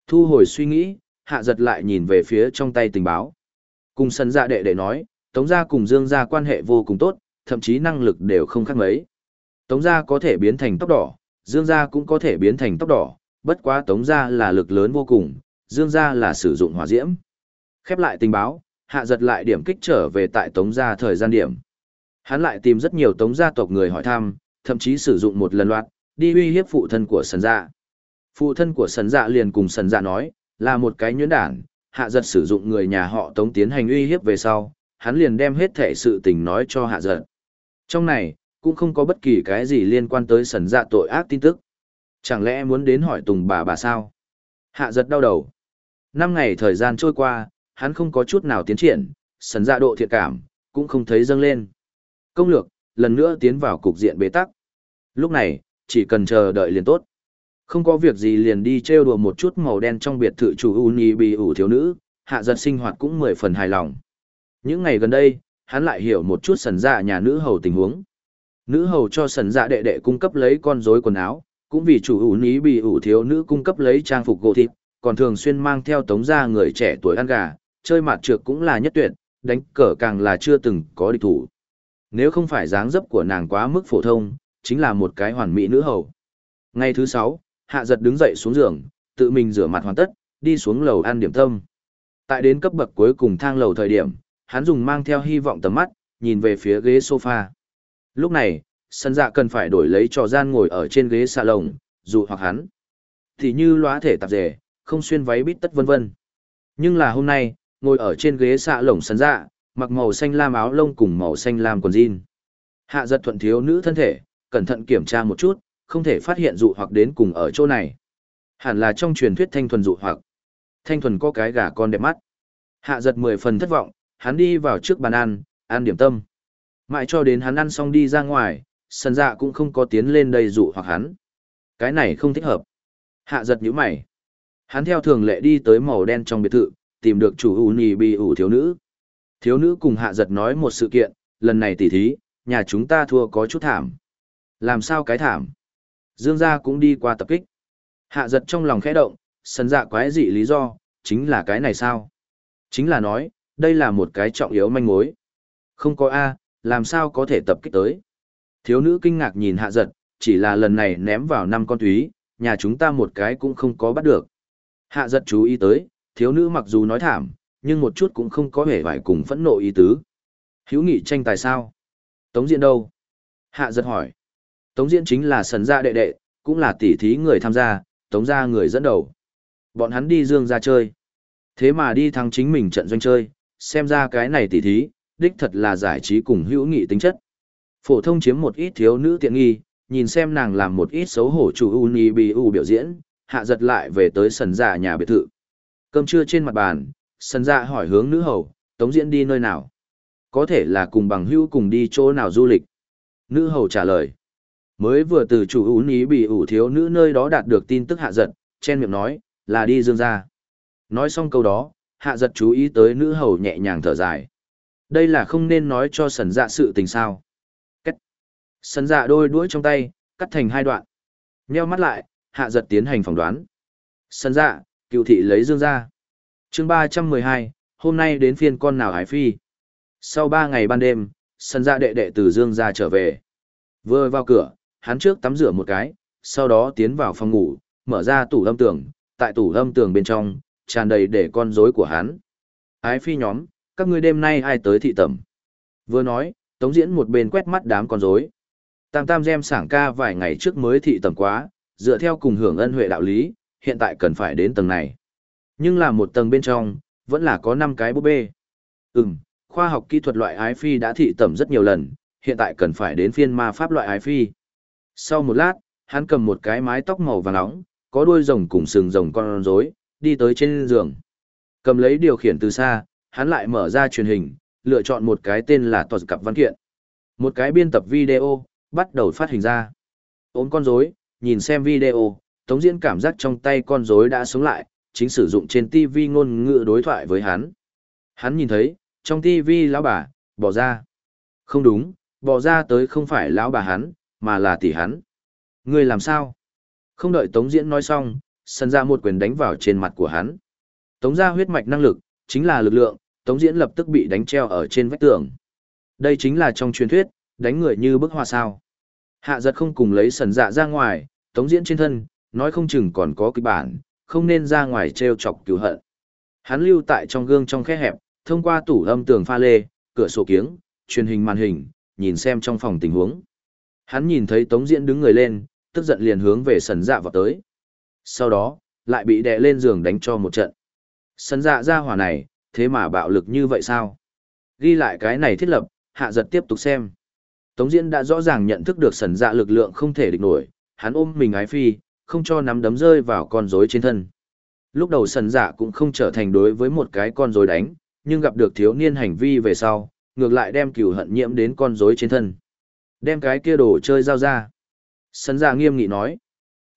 Speaker 1: Thu hồi suy nghĩ, hạ giật lại nhìn về phía trong tay tình báo. Cùng sân gia đệ đệ nói, Tống gia cùng Dương gia quan hệ vô cùng tốt, thậm chí năng lực đều không khác mấy. Tống gia có thể biến thành tóc đỏ, Dương gia cũng có thể biến thành tóc đỏ, bất quá Tống gia là lực lớn vô cùng, Dương gia là sử dụng hỏa diễm. Khép lại tình báo, hạ giật lại điểm kích trở về tại tống gia thời gian điểm. Hắn lại tìm rất nhiều tống gia tộc người hỏi thăm, thậm chí sử dụng một lần loạt, đi uy hiếp phụ thân của sần dạ. Phụ thân của sần dạ liền cùng sần dạ nói, là một cái nhuyễn đản, hạ giật sử dụng người nhà họ tống tiến hành uy hiếp về sau, hắn liền đem hết thể sự tình nói cho hạ giật. Trong này, cũng không có bất kỳ cái gì liên quan tới sần dạ tội ác tin tức. Chẳng lẽ muốn đến hỏi tùng bà bà sao? Hạ giật đau đầu. Năm ngày thời gian trôi qua, hắn không có chút nào tiến triển, sần dạ độ thiện cảm, cũng không thấy dâng lên. Công lược, lần nữa tiến vào cục diện bế tắc. Lúc này, chỉ cần chờ đợi liền tốt. Không có việc gì liền đi trêu đùa một chút màu đen trong biệt thự chủ Uni bị ủ thiếu nữ, hạ giật sinh hoạt cũng mười phần hài lòng. Những ngày gần đây, hắn lại hiểu một chút sần dạ nhà nữ hầu tình huống. Nữ hầu cho sần dạ đệ đệ cung cấp lấy con rối quần áo, cũng vì chủ ủ ní bị ủ thiếu nữ cung cấp lấy trang phục gỗ thịt, còn thường xuyên mang theo tống gia người trẻ tuổi ăn gà, chơi mạt trượt cũng là nhất tuyệt, đánh cờ càng là chưa từng có địch thủ. Nếu không phải dáng dấp của nàng quá mức phổ thông, chính là một cái hoàn mỹ nữ hầu. Ngày thứ sáu, hạ giật đứng dậy xuống giường, tự mình rửa mặt hoàn tất, đi xuống lầu ăn điểm tâm. Tại đến cấp bậc cuối cùng thang lầu thời điểm, hắn dùng mang theo hy vọng tầm mắt, nhìn về phía ghế sofa. Lúc này, sân dạ cần phải đổi lấy trò gian ngồi ở trên ghế xà lồng, dù hoặc hắn. Thì như lóa thể tạp rể, không xuyên váy bít tất vân vân. Nhưng là hôm nay, ngồi ở trên ghế xạ lồng sân dạ, mặc màu xanh lam áo lông cùng màu xanh lam quần jean. Hạ giật thuận thiếu nữ thân thể, cẩn thận kiểm tra một chút, không thể phát hiện dụ hoặc đến cùng ở chỗ này. Hẳn là trong truyền thuyết thanh thuần dụ hoặc. Thanh thuần có cái gà con đẹp mắt. Hạ giật mười phần thất vọng, hắn đi vào trước bàn ăn, ăn điểm tâm. Mãi cho đến hắn ăn xong đi ra ngoài, sân dạ cũng không có tiến lên đây dụ hoặc hắn. Cái này không thích hợp. Hạ giật nhíu mày. Hắn theo thường lệ đi tới màu đen trong biệt thự, tìm được chủ ủ nì bị ủ thiếu nữ. Thiếu nữ cùng hạ giật nói một sự kiện, lần này tỉ thí, nhà chúng ta thua có chút thảm. Làm sao cái thảm? Dương gia cũng đi qua tập kích. Hạ giật trong lòng khẽ động, sân dạ quái dị lý do, chính là cái này sao? Chính là nói, đây là một cái trọng yếu manh mối. Không có A, làm sao có thể tập kích tới? Thiếu nữ kinh ngạc nhìn hạ giật, chỉ là lần này ném vào năm con túy, nhà chúng ta một cái cũng không có bắt được. Hạ giật chú ý tới, thiếu nữ mặc dù nói thảm, nhưng một chút cũng không có vẻ vải cùng phẫn nộ ý tứ. Hiếu nghị tranh tài sao? Tống diễn đâu? Hạ giật hỏi. Tống diễn chính là sần gia đệ đệ, cũng là tỷ thí người tham gia, tống gia người dẫn đầu. Bọn hắn đi dương ra chơi. Thế mà đi thắng chính mình trận doanh chơi, xem ra cái này tỷ thí, đích thật là giải trí cùng hữu nghị tính chất. Phổ thông chiếm một ít thiếu nữ tiện nghi, nhìn xem nàng làm một ít xấu hổ chủ uni bi u biểu diễn, hạ giật lại về tới sần dạ nhà biệt thự. Cơm trưa trên mặt bàn, sần dạ hỏi hướng nữ hầu, tống diễn đi nơi nào? Có thể là cùng bằng hữu cùng đi chỗ nào du lịch. Nữ hầu trả lời. Mới vừa từ chủ uni ní bị ủ thiếu nữ nơi đó đạt được tin tức hạ giật, chen miệng nói, là đi dương ra. Nói xong câu đó, hạ giật chú ý tới nữ hầu nhẹ nhàng thở dài. Đây là không nên nói cho sần dạ sự tình sao. Cách. Sần dạ đôi đuối trong tay, cắt thành hai đoạn. Nheo mắt lại, hạ giật tiến hành phỏng đoán. sần dạ, cựu thị lấy dương ra. chương ba trăm mười hai hôm nay đến phiên con nào hải phi. Sau ba ngày ban đêm, sần dạ đệ đệ từ dương ra trở về. Vừa vào cửa, hắn trước tắm rửa một cái, sau đó tiến vào phòng ngủ, mở ra tủ lâm tường, tại tủ lâm tường bên trong, tràn đầy để con rối của hắn. Ái phi nhóm, các ngươi đêm nay ai tới thị tẩm. Vừa nói, tống diễn một bên quét mắt đám con rối. Tam tam gem sảng ca vài ngày trước mới thị tẩm quá, dựa theo cùng hưởng ân huệ đạo lý, hiện tại cần phải đến tầng này. Nhưng là một tầng bên trong, vẫn là có năm cái búp bê. Ừm, khoa học kỹ thuật loại ái phi đã thị tẩm rất nhiều lần, hiện tại cần phải đến phiên ma pháp loại ái phi. Sau một lát, hắn cầm một cái mái tóc màu vàng nóng, có đuôi rồng cùng sừng rồng con rối, đi tới trên giường. Cầm lấy điều khiển từ xa, hắn lại mở ra truyền hình, lựa chọn một cái tên là toàn cặp văn kiện. Một cái biên tập video, bắt đầu phát hình ra. Ôm con rối, nhìn xem video, Tống Diễn cảm giác trong tay con rối đã sống lại, chính sử dụng trên TV ngôn ngữ đối thoại với hắn. Hắn nhìn thấy, trong TV lão bà, bỏ ra. Không đúng, bỏ ra tới không phải lão bà hắn, mà là tỷ hắn. Người làm sao? Không đợi Tống Diễn nói xong, sân ra một quyền đánh vào trên mặt của hắn. Tống ra huyết mạch năng lực, chính là lực lượng, Tống Diễn lập tức bị đánh treo ở trên vách tường. Đây chính là trong truyền thuyết, đánh người như bức hoa sao. Hạ giật không cùng lấy sần dạ ra ngoài, tống diễn trên thân, nói không chừng còn có kịch bản, không nên ra ngoài treo chọc cứu hận. Hắn lưu tại trong gương trong khe hẹp, thông qua tủ âm tường pha lê, cửa sổ kiếng, truyền hình màn hình, nhìn xem trong phòng tình huống. Hắn nhìn thấy Tống Diễn đứng người lên, tức giận liền hướng về sần dạ vào tới. Sau đó, lại bị đè lên giường đánh cho một trận. Sân dạ ra hỏa này, thế mà bạo lực như vậy sao? Ghi lại cái này thiết lập, hạ giật tiếp tục xem. Tống Diễn đã rõ ràng nhận thức được sần dạ lực lượng không thể địch nổi, hắn ôm mình ái phi, không cho nắm đấm rơi vào con rối trên thân. Lúc đầu sần dạ cũng không trở thành đối với một cái con rối đánh, nhưng gặp được thiếu niên hành vi về sau, ngược lại đem cừu hận nhiễm đến con rối trên thân. Đem cái kia đồ chơi giao ra. Sần dạ nghiêm nghị nói.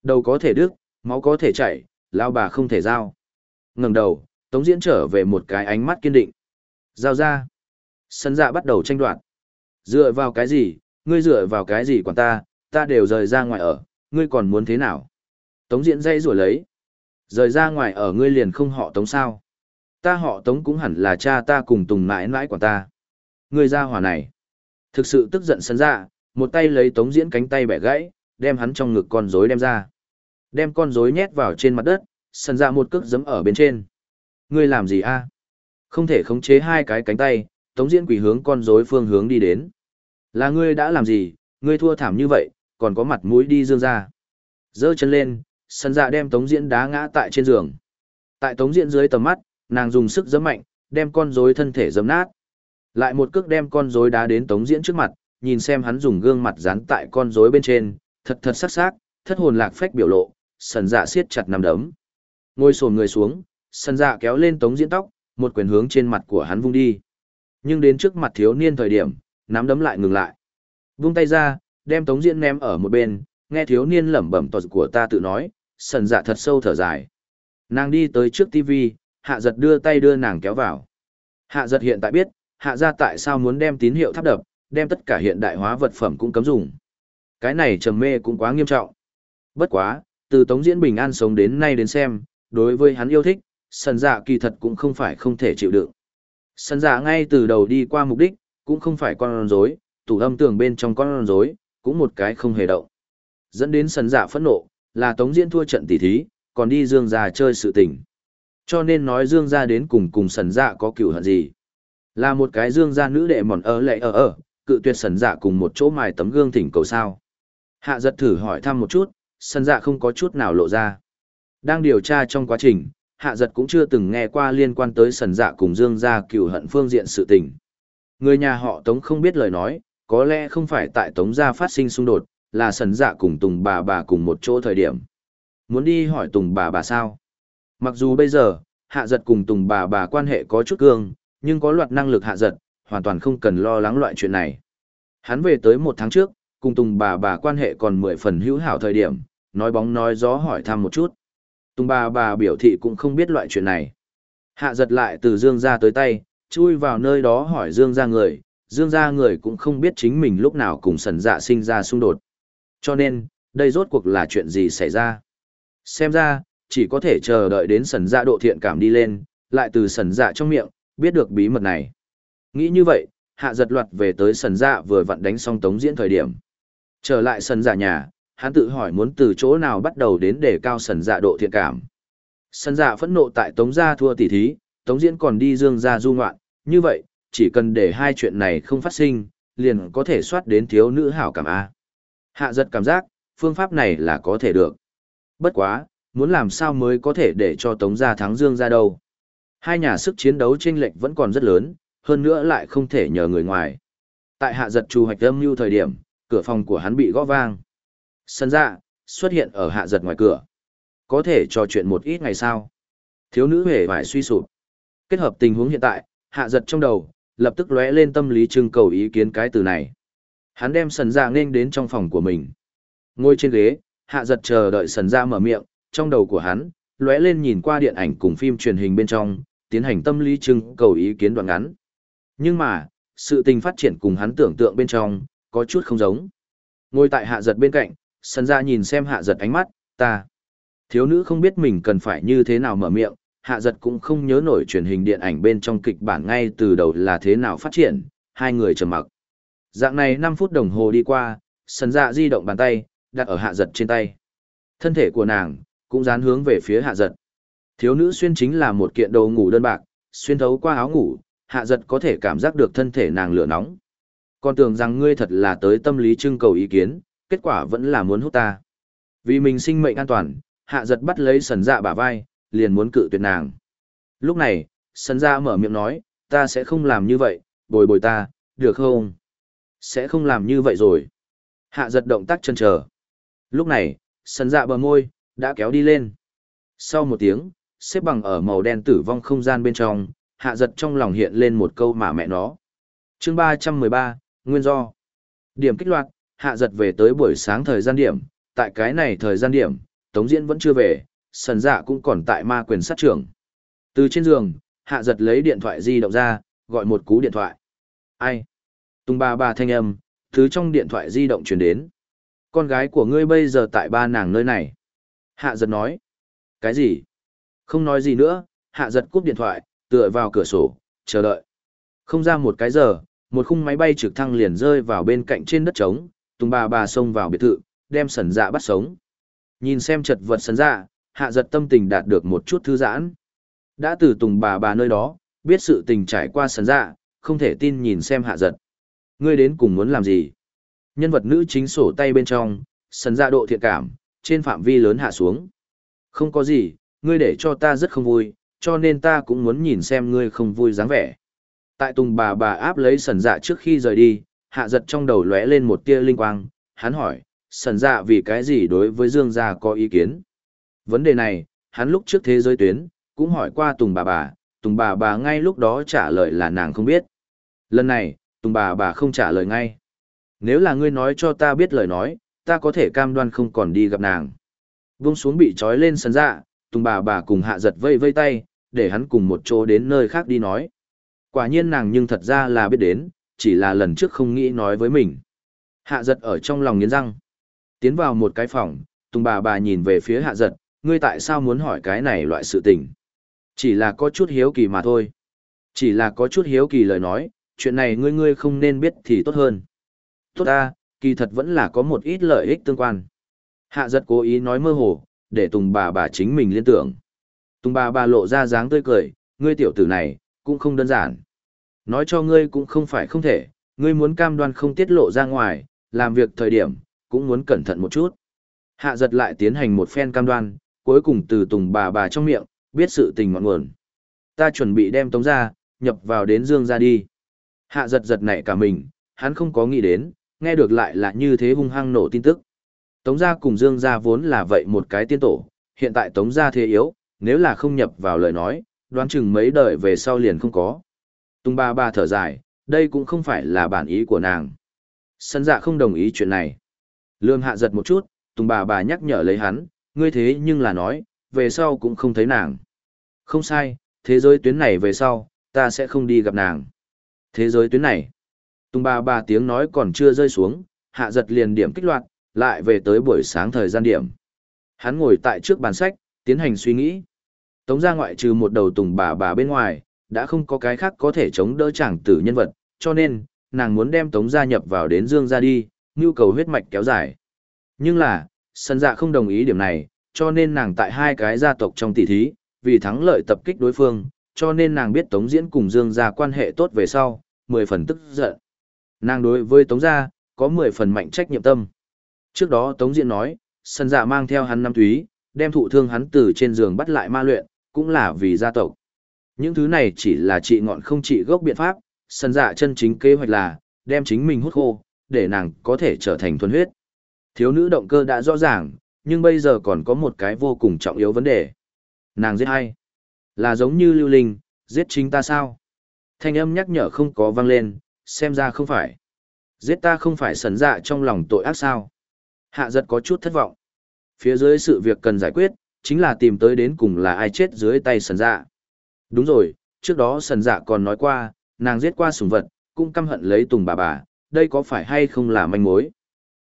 Speaker 1: Đầu có thể đứt, máu có thể chảy, lao bà không thể giao. ngẩng đầu, Tống Diễn trở về một cái ánh mắt kiên định. Giao ra. sân dạ bắt đầu tranh đoạt. Dựa vào cái gì, ngươi dựa vào cái gì quản ta, ta đều rời ra ngoài ở, ngươi còn muốn thế nào? Tống diễn dây rồi lấy. Rời ra ngoài ở ngươi liền không họ tống sao. Ta họ tống cũng hẳn là cha ta cùng tùng mãi mãi của ta. Ngươi ra hỏa này. Thực sự tức giận sân dạ, một tay lấy tống diễn cánh tay bẻ gãy, đem hắn trong ngực con rối đem ra. Đem con rối nhét vào trên mặt đất, sân dạ một cước giấm ở bên trên. Ngươi làm gì a? Không thể khống chế hai cái cánh tay, tống diễn quỷ hướng con rối phương hướng đi đến. Là ngươi đã làm gì, ngươi thua thảm như vậy, còn có mặt mũi đi dương ra. Giơ chân lên, sân dạ đem tống diễn đá ngã tại trên giường. Tại tống diễn dưới tầm mắt, nàng dùng sức giấm mạnh, đem con rối thân thể giấm nát. Lại một cước đem con rối đá đến tống diễn trước mặt, nhìn xem hắn dùng gương mặt dán tại con rối bên trên, thật thật sắc sắc, thất hồn lạc phách biểu lộ, sần dạ siết chặt nằm đấm. Ngồi sồn người xuống, sân dạ kéo lên tống diễn tóc, một quyền hướng trên mặt của hắn vung đi. Nhưng đến trước mặt thiếu niên thời điểm, nắm đấm lại ngừng lại. Vung tay ra, đem tống diễn ném ở một bên, nghe thiếu niên lẩm bẩm tọt của ta tự nói, sần dạ thật sâu thở dài. Nàng đi tới trước TV, hạ giật đưa tay đưa nàng kéo vào. Hạ giật hiện tại biết, hạ ra tại sao muốn đem tín hiệu thắp đập, đem tất cả hiện đại hóa vật phẩm cũng cấm dùng. Cái này trầm mê cũng quá nghiêm trọng. Bất quá, từ tống diễn bình an sống đến nay đến xem, đối với hắn yêu thích, sần dạ kỳ thật cũng không phải không thể chịu đựng. Sần dạ ngay từ đầu đi qua mục đích, cũng không phải con rối, tủ âm tường bên trong con rối, cũng một cái không hề động. Dẫn đến sần dạ phẫn nộ, là Tống Diễn thua trận tỷ thí, còn đi Dương gia chơi sự tình. Cho nên nói Dương gia đến cùng cùng sần dạ có cựu hận gì. Là một cái Dương gia nữ đệ mòn ở lệ ở ở, cự tuyệt sần dạ cùng một chỗ mài tấm gương thỉnh cầu sao. Hạ giật thử hỏi thăm một chút, sần dạ không có chút nào lộ ra. Đang điều tra trong quá trình, hạ giật cũng chưa từng nghe qua liên quan tới sần dạ cùng Dương gia cựu hận phương diện sự tình. Người nhà họ Tống không biết lời nói, có lẽ không phải tại Tống gia phát sinh xung đột, là sần dạ cùng Tùng bà bà cùng một chỗ thời điểm. Muốn đi hỏi Tùng bà bà sao? Mặc dù bây giờ, hạ giật cùng Tùng bà bà quan hệ có chút cương, nhưng có loạt năng lực hạ giật, hoàn toàn không cần lo lắng loại chuyện này. Hắn về tới một tháng trước, cùng Tùng bà bà quan hệ còn mười phần hữu hảo thời điểm, nói bóng nói gió hỏi thăm một chút. Tùng bà bà biểu thị cũng không biết loại chuyện này. Hạ giật lại từ dương ra tới tay, chui vào nơi đó hỏi Dương ra người, Dương ra người cũng không biết chính mình lúc nào cùng sần dạ sinh ra xung đột. Cho nên, đây rốt cuộc là chuyện gì xảy ra. Xem ra, chỉ có thể chờ đợi đến sần dạ độ thiện cảm đi lên, lại từ sần dạ trong miệng, biết được bí mật này. Nghĩ như vậy, hạ giật loạt về tới sần dạ vừa vặn đánh xong tống diễn thời điểm. Trở lại sần dạ nhà, hắn tự hỏi muốn từ chỗ nào bắt đầu đến để cao sần dạ độ thiện cảm. Sần dạ phẫn nộ tại tống gia thua tỷ thí, tống diễn còn đi dương gia du ngoạn, như vậy, chỉ cần để hai chuyện này không phát sinh, liền có thể soát đến thiếu nữ hảo cảm A. Hạ giật cảm giác, phương pháp này là có thể được. Bất quá, muốn làm sao mới có thể để cho Tống gia thắng Dương gia đâu. Hai nhà sức chiến đấu chênh lệch vẫn còn rất lớn, hơn nữa lại không thể nhờ người ngoài. Tại hạ giật trù hoạch âm như thời điểm, cửa phòng của hắn bị gõ vang. Sân dạ, xuất hiện ở hạ giật ngoài cửa. Có thể trò chuyện một ít ngày sau. Thiếu nữ hề vải suy sụp. Kết hợp tình huống hiện tại, hạ giật trong đầu, lập tức lóe lên tâm lý trưng cầu ý kiến cái từ này. Hắn đem sần dạ nên đến trong phòng của mình. Ngồi trên ghế, hạ giật chờ đợi sần dạ mở miệng, trong đầu của hắn, lóe lên nhìn qua điện ảnh cùng phim truyền hình bên trong, tiến hành tâm lý trưng cầu ý kiến đoạn ngắn. Nhưng mà, sự tình phát triển cùng hắn tưởng tượng bên trong, có chút không giống. Ngồi tại hạ giật bên cạnh, sân ra dạ nhìn xem hạ giật ánh mắt, ta. Thiếu nữ không biết mình cần phải như thế nào mở miệng, hạ giật cũng không nhớ nổi truyền hình điện ảnh bên trong kịch bản ngay từ đầu là thế nào phát triển, hai người trầm mặc. Dạng này 5 phút đồng hồ đi qua, sân ra dạ di động bàn tay, đặt ở hạ giật trên tay. Thân thể của nàng, cũng dán hướng về phía hạ giật. Thiếu nữ xuyên chính là một kiện đồ ngủ đơn bạc, xuyên thấu qua áo ngủ, hạ giật có thể cảm giác được thân thể nàng lửa nóng. Con tưởng rằng ngươi thật là tới tâm lý trưng cầu ý kiến, kết quả vẫn là muốn hút ta. Vì mình sinh mệnh an toàn, hạ giật bắt lấy sần dạ bả vai, liền muốn cự tuyệt nàng. Lúc này, sần dạ mở miệng nói, ta sẽ không làm như vậy, bồi bồi ta, được không? Sẽ không làm như vậy rồi. Hạ giật động tác chân chờ. Lúc này, sần dạ bờ môi, đã kéo đi lên. Sau một tiếng, xếp bằng ở màu đen tử vong không gian bên trong, hạ giật trong lòng hiện lên một câu mà mẹ nó. chương ba trăm mười ba Nguyên do. Điểm kích loạt, hạ giật về tới buổi sáng thời gian điểm, tại cái này thời gian điểm, Tống Diễn vẫn chưa về, sần dạ cũng còn tại ma quyền sát trưởng. Từ trên giường, hạ giật lấy điện thoại di động ra, gọi một cú điện thoại. Ai? Tung ba ba thanh âm, thứ trong điện thoại di động truyền đến. Con gái của ngươi bây giờ tại ba nàng nơi này. Hạ giật nói. Cái gì? Không nói gì nữa, hạ giật cúp điện thoại, tựa vào cửa sổ, chờ đợi. Không ra một cái giờ, một khung máy bay trực thăng liền rơi vào bên cạnh trên đất trống, Tùng bà bà xông vào biệt thự, đem sần dạ bắt sống. Nhìn xem chật vật sần dạ, hạ giật tâm tình đạt được một chút thư giãn. Đã từ tùng bà bà nơi đó, biết sự tình trải qua sần dạ, không thể tin nhìn xem hạ giật. Ngươi đến cùng muốn làm gì? Nhân vật nữ chính sổ tay bên trong, sần dạ độ thiện cảm, trên phạm vi lớn hạ xuống. Không có gì, ngươi để cho ta rất không vui, cho nên ta cũng muốn nhìn xem ngươi không vui dáng vẻ. Tại tùng bà bà áp lấy sần dạ trước khi rời đi, hạ giật trong đầu lóe lên một tia linh quang, hắn hỏi, sần dạ vì cái gì đối với Dương gia có ý kiến? Vấn đề này, hắn lúc trước thế giới tuyến, cũng hỏi qua tùng bà bà, tùng bà bà ngay lúc đó trả lời là nàng không biết. Lần này, tùng bà bà không trả lời ngay. Nếu là ngươi nói cho ta biết lời nói, ta có thể cam đoan không còn đi gặp nàng. Vung xuống bị trói lên sân dạ, tùng bà bà cùng hạ giật vây vây tay, để hắn cùng một chỗ đến nơi khác đi nói. Quả nhiên nàng nhưng thật ra là biết đến, chỉ là lần trước không nghĩ nói với mình. Hạ giật ở trong lòng nghiến răng. Tiến vào một cái phòng, tùng bà bà nhìn về phía hạ giật, ngươi tại sao muốn hỏi cái này loại sự tình? Chỉ là có chút hiếu kỳ mà thôi. Chỉ là có chút hiếu kỳ lời nói, chuyện này ngươi ngươi không nên biết thì tốt hơn. Tốt ta, kỳ thật vẫn là có một ít lợi ích tương quan. Hạ giật cố ý nói mơ hồ, để Tùng bà bà chính mình liên tưởng. Tùng bà bà lộ ra dáng tươi cười, ngươi tiểu tử này, cũng không đơn giản. Nói cho ngươi cũng không phải không thể, ngươi muốn cam đoan không tiết lộ ra ngoài, làm việc thời điểm, cũng muốn cẩn thận một chút. Hạ giật lại tiến hành một phen cam đoan, cuối cùng từ Tùng bà bà trong miệng, biết sự tình ngọn nguồn. Ta chuẩn bị đem tống ra, nhập vào đến dương ra đi. Hạ giật giật nảy cả mình, hắn không có nghĩ đến, nghe được lại là như thế hung hăng nổ tin tức. Tống gia cùng Dương gia vốn là vậy một cái tiên tổ, hiện tại Tống gia thế yếu, nếu là không nhập vào lời nói, đoán chừng mấy đời về sau liền không có. Tùng ba ba thở dài, đây cũng không phải là bản ý của nàng. Sân dạ không đồng ý chuyện này. Lương hạ giật một chút, Tùng bà bà nhắc nhở lấy hắn, ngươi thế nhưng là nói, về sau cũng không thấy nàng. Không sai, thế giới tuyến này về sau, ta sẽ không đi gặp nàng. Thế giới tuyến này. Tùng bà bà tiếng nói còn chưa rơi xuống, hạ giật liền điểm kích loạt, lại về tới buổi sáng thời gian điểm. Hắn ngồi tại trước bàn sách, tiến hành suy nghĩ. Tống gia ngoại trừ một đầu tùng bà bà bên ngoài, đã không có cái khác có thể chống đỡ chàng tử nhân vật, cho nên, nàng muốn đem tống gia nhập vào đến dương gia đi, nhu cầu huyết mạch kéo dài. Nhưng là, sân dạ không đồng ý điểm này, cho nên nàng tại hai cái gia tộc trong tỷ thí, vì thắng lợi tập kích đối phương, cho nên nàng biết tống diễn cùng dương gia quan hệ tốt về sau, mười phần tức giận. Nàng đối với tống gia, có mười phần mạnh trách nhiệm tâm. Trước đó Tống Diễn nói, sân dạ mang theo hắn năm túy, đem thụ thương hắn từ trên giường bắt lại ma luyện, cũng là vì gia tộc. Những thứ này chỉ là trị ngọn không trị gốc biện pháp, sân dạ chân chính kế hoạch là, đem chính mình hút khô, để nàng có thể trở thành thuần huyết. Thiếu nữ động cơ đã rõ ràng, nhưng bây giờ còn có một cái vô cùng trọng yếu vấn đề. Nàng giết hay? Là giống như lưu linh, giết chính ta sao? Thanh âm nhắc nhở không có vang lên, xem ra không phải. Giết ta không phải sần dạ trong lòng tội ác sao? Hạ giật có chút thất vọng. Phía dưới sự việc cần giải quyết, chính là tìm tới đến cùng là ai chết dưới tay sần dạ. Đúng rồi, trước đó sần dạ còn nói qua, nàng giết qua sùng vật, cũng căm hận lấy tùng bà bà, đây có phải hay không là manh mối?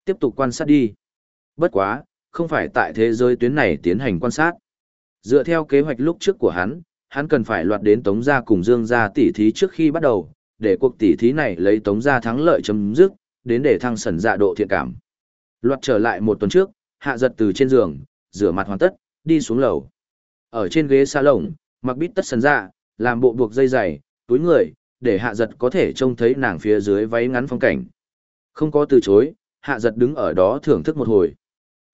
Speaker 1: Tiếp tục quan sát đi. Bất quá, không phải tại thế giới tuyến này tiến hành quan sát. Dựa theo kế hoạch lúc trước của hắn, hắn cần phải loạt đến Tống gia cùng Dương gia tỉ thí trước khi bắt đầu, để cuộc tỉ thí này lấy Tống gia thắng lợi chấm dứt, đến để thăng sần dạ độ thiện cảm. Loạt trở lại một tuần trước, hạ giật từ trên giường, rửa mặt hoàn tất, đi xuống lầu. Ở trên ghế xa lồng, mặc bít tất sần dạ, làm bộ buộc dây dày, túi người, để hạ giật có thể trông thấy nàng phía dưới váy ngắn phong cảnh. Không có từ chối, hạ giật đứng ở đó thưởng thức một hồi.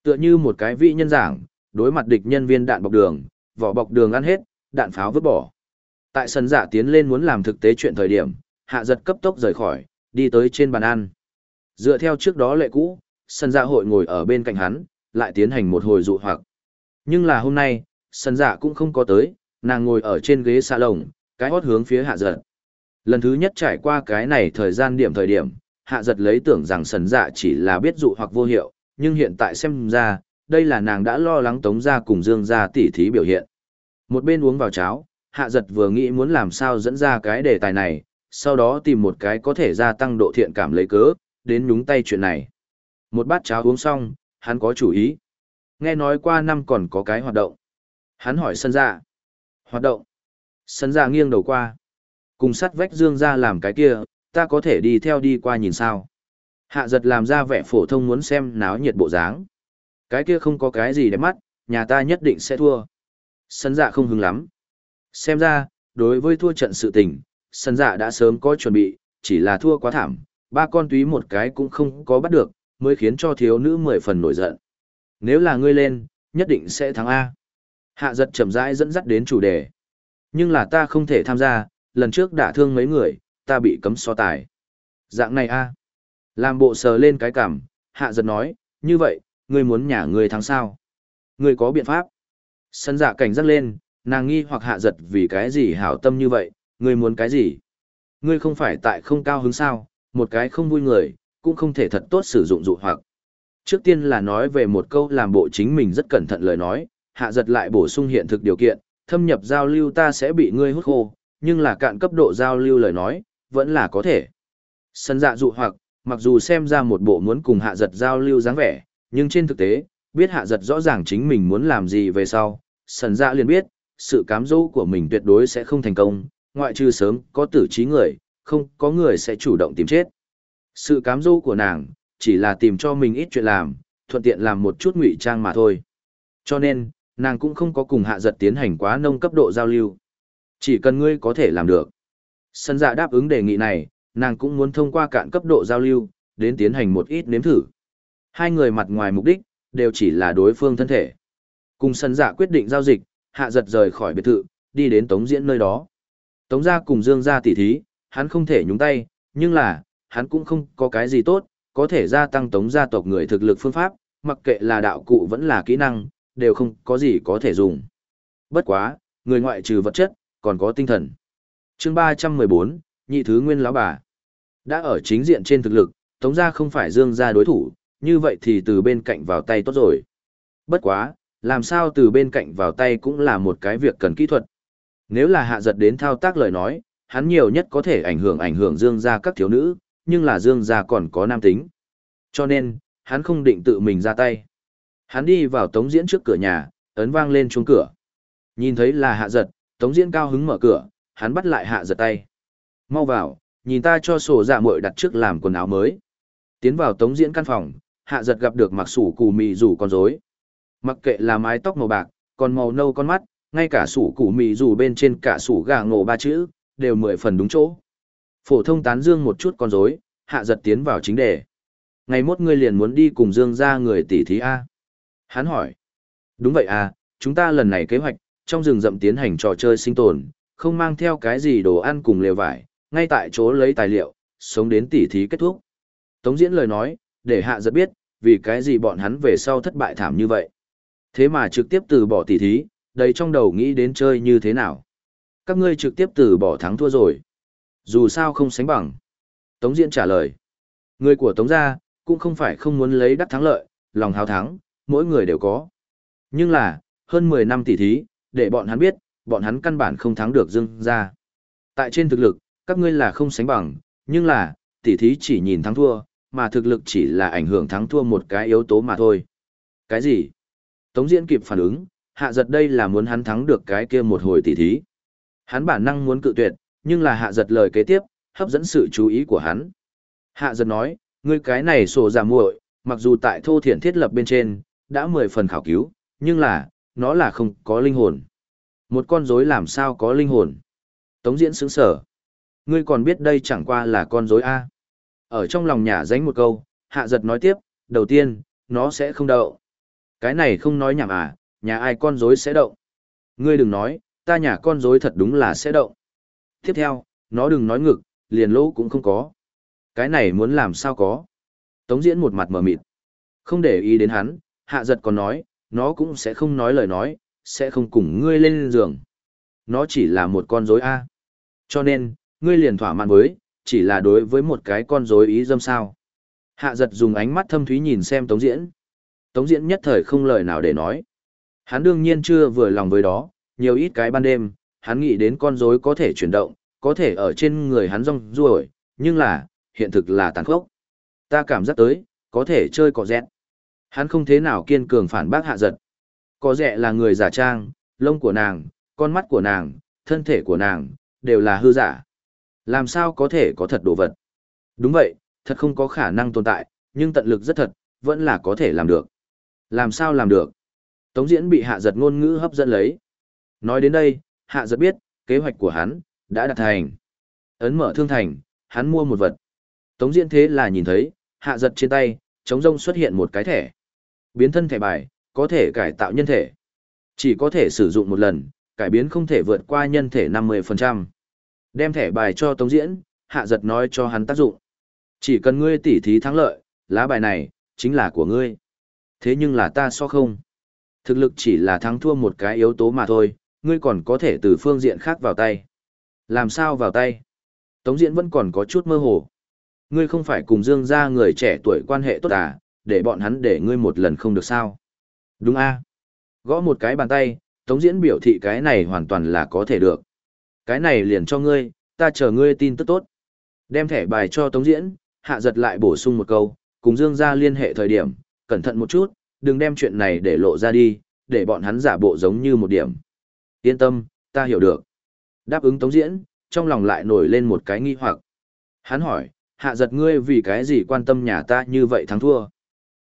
Speaker 1: Tựa như một cái vị nhân giảng, đối mặt địch nhân viên đạn bọc đường, vỏ bọc đường ăn hết, đạn pháo vứt bỏ. Tại sân dạ tiến lên muốn làm thực tế chuyện thời điểm, hạ giật cấp tốc rời khỏi, đi tới trên bàn ăn. Dựa theo trước đó lệ cũ, sân dạ hội ngồi ở bên cạnh hắn, lại tiến hành một hồi dụ hoặc. Nhưng là hôm nay, sân dạ cũng không có tới, nàng ngồi ở trên ghế xa lồng, cái hót hướng phía hạ giật. Lần thứ nhất trải qua cái này thời gian điểm thời điểm, hạ giật lấy tưởng rằng sần dạ chỉ là biết dụ hoặc vô hiệu, nhưng hiện tại xem ra, đây là nàng đã lo lắng tống ra cùng dương ra tỉ thí biểu hiện. Một bên uống vào cháo, hạ giật vừa nghĩ muốn làm sao dẫn ra cái đề tài này, sau đó tìm một cái có thể gia tăng độ thiện cảm lấy cớ, đến nhúng tay chuyện này. Một bát cháo uống xong, hắn có chủ ý. Nghe nói qua năm còn có cái hoạt động. Hắn hỏi sân dạ. Hoạt động. Sân ra nghiêng đầu qua. Cùng sắt vách dương ra làm cái kia, ta có thể đi theo đi qua nhìn sao. Hạ giật làm ra vẻ phổ thông muốn xem náo nhiệt bộ dáng. Cái kia không có cái gì đẹp mắt, nhà ta nhất định sẽ thua. Sân dạ không hứng lắm. Xem ra, đối với thua trận sự tình, sân dạ đã sớm có chuẩn bị, chỉ là thua quá thảm, ba con túy một cái cũng không có bắt được, mới khiến cho thiếu nữ mười phần nổi giận. Nếu là ngươi lên, nhất định sẽ thắng A. Hạ giật chậm rãi dẫn dắt đến chủ đề. Nhưng là ta không thể tham gia, lần trước đã thương mấy người, ta bị cấm so tài. Dạng này A. Làm bộ sờ lên cái cảm, hạ giật nói, như vậy, ngươi muốn nhả người thắng sao? Ngươi có biện pháp? Sân dạ cảnh giác lên, nàng nghi hoặc hạ giật vì cái gì hảo tâm như vậy, ngươi muốn cái gì? Ngươi không phải tại không cao hứng sao, một cái không vui người, cũng không thể thật tốt sử dụng dụ hoặc. Trước tiên là nói về một câu làm bộ chính mình rất cẩn thận lời nói, hạ giật lại bổ sung hiện thực điều kiện, thâm nhập giao lưu ta sẽ bị ngươi hút khô, nhưng là cạn cấp độ giao lưu lời nói, vẫn là có thể. Sân dạ dụ hoặc, mặc dù xem ra một bộ muốn cùng hạ giật giao lưu dáng vẻ, nhưng trên thực tế, biết hạ giật rõ ràng chính mình muốn làm gì về sau, sân dạ liền biết, sự cám dỗ của mình tuyệt đối sẽ không thành công, ngoại trừ sớm có tử trí người, không có người sẽ chủ động tìm chết. Sự cám dỗ của nàng, chỉ là tìm cho mình ít chuyện làm, thuận tiện làm một chút ngụy trang mà thôi. Cho nên, nàng cũng không có cùng hạ giật tiến hành quá nông cấp độ giao lưu. Chỉ cần ngươi có thể làm được. Sân dạ đáp ứng đề nghị này, nàng cũng muốn thông qua cạn cấp độ giao lưu, đến tiến hành một ít nếm thử. Hai người mặt ngoài mục đích, đều chỉ là đối phương thân thể. Cùng sân dạ quyết định giao dịch, hạ giật rời khỏi biệt thự, đi đến tống diễn nơi đó. Tống gia cùng dương gia tỉ thí, hắn không thể nhúng tay, nhưng là, hắn cũng không có cái gì tốt, có thể gia tăng tống gia tộc người thực lực phương pháp, mặc kệ là đạo cụ vẫn là kỹ năng, đều không có gì có thể dùng. Bất quá, người ngoại trừ vật chất, còn có tinh thần. chương 314, nhị thứ nguyên lão bà. Đã ở chính diện trên thực lực, tống gia không phải dương gia đối thủ, như vậy thì từ bên cạnh vào tay tốt rồi. Bất quá, làm sao từ bên cạnh vào tay cũng là một cái việc cần kỹ thuật. Nếu là hạ giật đến thao tác lời nói, hắn nhiều nhất có thể ảnh hưởng ảnh hưởng dương gia các thiếu nữ, nhưng là dương gia còn có nam tính. Cho nên, hắn không định tự mình ra tay. Hắn đi vào tống diễn trước cửa nhà, ấn vang lên chuông cửa. Nhìn thấy là hạ giật, tống diễn cao hứng mở cửa, hắn bắt lại hạ giật tay. Mau vào, nhìn ta cho sổ dạ muội đặt trước làm quần áo mới. Tiến vào tống diễn căn phòng, hạ giật gặp được mặc sủ củ mì rủ con rối. Mặc kệ là mái tóc màu bạc, còn màu nâu con mắt, ngay cả sủ củ mì rủ bên trên cả sủ gà ngộ ba chữ, đều mười phần đúng chỗ. Phổ thông tán dương một chút con rối, hạ giật tiến vào chính đề. Ngày mốt ngươi liền muốn đi cùng dương ra người tỷ thí A. Hắn hỏi. Đúng vậy à, chúng ta lần này kế hoạch, trong rừng rậm tiến hành trò chơi sinh tồn, không mang theo cái gì đồ ăn cùng lều vải, ngay tại chỗ lấy tài liệu, sống đến tỷ thí kết thúc. Tống diễn lời nói, để hạ giật biết, vì cái gì bọn hắn về sau thất bại thảm như vậy. Thế mà trực tiếp từ bỏ tỷ thí, đầy trong đầu nghĩ đến chơi như thế nào. Các ngươi trực tiếp từ bỏ thắng thua rồi. Dù sao không sánh bằng. Tống diễn trả lời. Người của Tống gia, cũng không phải không muốn lấy đắc thắng lợi, lòng hào thắng, mỗi người đều có. Nhưng là, hơn 10 năm tỷ thí, để bọn hắn biết, bọn hắn căn bản không thắng được Dương gia. Tại trên thực lực, các ngươi là không sánh bằng, nhưng là, tỷ thí chỉ nhìn thắng thua, mà thực lực chỉ là ảnh hưởng thắng thua một cái yếu tố mà thôi. Cái gì? Tống Diễn kịp phản ứng, hạ giật đây là muốn hắn thắng được cái kia một hồi tỷ thí. Hắn bản năng muốn cự tuyệt, nhưng là hạ giật lời kế tiếp, hấp dẫn sự chú ý của hắn. Hạ giật nói, ngươi cái này sổ giả muội, mặc dù tại thô thiển thiết lập bên trên, đã mười phần khảo cứu, nhưng là, nó là không có linh hồn. Một con rối làm sao có linh hồn? Tống diễn sững sở. Ngươi còn biết đây chẳng qua là con rối A. Ở trong lòng nhà dánh một câu, hạ giật nói tiếp, đầu tiên, nó sẽ không đậu. Cái này không nói nhảm à, nhà ai con rối sẽ đậu? Ngươi đừng nói, ta nhà con rối thật đúng là sẽ đậu. Tiếp theo, nó đừng nói ngực, liền lỗ cũng không có. Cái này muốn làm sao có. Tống diễn một mặt mở mịt. Không để ý đến hắn, hạ giật còn nói, nó cũng sẽ không nói lời nói, sẽ không cùng ngươi lên giường. Nó chỉ là một con rối A. Cho nên, ngươi liền thỏa mãn với, chỉ là đối với một cái con rối ý dâm sao. Hạ giật dùng ánh mắt thâm thúy nhìn xem Tống Diễn. Tống Diễn nhất thời không lời nào để nói. Hắn đương nhiên chưa vừa lòng với đó, nhiều ít cái ban đêm, hắn nghĩ đến con rối có thể chuyển động, có thể ở trên người hắn rong ruổi, nhưng là, hiện thực là tàn khốc. Ta cảm giác tới, có thể chơi cỏ dẹt. Hắn không thế nào kiên cường phản bác hạ giật. Có rẻ là người giả trang, lông của nàng, con mắt của nàng, thân thể của nàng, đều là hư giả. Làm sao có thể có thật đồ vật? Đúng vậy, thật không có khả năng tồn tại, nhưng tận lực rất thật, vẫn là có thể làm được. Làm sao làm được? Tống diễn bị hạ giật ngôn ngữ hấp dẫn lấy. Nói đến đây, hạ giật biết, kế hoạch của hắn, đã đạt thành. Ấn mở thương thành, hắn mua một vật. Tống diễn thế là nhìn thấy, hạ giật trên tay, chống rông xuất hiện một cái thẻ. Biến thân thẻ bài, có thể cải tạo nhân thể. Chỉ có thể sử dụng một lần, cải biến không thể vượt qua nhân thể 50%. Đem thẻ bài cho Tống Diễn, hạ giật nói cho hắn tác dụng. Chỉ cần ngươi tỉ thí thắng lợi, lá bài này, chính là của ngươi. Thế nhưng là ta so không. Thực lực chỉ là thắng thua một cái yếu tố mà thôi, ngươi còn có thể từ phương diện khác vào tay. Làm sao vào tay? Tống Diễn vẫn còn có chút mơ hồ. Ngươi không phải cùng Dương gia người trẻ tuổi quan hệ tốt à, để bọn hắn để ngươi một lần không được sao? Đúng a Gõ một cái bàn tay, Tống Diễn biểu thị cái này hoàn toàn là có thể được. Cái này liền cho ngươi, ta chờ ngươi tin tức tốt. Đem thẻ bài cho Tống Diễn, hạ giật lại bổ sung một câu, cùng Dương gia liên hệ thời điểm, cẩn thận một chút, đừng đem chuyện này để lộ ra đi, để bọn hắn giả bộ giống như một điểm. Yên tâm, ta hiểu được. Đáp ứng Tống Diễn, trong lòng lại nổi lên một cái nghi hoặc. Hắn hỏi, hạ giật ngươi vì cái gì quan tâm nhà ta như vậy thắng thua.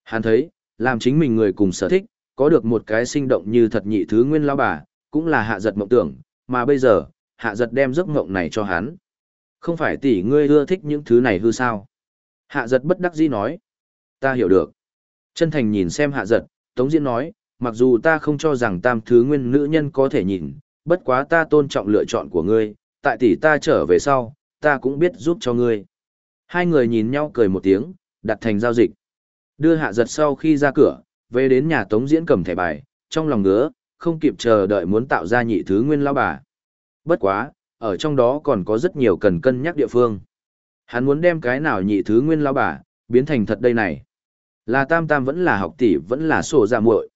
Speaker 1: Hắn thấy, làm chính mình người cùng sở thích, có được một cái sinh động như thật nhị thứ nguyên lao bà, cũng là hạ giật mộng tưởng, mà bây giờ, hạ giật đem giấc mộng này cho hắn. Không phải tỷ ngươi ưa thích những thứ này hư sao? Hạ giật bất đắc dĩ nói. Ta hiểu được. Chân thành nhìn xem hạ giật, Tống Diễn nói, mặc dù ta không cho rằng tam thứ nguyên nữ nhân có thể nhìn, bất quá ta tôn trọng lựa chọn của ngươi, tại tỷ ta trở về sau, ta cũng biết giúp cho ngươi. Hai người nhìn nhau cười một tiếng, đặt thành giao dịch. Đưa hạ giật sau khi ra cửa, về đến nhà Tống Diễn cầm thẻ bài, trong lòng ngứa, không kịp chờ đợi muốn tạo ra nhị thứ nguyên lao bà. Bất quá, ở trong đó còn có rất nhiều cần cân nhắc địa phương. Hắn muốn đem cái nào nhị thứ nguyên lao bà, biến thành thật đây này. Là tam tam vẫn là học tỷ vẫn là sổ dạ muội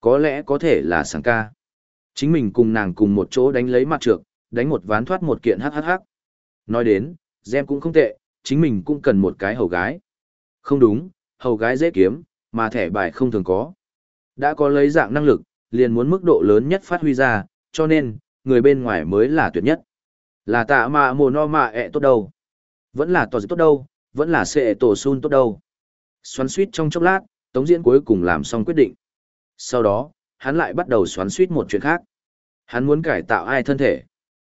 Speaker 1: Có lẽ có thể là sáng ca. Chính mình cùng nàng cùng một chỗ đánh lấy mặt trược, đánh một ván thoát một kiện hắc hắc hắc. Nói đến, Gem cũng không tệ, chính mình cũng cần một cái hầu gái. Không đúng, hầu gái dễ kiếm, mà thẻ bài không thường có. Đã có lấy dạng năng lực, liền muốn mức độ lớn nhất phát huy ra, cho nên, người bên ngoài mới là tuyệt nhất. Là tạ mà mồ no mà ẹ tốt đâu. Vẫn là tòa tốt đâu, vẫn là sệ tổ sun tốt đâu. Xoắn suýt trong chốc lát, Tống Diễn cuối cùng làm xong quyết định. Sau đó, hắn lại bắt đầu xoắn suýt một chuyện khác. Hắn muốn cải tạo ai thân thể.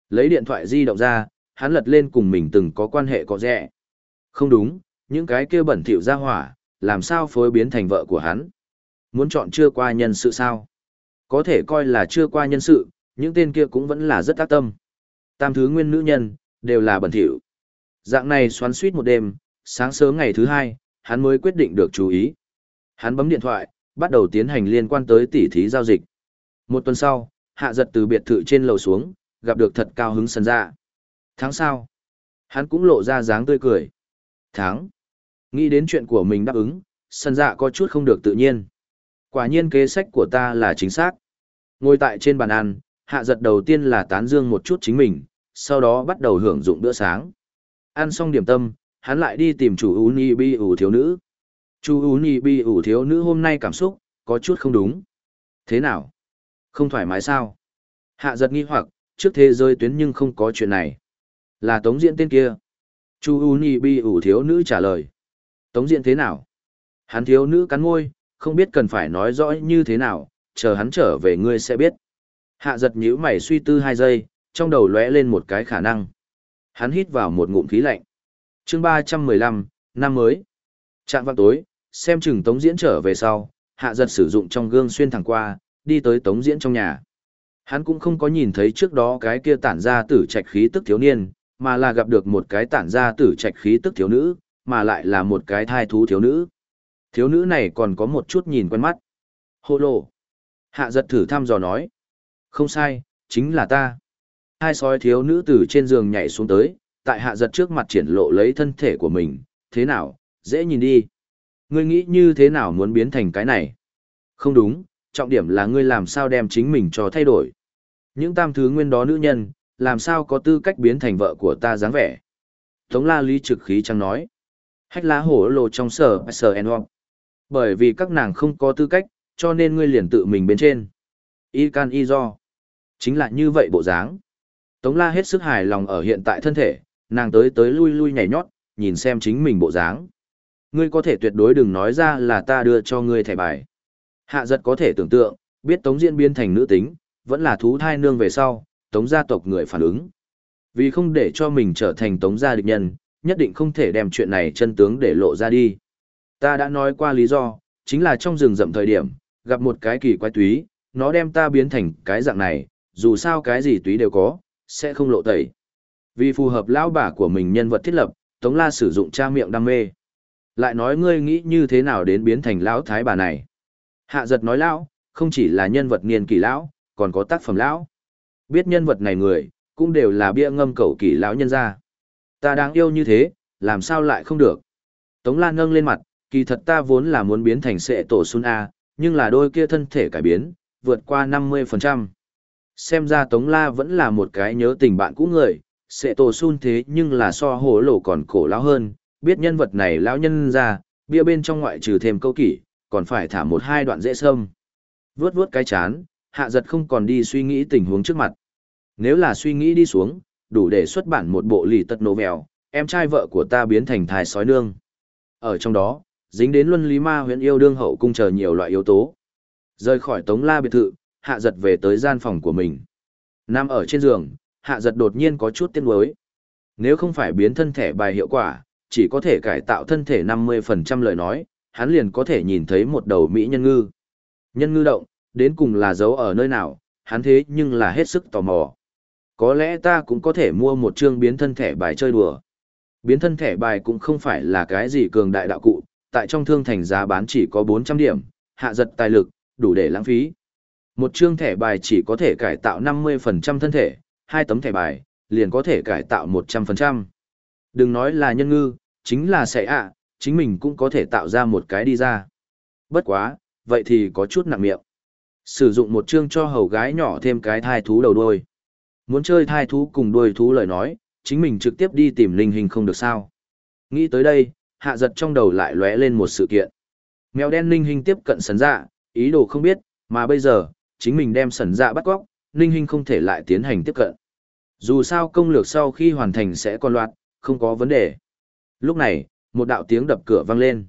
Speaker 1: Lấy điện thoại di động ra, hắn lật lên cùng mình từng có quan hệ có rẻ. Không đúng, những cái kia bẩn thỉu ra hỏa, làm sao phối biến thành vợ của hắn. Muốn chọn chưa qua nhân sự sao? Có thể coi là chưa qua nhân sự, những tên kia cũng vẫn là rất tác tâm. Tam thứ nguyên nữ nhân, đều là bẩn thỉu. Dạng này xoắn suýt một đêm, sáng sớm ngày thứ hai, hắn mới quyết định được chú ý. Hắn bấm điện thoại, bắt đầu tiến hành liên quan tới tỉ thí giao dịch. Một tuần sau, hạ giật từ biệt thự trên lầu xuống, gặp được thật cao hứng sân ra. Tháng sau, hắn cũng lộ ra dáng tươi cười. Tháng, nghĩ đến chuyện của mình đáp ứng, sân dạ có chút không được tự nhiên. Quả nhiên kế sách của ta là chính xác. Ngồi tại trên bàn ăn, hạ giật đầu tiên là tán dương một chút chính mình, sau đó bắt đầu hưởng dụng bữa sáng. Ăn xong điểm tâm, hắn lại đi tìm chủ Uni Bi ủ thiếu nữ. Chủ Uni Bi ủ thiếu nữ hôm nay cảm xúc, có chút không đúng. Thế nào? Không thoải mái sao? Hạ giật nghi hoặc, trước thế giới tuyến nhưng không có chuyện này. Là tống diễn tên kia. Chu Uni Bi ủ thiếu nữ trả lời. Tống diễn thế nào? Hắn thiếu nữ cắn môi, không biết cần phải nói rõ như thế nào, chờ hắn trở về ngươi sẽ biết. Hạ giật nhíu mày suy tư hai giây, trong đầu lóe lên một cái khả năng. Hắn hít vào một ngụm khí lạnh. chương ba trăm mười lăm năm mới. Trạng vào tối, xem chừng Tống Diễn trở về sau, hạ giật sử dụng trong gương xuyên thẳng qua, đi tới Tống Diễn trong nhà. Hắn cũng không có nhìn thấy trước đó cái kia tản ra tử trạch khí tức thiếu niên, mà là gặp được một cái tản ra tử trạch khí tức thiếu nữ, mà lại là một cái thai thú thiếu nữ. Thiếu nữ này còn có một chút nhìn quen mắt. Hô lô. Hạ giật thử thăm dò nói. Không sai, chính là ta. Hai sói thiếu nữ từ trên giường nhảy xuống tới, tại hạ giật trước mặt triển lộ lấy thân thể của mình. Thế nào, dễ nhìn đi. Ngươi nghĩ như thế nào muốn biến thành cái này? Không đúng, trọng điểm là ngươi làm sao đem chính mình cho thay đổi. Những tam thứ nguyên đó nữ nhân, làm sao có tư cách biến thành vợ của ta dáng vẻ. Tống la lý trực khí chẳng nói. Hách lá hổ lộ trong sở sở en Bởi vì các nàng không có tư cách, cho nên ngươi liền tự mình bên trên. Y can y do. Chính là như vậy bộ dáng. Tống la hết sức hài lòng ở hiện tại thân thể, nàng tới tới lui lui nhảy nhót, nhìn xem chính mình bộ dáng. Ngươi có thể tuyệt đối đừng nói ra là ta đưa cho ngươi thẻ bài. Hạ giật có thể tưởng tượng, biết Tống Diễn biến thành nữ tính, vẫn là thú thai nương về sau, Tống gia tộc người phản ứng. Vì không để cho mình trở thành Tống gia địch nhân, nhất định không thể đem chuyện này chân tướng để lộ ra đi. Ta đã nói qua lý do, chính là trong rừng rậm thời điểm, gặp một cái kỳ quái túy, nó đem ta biến thành cái dạng này, dù sao cái gì túy đều có, sẽ không lộ tẩy. Vì phù hợp lão bà của mình nhân vật thiết lập, Tống La sử dụng cha miệng đam mê. Lại nói ngươi nghĩ như thế nào đến biến thành lão thái bà này. Hạ giật nói lão, không chỉ là nhân vật niên kỳ lão, còn có tác phẩm lão. Biết nhân vật này người, cũng đều là bia ngâm cầu kỳ lão nhân gia. Ta đáng yêu như thế, làm sao lại không được. Tống Lan nâng lên mặt, kỳ thật ta vốn là muốn biến thành sệ tổ Sun A, nhưng là đôi kia thân thể cải biến, vượt qua 50%. Xem ra Tống La vẫn là một cái nhớ tình bạn cũ người, sệ tổ Sun thế nhưng là so hổ lộ còn cổ lão hơn, biết nhân vật này lão nhân ra, bia bên trong ngoại trừ thêm câu kỷ, còn phải thả một hai đoạn dễ sâm. Vướt vướt cái chán, hạ giật không còn đi suy nghĩ tình huống trước mặt. Nếu là suy nghĩ đi xuống, đủ để xuất bản một bộ lì tật nổ vèo, em trai vợ của ta biến thành thái sói nương. Ở trong đó, dính đến luân lý ma huyện yêu đương hậu cung chờ nhiều loại yếu tố. Rời khỏi tống la biệt thự, hạ giật về tới gian phòng của mình. Nam ở trên giường, hạ giật đột nhiên có chút tiếc nuối. Nếu không phải biến thân thể bài hiệu quả, chỉ có thể cải tạo thân thể 50% lời nói, hắn liền có thể nhìn thấy một đầu Mỹ nhân ngư. Nhân ngư động, đến cùng là giấu ở nơi nào, hắn thế nhưng là hết sức tò mò. Có lẽ ta cũng có thể mua một chương biến thân thẻ bài chơi đùa. Biến thân thẻ bài cũng không phải là cái gì cường đại đạo cụ, tại trong thương thành giá bán chỉ có 400 điểm, hạ giật tài lực, đủ để lãng phí. Một chương thẻ bài chỉ có thể cải tạo 50% thân thể, hai tấm thẻ bài, liền có thể cải tạo 100%. Đừng nói là nhân ngư, chính là sẽ ạ, chính mình cũng có thể tạo ra một cái đi ra. Bất quá, vậy thì có chút nặng miệng. Sử dụng một chương cho hầu gái nhỏ thêm cái thai thú đầu đuôi. Muốn chơi thai thú cùng đuôi thú lời nói, chính mình trực tiếp đi tìm linh hình không được sao. Nghĩ tới đây, hạ giật trong đầu lại lóe lên một sự kiện. Mèo đen linh hình tiếp cận sần dạ, ý đồ không biết, mà bây giờ, chính mình đem sần dạ bắt cóc linh hình không thể lại tiến hành tiếp cận. Dù sao công lược sau khi hoàn thành sẽ còn loạt, không có vấn đề. Lúc này, một đạo tiếng đập cửa vang lên.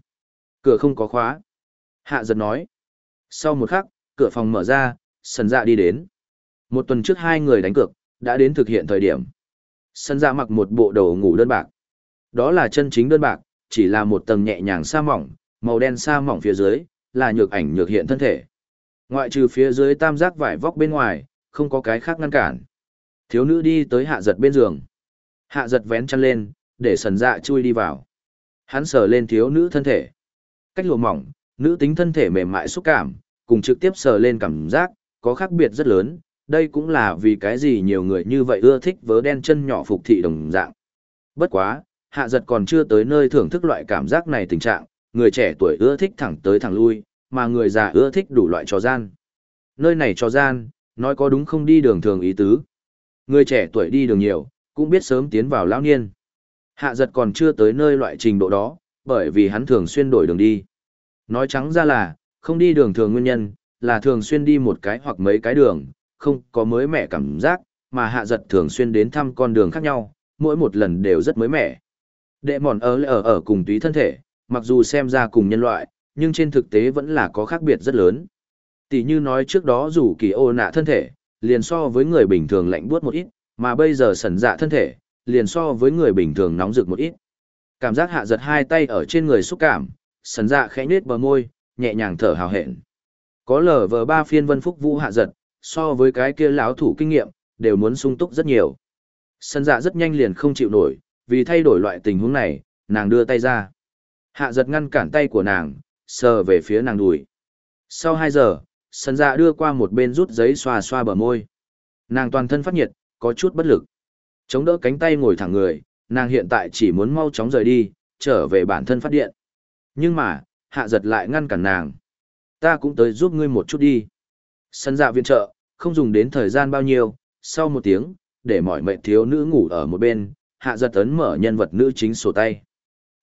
Speaker 1: Cửa không có khóa. Hạ giật nói. Sau một khắc, cửa phòng mở ra, sần dạ đi đến. Một tuần trước hai người đánh cược, đã đến thực hiện thời điểm. Sân ra mặc một bộ đồ ngủ đơn bạc. Đó là chân chính đơn bạc, chỉ là một tầng nhẹ nhàng sa mỏng, màu đen sa mỏng phía dưới, là nhược ảnh nhược hiện thân thể. Ngoại trừ phía dưới tam giác vải vóc bên ngoài, không có cái khác ngăn cản. Thiếu nữ đi tới hạ giật bên giường. Hạ giật vén chăn lên, để sần dạ chui đi vào. Hắn sờ lên thiếu nữ thân thể. Cách lùa mỏng, nữ tính thân thể mềm mại xúc cảm, cùng trực tiếp sờ lên cảm giác, có khác biệt rất lớn. Đây cũng là vì cái gì nhiều người như vậy ưa thích vớ đen chân nhỏ phục thị đồng dạng. Bất quá, hạ giật còn chưa tới nơi thưởng thức loại cảm giác này tình trạng, người trẻ tuổi ưa thích thẳng tới thẳng lui, mà người già ưa thích đủ loại trò gian. Nơi này trò gian, nói có đúng không đi đường thường ý tứ. Người trẻ tuổi đi đường nhiều, cũng biết sớm tiến vào lão niên. Hạ giật còn chưa tới nơi loại trình độ đó, bởi vì hắn thường xuyên đổi đường đi. Nói trắng ra là, không đi đường thường nguyên nhân, là thường xuyên đi một cái hoặc mấy cái đường, không có mới mẻ cảm giác, mà hạ giật thường xuyên đến thăm con đường khác nhau, mỗi một lần đều rất mới mẻ. Đệ mòn ở ở ở cùng túy thân thể, mặc dù xem ra cùng nhân loại, nhưng trên thực tế vẫn là có khác biệt rất lớn. Tỷ như nói trước đó dù kỳ ô nạ thân thể, liền so với người bình thường lạnh buốt một ít, mà bây giờ sần dạ thân thể, liền so với người bình thường nóng rực một ít. Cảm giác hạ giật hai tay ở trên người xúc cảm, sần dạ khẽ nết bờ môi, nhẹ nhàng thở hào hẹn. Có lờ vờ ba phiên vân phúc vũ hạ giật, so với cái kia lão thủ kinh nghiệm, đều muốn sung túc rất nhiều. Sân dạ rất nhanh liền không chịu nổi, vì thay đổi loại tình huống này, nàng đưa tay ra. Hạ giật ngăn cản tay của nàng, sờ về phía nàng đùi. Sau 2 giờ, sân dạ đưa qua một bên rút giấy xoa xoa bờ môi. Nàng toàn thân phát nhiệt, có chút bất lực. Chống đỡ cánh tay ngồi thẳng người, nàng hiện tại chỉ muốn mau chóng rời đi, trở về bản thân phát điện. Nhưng mà, hạ giật lại ngăn cản nàng. Ta cũng tới giúp ngươi một chút đi. Sân dạ viện trợ, không dùng đến thời gian bao nhiêu, sau một tiếng, để mọi mệnh thiếu nữ ngủ ở một bên, hạ giật ấn mở nhân vật nữ chính sổ tay.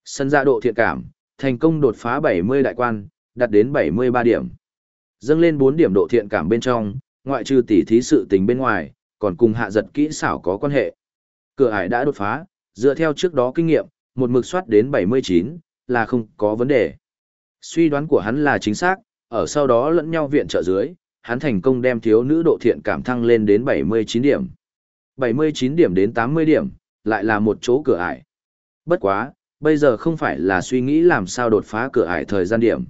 Speaker 1: Sân Ra độ thiện cảm, thành công đột phá 70 đại quan, đạt đến 73 điểm. Dâng lên 4 điểm độ thiện cảm bên trong, ngoại trừ tỉ thí sự tình bên ngoài, còn cùng hạ giật kỹ xảo có quan hệ. Cửa ải đã đột phá, dựa theo trước đó kinh nghiệm, một mực soát đến 79, là không có vấn đề. Suy đoán của hắn là chính xác, ở sau đó lẫn nhau viện trợ dưới, hắn thành công đem thiếu nữ độ thiện cảm thăng lên đến 79 điểm. 79 điểm đến 80 điểm, lại là một chỗ cửa ải. Bất quá, bây giờ không phải là suy nghĩ làm sao đột phá cửa ải thời gian điểm.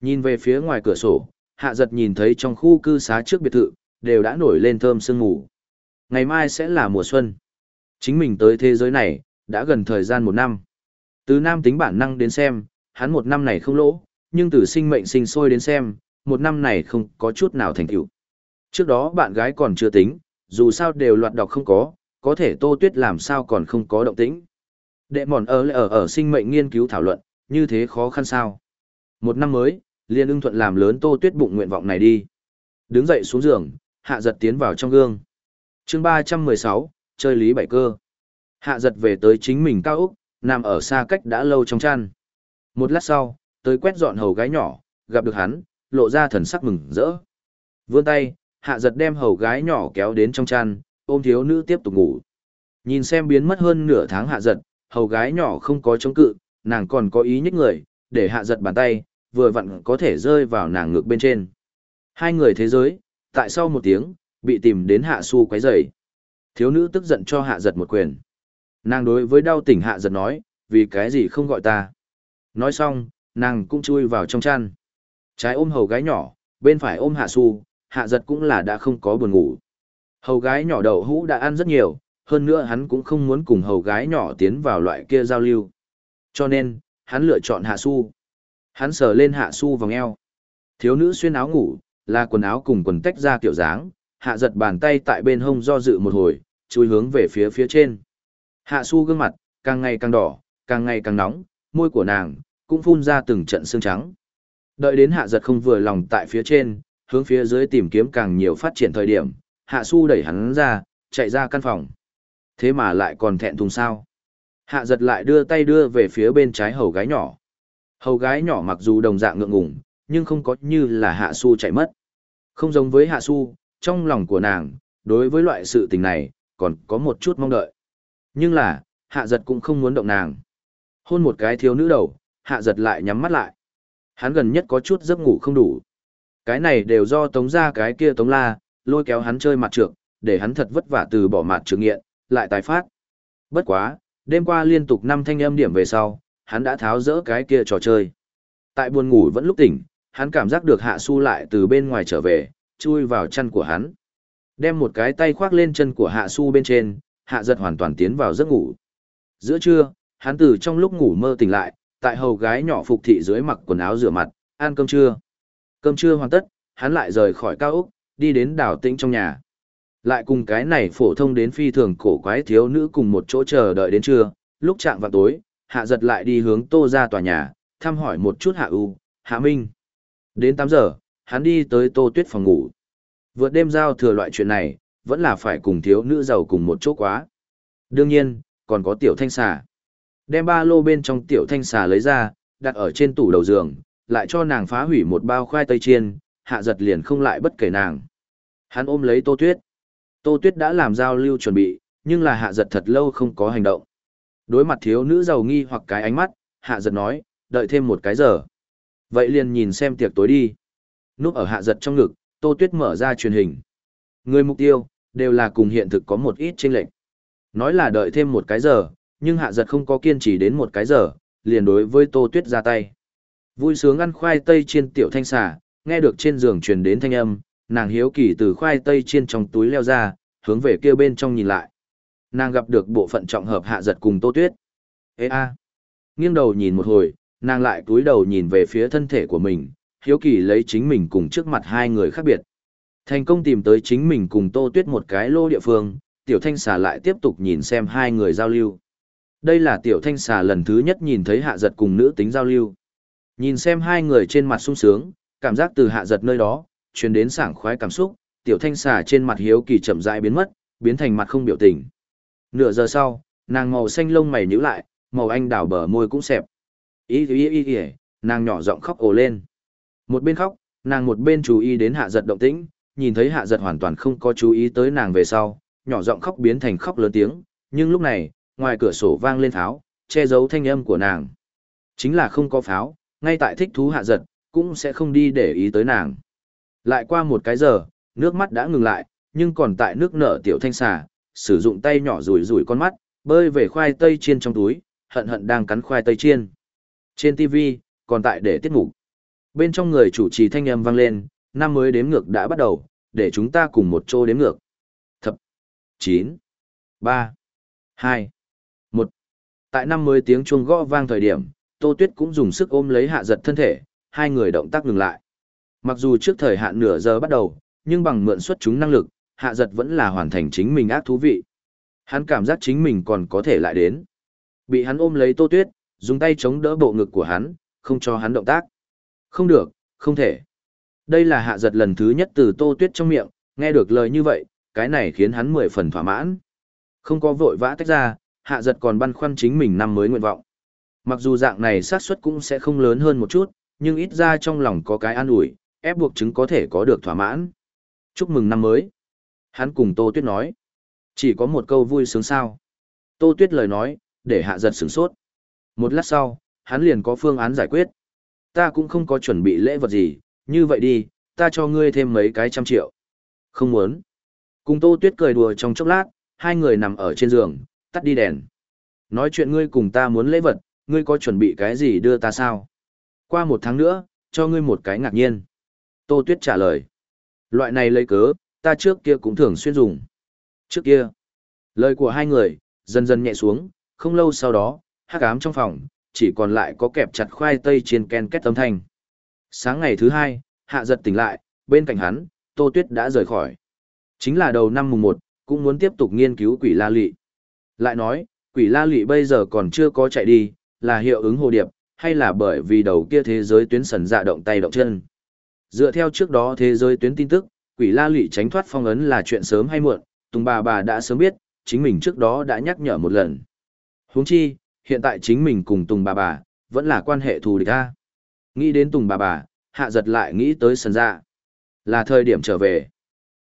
Speaker 1: Nhìn về phía ngoài cửa sổ, hạ giật nhìn thấy trong khu cư xá trước biệt thự, đều đã nổi lên thơm sương ngủ. Ngày mai sẽ là mùa xuân. Chính mình tới thế giới này, đã gần thời gian một năm. Từ nam tính bản năng đến xem, hắn một năm này không lỗ, nhưng từ sinh mệnh sinh sôi đến xem, một năm này không có chút nào thành tựu. Trước đó bạn gái còn chưa tính, dù sao đều loạt đọc không có, có thể tô tuyết làm sao còn không có động tĩnh. Đệ mòn ở ở ở sinh mệnh nghiên cứu thảo luận, như thế khó khăn sao. Một năm mới, liên ưng thuận làm lớn tô tuyết bụng nguyện vọng này đi. Đứng dậy xuống giường, hạ giật tiến vào trong gương. chương ba trăm mười sáu chơi lý bảy cơ. Hạ giật về tới chính mình cao Úc, nằm ở xa cách đã lâu trong chăn. Một lát sau, tới quét dọn hầu gái nhỏ, gặp được hắn, lộ ra thần sắc mừng rỡ. Vươn tay, hạ giật đem hầu gái nhỏ kéo đến trong chăn, ôm thiếu nữ tiếp tục ngủ. Nhìn xem biến mất hơn nửa tháng hạ giật, hầu gái nhỏ không có chống cự, nàng còn có ý nhích người, để hạ giật bàn tay, vừa vặn có thể rơi vào nàng ngực bên trên. Hai người thế giới, tại sau một tiếng, bị tìm đến hạ su quấy rầy. Thiếu nữ tức giận cho hạ giật một quyền. Nàng đối với đau tỉnh hạ giật nói, vì cái gì không gọi ta. Nói xong, nàng cũng chui vào trong chăn. Trái ôm hầu gái nhỏ, bên phải ôm hạ su, hạ giật cũng là đã không có buồn ngủ. Hầu gái nhỏ đậu hũ đã ăn rất nhiều, hơn nữa hắn cũng không muốn cùng hầu gái nhỏ tiến vào loại kia giao lưu. Cho nên, hắn lựa chọn hạ su. Hắn sờ lên hạ su vòng eo. Thiếu nữ xuyên áo ngủ, là quần áo cùng quần tách ra kiểu dáng, hạ giật bàn tay tại bên hông do dự một hồi, chui hướng về phía phía trên. Hạ su gương mặt, càng ngày càng đỏ, càng ngày càng nóng, môi của nàng, cũng phun ra từng trận xương trắng. Đợi đến hạ giật không vừa lòng tại phía trên, hướng phía dưới tìm kiếm càng nhiều phát triển thời điểm, hạ su đẩy hắn ra, chạy ra căn phòng. Thế mà lại còn thẹn thùng sao. Hạ giật lại đưa tay đưa về phía bên trái hầu gái nhỏ. Hầu gái nhỏ mặc dù đồng dạng ngượng ngùng, nhưng không có như là hạ su chạy mất. Không giống với hạ su, trong lòng của nàng, đối với loại sự tình này, còn có một chút mong đợi. Nhưng là, hạ giật cũng không muốn động nàng. Hôn một cái thiếu nữ đầu, hạ giật lại nhắm mắt lại. Hắn gần nhất có chút giấc ngủ không đủ. Cái này đều do tống ra cái kia tống la, lôi kéo hắn chơi mặt trược, để hắn thật vất vả từ bỏ mặt trược nghiện, lại tái phát. Bất quá, đêm qua liên tục năm thanh âm điểm về sau, hắn đã tháo rỡ cái kia trò chơi. Tại buồn ngủ vẫn lúc tỉnh, hắn cảm giác được hạ su lại từ bên ngoài trở về, chui vào chân của hắn. Đem một cái tay khoác lên chân của hạ su bên trên, hạ giật hoàn toàn tiến vào giấc ngủ. Giữa trưa, hắn từ trong lúc ngủ mơ tỉnh lại, tại hầu gái nhỏ phục thị dưới mặc quần áo rửa mặt, ăn cơm trưa. Cơm trưa hoàn tất, hắn lại rời khỏi cao ốc, đi đến đảo tĩnh trong nhà. Lại cùng cái này phổ thông đến phi thường cổ quái thiếu nữ cùng một chỗ chờ đợi đến trưa, lúc chạm vào tối, hạ giật lại đi hướng tô ra tòa nhà, thăm hỏi một chút hạ u, hạ minh. Đến 8 giờ, hắn đi tới tô tuyết phòng ngủ. Vượt đêm giao thừa loại chuyện này, vẫn là phải cùng thiếu nữ giàu cùng một chỗ quá. Đương nhiên, còn có tiểu thanh xà. Đem ba lô bên trong tiểu thanh xà lấy ra, đặt ở trên tủ đầu giường, lại cho nàng phá hủy một bao khoai tây chiên, hạ giật liền không lại bất kể nàng. Hắn ôm lấy tô tuyết. Tô tuyết đã làm giao lưu chuẩn bị, nhưng là hạ giật thật lâu không có hành động. Đối mặt thiếu nữ giàu nghi hoặc cái ánh mắt, hạ giật nói, đợi thêm một cái giờ. Vậy liền nhìn xem tiệc tối đi. Núp ở hạ giật trong ngực, tô tuyết mở ra truyền hình. Người mục tiêu, đều là cùng hiện thực có một ít chênh lệch. Nói là đợi thêm một cái giờ, nhưng hạ giật không có kiên trì đến một cái giờ, liền đối với Tô Tuyết ra tay. Vui sướng ăn khoai tây chiên tiểu thanh xà, nghe được trên giường truyền đến thanh âm, nàng hiếu kỳ từ khoai tây chiên trong túi leo ra, hướng về kia bên trong nhìn lại. Nàng gặp được bộ phận trọng hợp hạ giật cùng Tô Tuyết. Ê a. Nghiêng đầu nhìn một hồi, nàng lại túi đầu nhìn về phía thân thể của mình, hiếu kỳ lấy chính mình cùng trước mặt hai người khác biệt. Thành công tìm tới chính mình cùng Tô Tuyết một cái lô địa phương, Tiểu Thanh Xà lại tiếp tục nhìn xem hai người giao lưu. Đây là Tiểu Thanh Xà lần thứ nhất nhìn thấy hạ giật cùng nữ tính giao lưu. Nhìn xem hai người trên mặt sung sướng, cảm giác từ hạ giật nơi đó, truyền đến sảng khoái cảm xúc, Tiểu Thanh Xà trên mặt hiếu kỳ chậm rãi biến mất, biến thành mặt không biểu tình. Nửa giờ sau, nàng màu xanh lông mày nhíu lại, màu anh đào bờ môi cũng xẹp. Ý ý ý ý, nàng nhỏ giọng khóc ồ lên. Một bên khóc, nàng một bên chú ý đến hạ giật động tĩnh, nhìn thấy hạ giật hoàn toàn không có chú ý tới nàng về sau, nhỏ giọng khóc biến thành khóc lớn tiếng, nhưng lúc này, ngoài cửa sổ vang lên pháo, che giấu thanh âm của nàng. Chính là không có pháo, ngay tại thích thú hạ giật, cũng sẽ không đi để ý tới nàng. Lại qua một cái giờ, nước mắt đã ngừng lại, nhưng còn tại nước nở tiểu thanh xà, sử dụng tay nhỏ rủi rủi con mắt, bơi về khoai tây chiên trong túi, hận hận đang cắn khoai tây chiên. Trên TV, còn tại để tiết mục. Bên trong người chủ trì thanh âm vang lên, năm mới đếm ngược đã bắt đầu, để chúng ta cùng một chỗ đếm ngược. Thập, chín, ba, hai, một. Tại năm mới tiếng chuông gõ vang thời điểm, Tô Tuyết cũng dùng sức ôm lấy hạ giật thân thể, hai người động tác ngừng lại. Mặc dù trước thời hạn nửa giờ bắt đầu, nhưng bằng mượn xuất chúng năng lực, hạ giật vẫn là hoàn thành chính mình ác thú vị. Hắn cảm giác chính mình còn có thể lại đến. Bị hắn ôm lấy Tô Tuyết, dùng tay chống đỡ bộ ngực của hắn, không cho hắn động tác. Không được, không thể. Đây là hạ giật lần thứ nhất từ tô tuyết trong miệng, nghe được lời như vậy, cái này khiến hắn mười phần thỏa mãn. Không có vội vã tách ra, hạ giật còn băn khoăn chính mình năm mới nguyện vọng. Mặc dù dạng này xác suất cũng sẽ không lớn hơn một chút, nhưng ít ra trong lòng có cái an ủi, ép buộc chứng có thể có được thỏa mãn. Chúc mừng năm mới. Hắn cùng Tô Tuyết nói. Chỉ có một câu vui sướng sao. Tô Tuyết lời nói, để hạ giật sửng sốt. Một lát sau, hắn liền có phương án giải quyết. Ta cũng không có chuẩn bị lễ vật gì, như vậy đi, ta cho ngươi thêm mấy cái trăm triệu. Không muốn. Cùng Tô Tuyết cười đùa trong chốc lát, hai người nằm ở trên giường, tắt đi đèn. Nói chuyện ngươi cùng ta muốn lễ vật, ngươi có chuẩn bị cái gì đưa ta sao? Qua một tháng nữa, cho ngươi một cái ngạc nhiên. Tô Tuyết trả lời. Loại này lấy cớ, ta trước kia cũng thường xuyên dùng. Trước kia, lời của hai người, dần dần nhẹ xuống, không lâu sau đó, hắc ám trong phòng, chỉ còn lại có kẹp chặt khoai tây trên ken kết âm thanh. Sáng ngày thứ hai, hạ giật tỉnh lại, bên cạnh hắn, Tô Tuyết đã rời khỏi. Chính là đầu năm mùng 1, cũng muốn tiếp tục nghiên cứu quỷ la lị. Lại nói, quỷ la lị bây giờ còn chưa có chạy đi, là hiệu ứng hồ điệp, hay là bởi vì đầu kia thế giới tuyến sần dạ động tay động chân. Dựa theo trước đó thế giới tuyến tin tức, quỷ la lị tránh thoát phong ấn là chuyện sớm hay muộn, Tùng bà bà đã sớm biết, chính mình trước đó đã nhắc nhở một lần. huống chi, hiện tại chính mình cùng Tùng bà bà, vẫn là quan hệ thù địch ta Nghĩ đến Tùng bà bà, hạ giật lại nghĩ tới sần dạ. Là thời điểm trở về.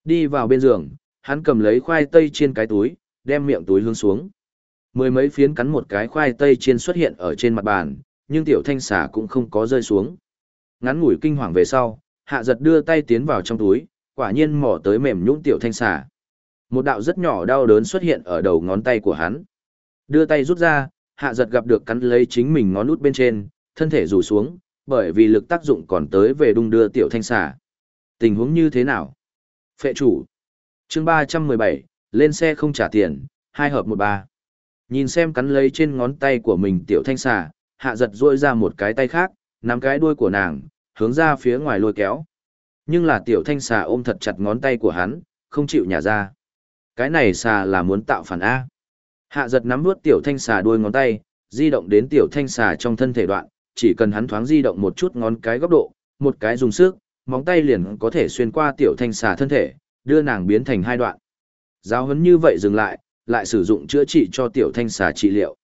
Speaker 1: Đi vào bên giường, hắn cầm lấy khoai tây trên cái túi, đem miệng túi hướng xuống. Mười mấy phiến cắn một cái khoai tây chiên xuất hiện ở trên mặt bàn, nhưng tiểu thanh xà cũng không có rơi xuống. Ngắn ngủi kinh hoàng về sau, hạ giật đưa tay tiến vào trong túi, quả nhiên mỏ tới mềm nhũn tiểu thanh xà. Một đạo rất nhỏ đau đớn xuất hiện ở đầu ngón tay của hắn. Đưa tay rút ra, hạ giật gặp được cắn lấy chính mình ngón út bên trên, thân thể rủ xuống, bởi vì lực tác dụng còn tới về đung đưa tiểu thanh xà. Tình huống như thế nào? Phệ chủ. chương ba trăm mười bảy lên xe không trả tiền, hai hợp một ba. Nhìn xem cắn lấy trên ngón tay của mình tiểu thanh xà, hạ giật ruôi ra một cái tay khác, nắm cái đuôi của nàng, hướng ra phía ngoài lôi kéo. Nhưng là tiểu thanh xà ôm thật chặt ngón tay của hắn, không chịu nhả ra. Cái này xà là muốn tạo phản A. Hạ giật nắm vuốt tiểu thanh xà đuôi ngón tay, di động đến tiểu thanh xà trong thân thể đoạn, chỉ cần hắn thoáng di động một chút ngón cái góc độ, một cái dùng sức, móng tay liền có thể xuyên qua tiểu thanh xà thân thể, đưa nàng biến thành hai đoạn. Giáo huấn như vậy dừng lại, lại sử dụng chữa trị cho tiểu thanh xà trị liệu.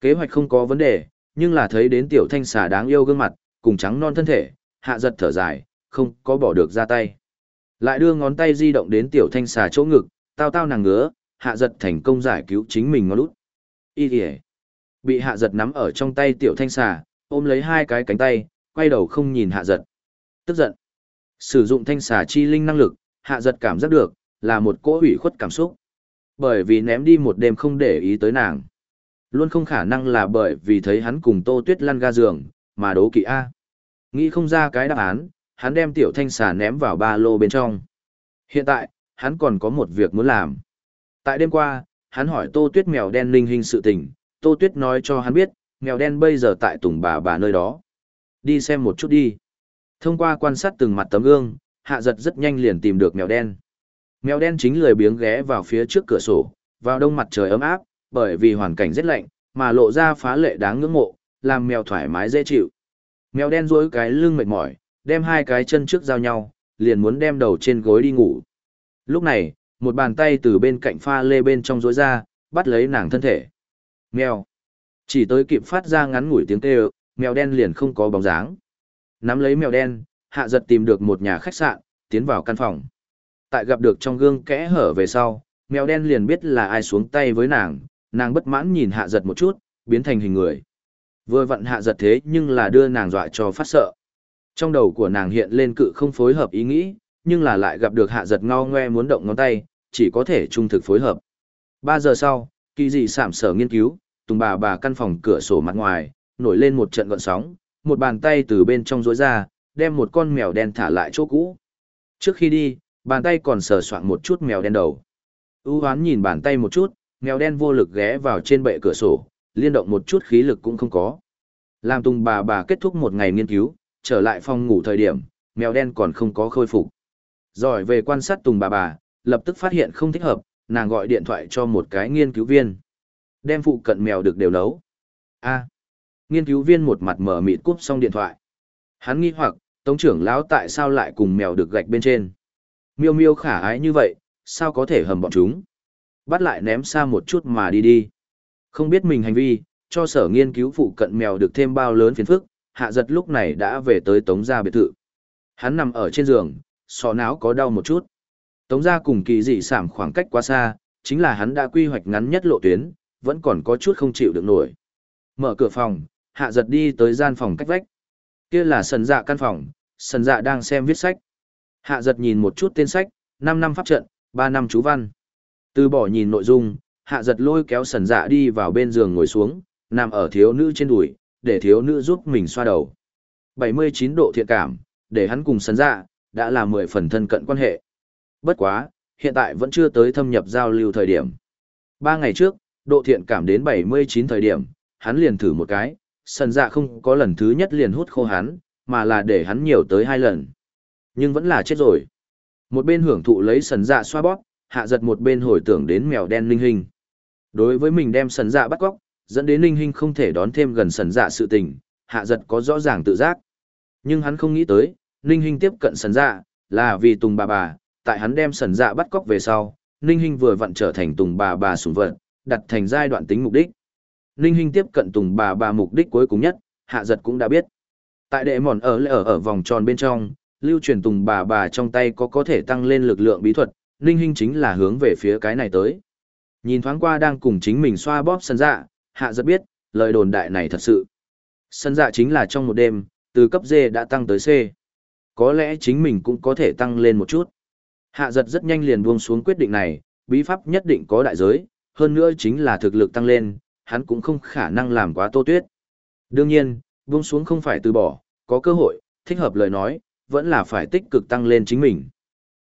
Speaker 1: Kế hoạch không có vấn đề, nhưng là thấy đến tiểu thanh xà đáng yêu gương mặt, cùng trắng non thân thể, hạ giật thở dài, không có bỏ được ra tay. Lại đưa ngón tay di động đến tiểu thanh xà chỗ ngực, tao tao nàng ngứa, hạ giật thành công giải cứu chính mình ngón út. Y kìa. Bị hạ giật nắm ở trong tay tiểu thanh xà, ôm lấy hai cái cánh tay, quay đầu không nhìn hạ giật. Tức giận. Sử dụng thanh xà chi linh năng lực, hạ giật cảm giác được, là một cỗ hủy khuất cảm xúc. Bởi vì ném đi một đêm không để ý tới nàng. Luôn không khả năng là bởi vì thấy hắn cùng Tô Tuyết lăn ga giường, mà đố kỵ A. Nghĩ không ra cái đáp án, hắn đem tiểu thanh xà ném vào ba lô bên trong. Hiện tại, hắn còn có một việc muốn làm. Tại đêm qua, hắn hỏi Tô Tuyết mèo đen linh hình sự tình, Tô Tuyết nói cho hắn biết, mèo đen bây giờ tại tùng bà bà nơi đó. Đi xem một chút đi. Thông qua quan sát từng mặt tấm gương, hạ giật rất nhanh liền tìm được mèo đen. Mèo đen chính lười biếng ghé vào phía trước cửa sổ, vào đông mặt trời ấm áp, bởi vì hoàn cảnh rất lạnh, mà lộ ra phá lệ đáng ngưỡng mộ, làm mèo thoải mái dễ chịu. Mèo đen duỗi cái lưng mệt mỏi, đem hai cái chân trước giao nhau, liền muốn đem đầu trên gối đi ngủ. Lúc này, một bàn tay từ bên cạnh pha lê bên trong rối ra, bắt lấy nàng thân thể. Mèo. Chỉ tới kịp phát ra ngắn ngủi tiếng kêu, mèo đen liền không có bóng dáng. Nắm lấy mèo đen, hạ giật tìm được một nhà khách sạn, tiến vào căn phòng. Tại gặp được trong gương kẽ hở về sau, mèo đen liền biết là ai xuống tay với nàng, nàng bất mãn nhìn hạ giật một chút, biến thành hình người. Vừa vặn hạ giật thế nhưng là đưa nàng dọa cho phát sợ. Trong đầu của nàng hiện lên cự không phối hợp ý nghĩ, nhưng là lại gặp được hạ giật ngao ngoe muốn động ngón tay, chỉ có thể trung thực phối hợp. Ba giờ sau, kỳ dị sảm sở nghiên cứu, tùng bà bà căn phòng cửa sổ mặt ngoài, nổi lên một trận gọn sóng, một bàn tay từ bên trong rối ra, đem một con mèo đen thả lại chỗ cũ. Trước khi đi, bàn tay còn sờ soạn một chút mèo đen đầu. U hoán nhìn bàn tay một chút, mèo đen vô lực ghé vào trên bệ cửa sổ, liên động một chút khí lực cũng không có. Làm tùng bà bà kết thúc một ngày nghiên cứu, trở lại phòng ngủ thời điểm, mèo đen còn không có khôi phục. Giỏi về quan sát tùng bà bà, lập tức phát hiện không thích hợp, nàng gọi điện thoại cho một cái nghiên cứu viên. Đem phụ cận mèo được đều nấu. a nghiên cứu viên một mặt mở mịt cúp xong điện thoại. Hắn nghi hoặc, tống trưởng lão tại sao lại cùng mèo được gạch bên trên. Miêu miêu khả ái như vậy, sao có thể hầm bọn chúng. Bắt lại ném xa một chút mà đi đi. Không biết mình hành vi, cho sở nghiên cứu phụ cận mèo được thêm bao lớn phiền phức, hạ giật lúc này đã về tới tống gia biệt thự. Hắn nằm ở trên giường, sọ não có đau một chút. Tống gia cùng kỳ dị sảm khoảng cách quá xa, chính là hắn đã quy hoạch ngắn nhất lộ tuyến, vẫn còn có chút không chịu được nổi. Mở cửa phòng, hạ giật đi tới gian phòng cách vách. Kia là sần dạ căn phòng, sần dạ đang xem viết sách. Hạ giật nhìn một chút tên sách, 5 năm pháp trận, 3 năm chú văn. Từ bỏ nhìn nội dung, hạ giật lôi kéo sần dạ đi vào bên giường ngồi xuống, nằm ở thiếu nữ trên đùi, để thiếu nữ giúp mình xoa đầu. 79 độ thiện cảm, để hắn cùng sần dạ, đã là 10 phần thân cận quan hệ. Bất quá, hiện tại vẫn chưa tới thâm nhập giao lưu thời điểm. Ba ngày trước, độ thiện cảm đến 79 thời điểm, hắn liền thử một cái, sần dạ không có lần thứ nhất liền hút khô hắn, mà là để hắn nhiều tới hai lần. Nhưng vẫn là chết rồi. Một bên hưởng thụ lấy sần dạ xoa bóp, hạ giật một bên hồi tưởng đến mèo đen linh hình. Đối với mình đem sần dạ bắt cóc, dẫn đến linh hình không thể đón thêm gần sần dạ sự tình, hạ giật có rõ ràng tự giác. Nhưng hắn không nghĩ tới, linh hình tiếp cận sần dạ, là vì tùng bà bà, tại hắn đem sần dạ bắt cóc về sau, linh hình vừa vặn trở thành tùng bà bà sủng vật, đặt thành giai đoạn tính mục đích. Ninh Hinh tiếp cận Tùng bà bà mục đích cuối cùng nhất, hạ giật cũng đã biết. Tại đệ mòn ở ở ở vòng tròn bên trong, lưu truyền Tùng bà bà trong tay có có thể tăng lên lực lượng bí thuật, Ninh Hinh chính là hướng về phía cái này tới. Nhìn thoáng qua đang cùng chính mình xoa bóp sân dạ, hạ giật biết, lời đồn đại này thật sự. Sân dạ chính là trong một đêm, từ cấp D đã tăng tới C. Có lẽ chính mình cũng có thể tăng lên một chút. Hạ giật rất nhanh liền buông xuống quyết định này, bí pháp nhất định có đại giới, hơn nữa chính là thực lực tăng lên, hắn cũng không khả năng làm quá tô tuyết. Đương nhiên, buông xuống không phải từ bỏ, có cơ hội, thích hợp lời nói, vẫn là phải tích cực tăng lên chính mình.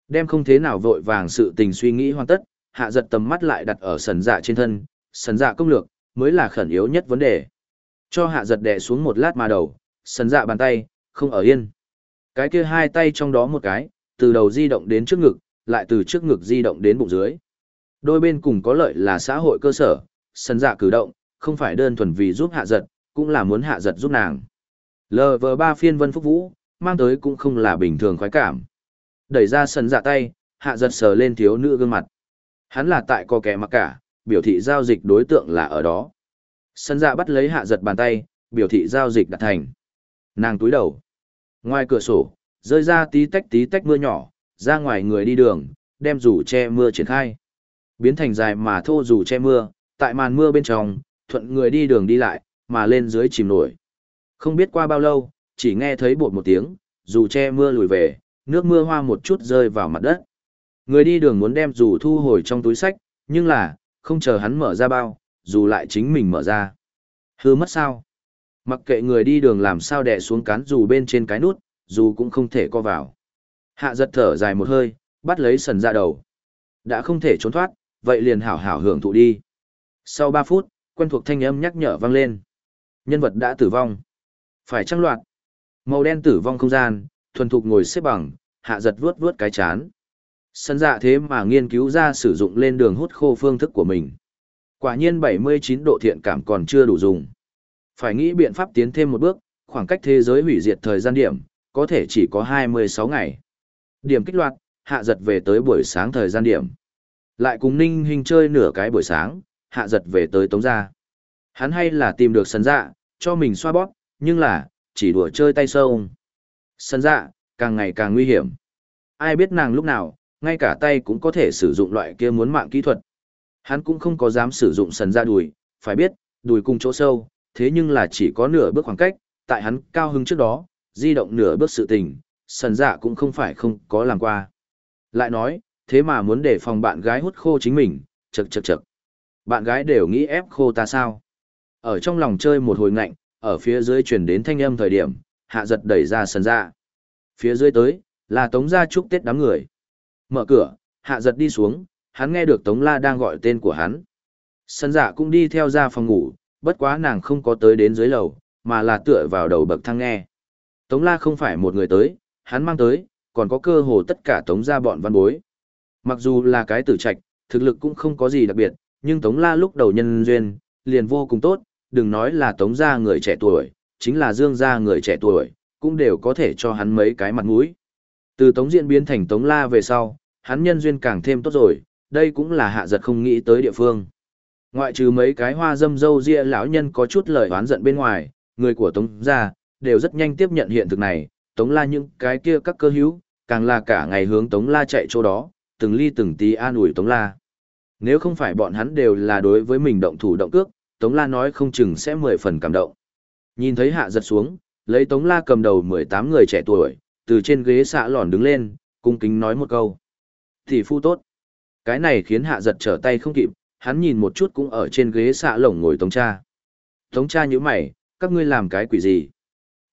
Speaker 1: Đem không thế nào vội vàng sự tình suy nghĩ hoàn tất, hạ giật tầm mắt lại đặt ở sần dạ trên thân, sần dạ công lược, mới là khẩn yếu nhất vấn đề. Cho hạ giật đè xuống một lát mà đầu, sần dạ bàn tay, không ở yên. Cái kia hai tay trong đó một cái, từ đầu di động đến trước ngực, lại từ trước ngực di động đến bụng dưới. Đôi bên cùng có lợi là xã hội cơ sở, sân dạ cử động, không phải đơn thuần vì giúp hạ giật, cũng là muốn hạ giật giúp nàng. lv ba phiên vân phúc vũ, mang tới cũng không là bình thường khoái cảm. Đẩy ra sân dạ tay, hạ giật sờ lên thiếu nữ gương mặt. Hắn là tại có kẻ mặc cả, biểu thị giao dịch đối tượng là ở đó. Sân dạ bắt lấy hạ giật bàn tay, biểu thị giao dịch đặt thành. Nàng túi đầu. Ngoài cửa sổ, rơi ra tí tách tí tách mưa nhỏ, ra ngoài người đi đường, đem rủ che mưa triển khai. Biến thành dài mà thô rủ che mưa, tại màn mưa bên trong, thuận người đi đường đi lại, mà lên dưới chìm nổi. Không biết qua bao lâu, chỉ nghe thấy bột một tiếng, dù che mưa lùi về, nước mưa hoa một chút rơi vào mặt đất. Người đi đường muốn đem dù thu hồi trong túi sách, nhưng là, không chờ hắn mở ra bao, dù lại chính mình mở ra. Hư mất sao? Mặc kệ người đi đường làm sao đè xuống cán dù bên trên cái nút, dù cũng không thể co vào. Hạ giật thở dài một hơi, bắt lấy sần ra đầu. Đã không thể trốn thoát, vậy liền hảo hảo hưởng thụ đi. Sau 3 phút, quen thuộc thanh âm nhắc nhở vang lên. Nhân vật đã tử vong. Phải trăng loạt. Màu đen tử vong không gian, thuần thục ngồi xếp bằng, hạ giật vuốt vuốt cái chán. Sân dạ thế mà nghiên cứu ra sử dụng lên đường hút khô phương thức của mình. Quả nhiên 79 độ thiện cảm còn chưa đủ dùng. Phải nghĩ biện pháp tiến thêm một bước, khoảng cách thế giới hủy diệt thời gian điểm, có thể chỉ có 26 ngày. Điểm kích loạt, hạ giật về tới buổi sáng thời gian điểm. Lại cùng ninh hình chơi nửa cái buổi sáng, hạ giật về tới tống gia. Hắn hay là tìm được sân dạ, cho mình xoa bóp, nhưng là, chỉ đùa chơi tay sâu. Sân dạ, càng ngày càng nguy hiểm. Ai biết nàng lúc nào, ngay cả tay cũng có thể sử dụng loại kia muốn mạng kỹ thuật. Hắn cũng không có dám sử dụng sần ra dạ đùi, phải biết, đùi cùng chỗ sâu, thế nhưng là chỉ có nửa bước khoảng cách, tại hắn cao hứng trước đó, di động nửa bước sự tình, sần dạ cũng không phải không có làm qua. Lại nói, thế mà muốn để phòng bạn gái hút khô chính mình, chật chật chật. Bạn gái đều nghĩ ép khô ta sao? Ở trong lòng chơi một hồi ngạnh, ở phía dưới chuyển đến thanh âm thời điểm, hạ giật đẩy ra sân ra Phía dưới tới, là tống gia chúc Tết đám người. Mở cửa, hạ giật đi xuống, hắn nghe được Tống La đang gọi tên của hắn. Sân giả cũng đi theo ra phòng ngủ, bất quá nàng không có tới đến dưới lầu, mà là tựa vào đầu bậc thang nghe. Tống La không phải một người tới, hắn mang tới, còn có cơ hồ tất cả Tống gia bọn văn bối. Mặc dù là cái tử trạch, thực lực cũng không có gì đặc biệt, nhưng Tống La lúc đầu nhân duyên, liền vô cùng tốt, đừng nói là Tống gia người trẻ tuổi, chính là Dương gia người trẻ tuổi, cũng đều có thể cho hắn mấy cái mặt mũi. Từ Tống Diễn biến thành Tống La về sau, hắn nhân duyên càng thêm tốt rồi, đây cũng là hạ giật không nghĩ tới địa phương. Ngoại trừ mấy cái hoa dâm dâu ria lão nhân có chút lời oán giận bên ngoài, người của Tống gia đều rất nhanh tiếp nhận hiện thực này, Tống La những cái kia các cơ hữu, càng là cả ngày hướng Tống La chạy chỗ đó, từng ly từng tí an ủi Tống La. Nếu không phải bọn hắn đều là đối với mình động thủ động cước, Tống La nói không chừng sẽ mười phần cảm động. Nhìn thấy hạ giật xuống, lấy Tống La cầm đầu 18 người trẻ tuổi, từ trên ghế xạ lòn đứng lên, cung kính nói một câu. Thì phu tốt. Cái này khiến hạ giật trở tay không kịp, hắn nhìn một chút cũng ở trên ghế xạ lồng ngồi tống cha. Tống cha như mày, các ngươi làm cái quỷ gì?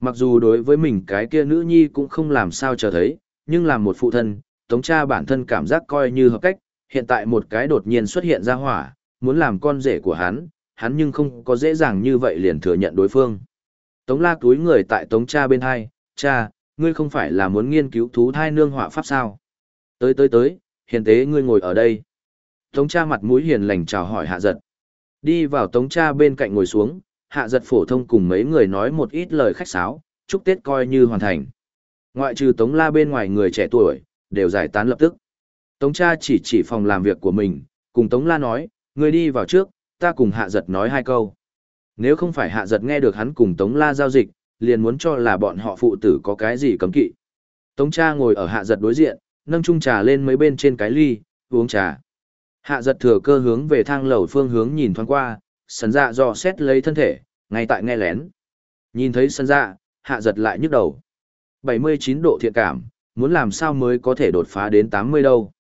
Speaker 1: Mặc dù đối với mình cái kia nữ nhi cũng không làm sao chờ thấy, nhưng làm một phụ thân, tống cha bản thân cảm giác coi như hợp cách, hiện tại một cái đột nhiên xuất hiện ra hỏa, muốn làm con rể của hắn, hắn nhưng không có dễ dàng như vậy liền thừa nhận đối phương. Tống la túi người tại tống cha bên hai, cha, ngươi không phải là muốn nghiên cứu thú thai nương họa pháp sao? Tới tới tới, hiền tế ngươi ngồi ở đây. Tống cha mặt mũi hiền lành chào hỏi hạ giật. Đi vào tống cha bên cạnh ngồi xuống, hạ giật phổ thông cùng mấy người nói một ít lời khách sáo, chúc Tết coi như hoàn thành. Ngoại trừ tống la bên ngoài người trẻ tuổi, đều giải tán lập tức. Tống cha chỉ chỉ phòng làm việc của mình, cùng tống la nói, ngươi đi vào trước, ta cùng hạ giật nói hai câu. Nếu không phải hạ giật nghe được hắn cùng tống la giao dịch, liền muốn cho là bọn họ phụ tử có cái gì cấm kỵ. Tống cha ngồi ở hạ giật đối diện, nâng chung trà lên mấy bên trên cái ly, uống trà. Hạ giật thừa cơ hướng về thang lầu phương hướng nhìn thoáng qua, sân dạ dò xét lấy thân thể, ngay tại nghe lén. Nhìn thấy sân dạ, hạ giật lại nhức đầu. 79 độ thiện cảm, muốn làm sao mới có thể đột phá đến 80 đâu.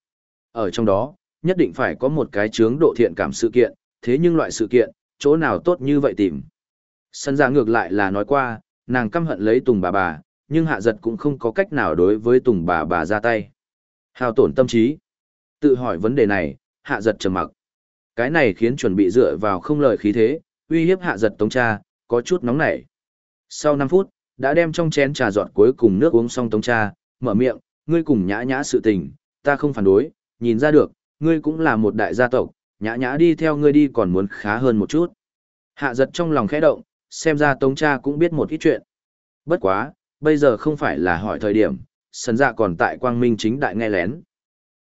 Speaker 1: Ở trong đó, nhất định phải có một cái chướng độ thiện cảm sự kiện, thế nhưng loại sự kiện, chỗ nào tốt như vậy tìm. Sân dạ ngược lại là nói qua, nàng căm hận lấy Tùng bà bà, nhưng hạ giật cũng không có cách nào đối với Tùng bà bà ra tay. Hao tổn tâm trí. Tự hỏi vấn đề này, hạ giật trầm mặc. Cái này khiến chuẩn bị dựa vào không lời khí thế, uy hiếp hạ giật tống cha, có chút nóng nảy. Sau 5 phút, đã đem trong chén trà giọt cuối cùng nước uống xong tống cha, mở miệng, ngươi cùng nhã nhã sự tình, ta không phản đối, nhìn ra được, ngươi cũng là một đại gia tộc, nhã nhã đi theo ngươi đi còn muốn khá hơn một chút. Hạ giật trong lòng khẽ động, xem ra tống cha cũng biết một ít chuyện. Bất quá, bây giờ không phải là hỏi thời điểm, sân dạ còn tại quang minh chính đại nghe lén.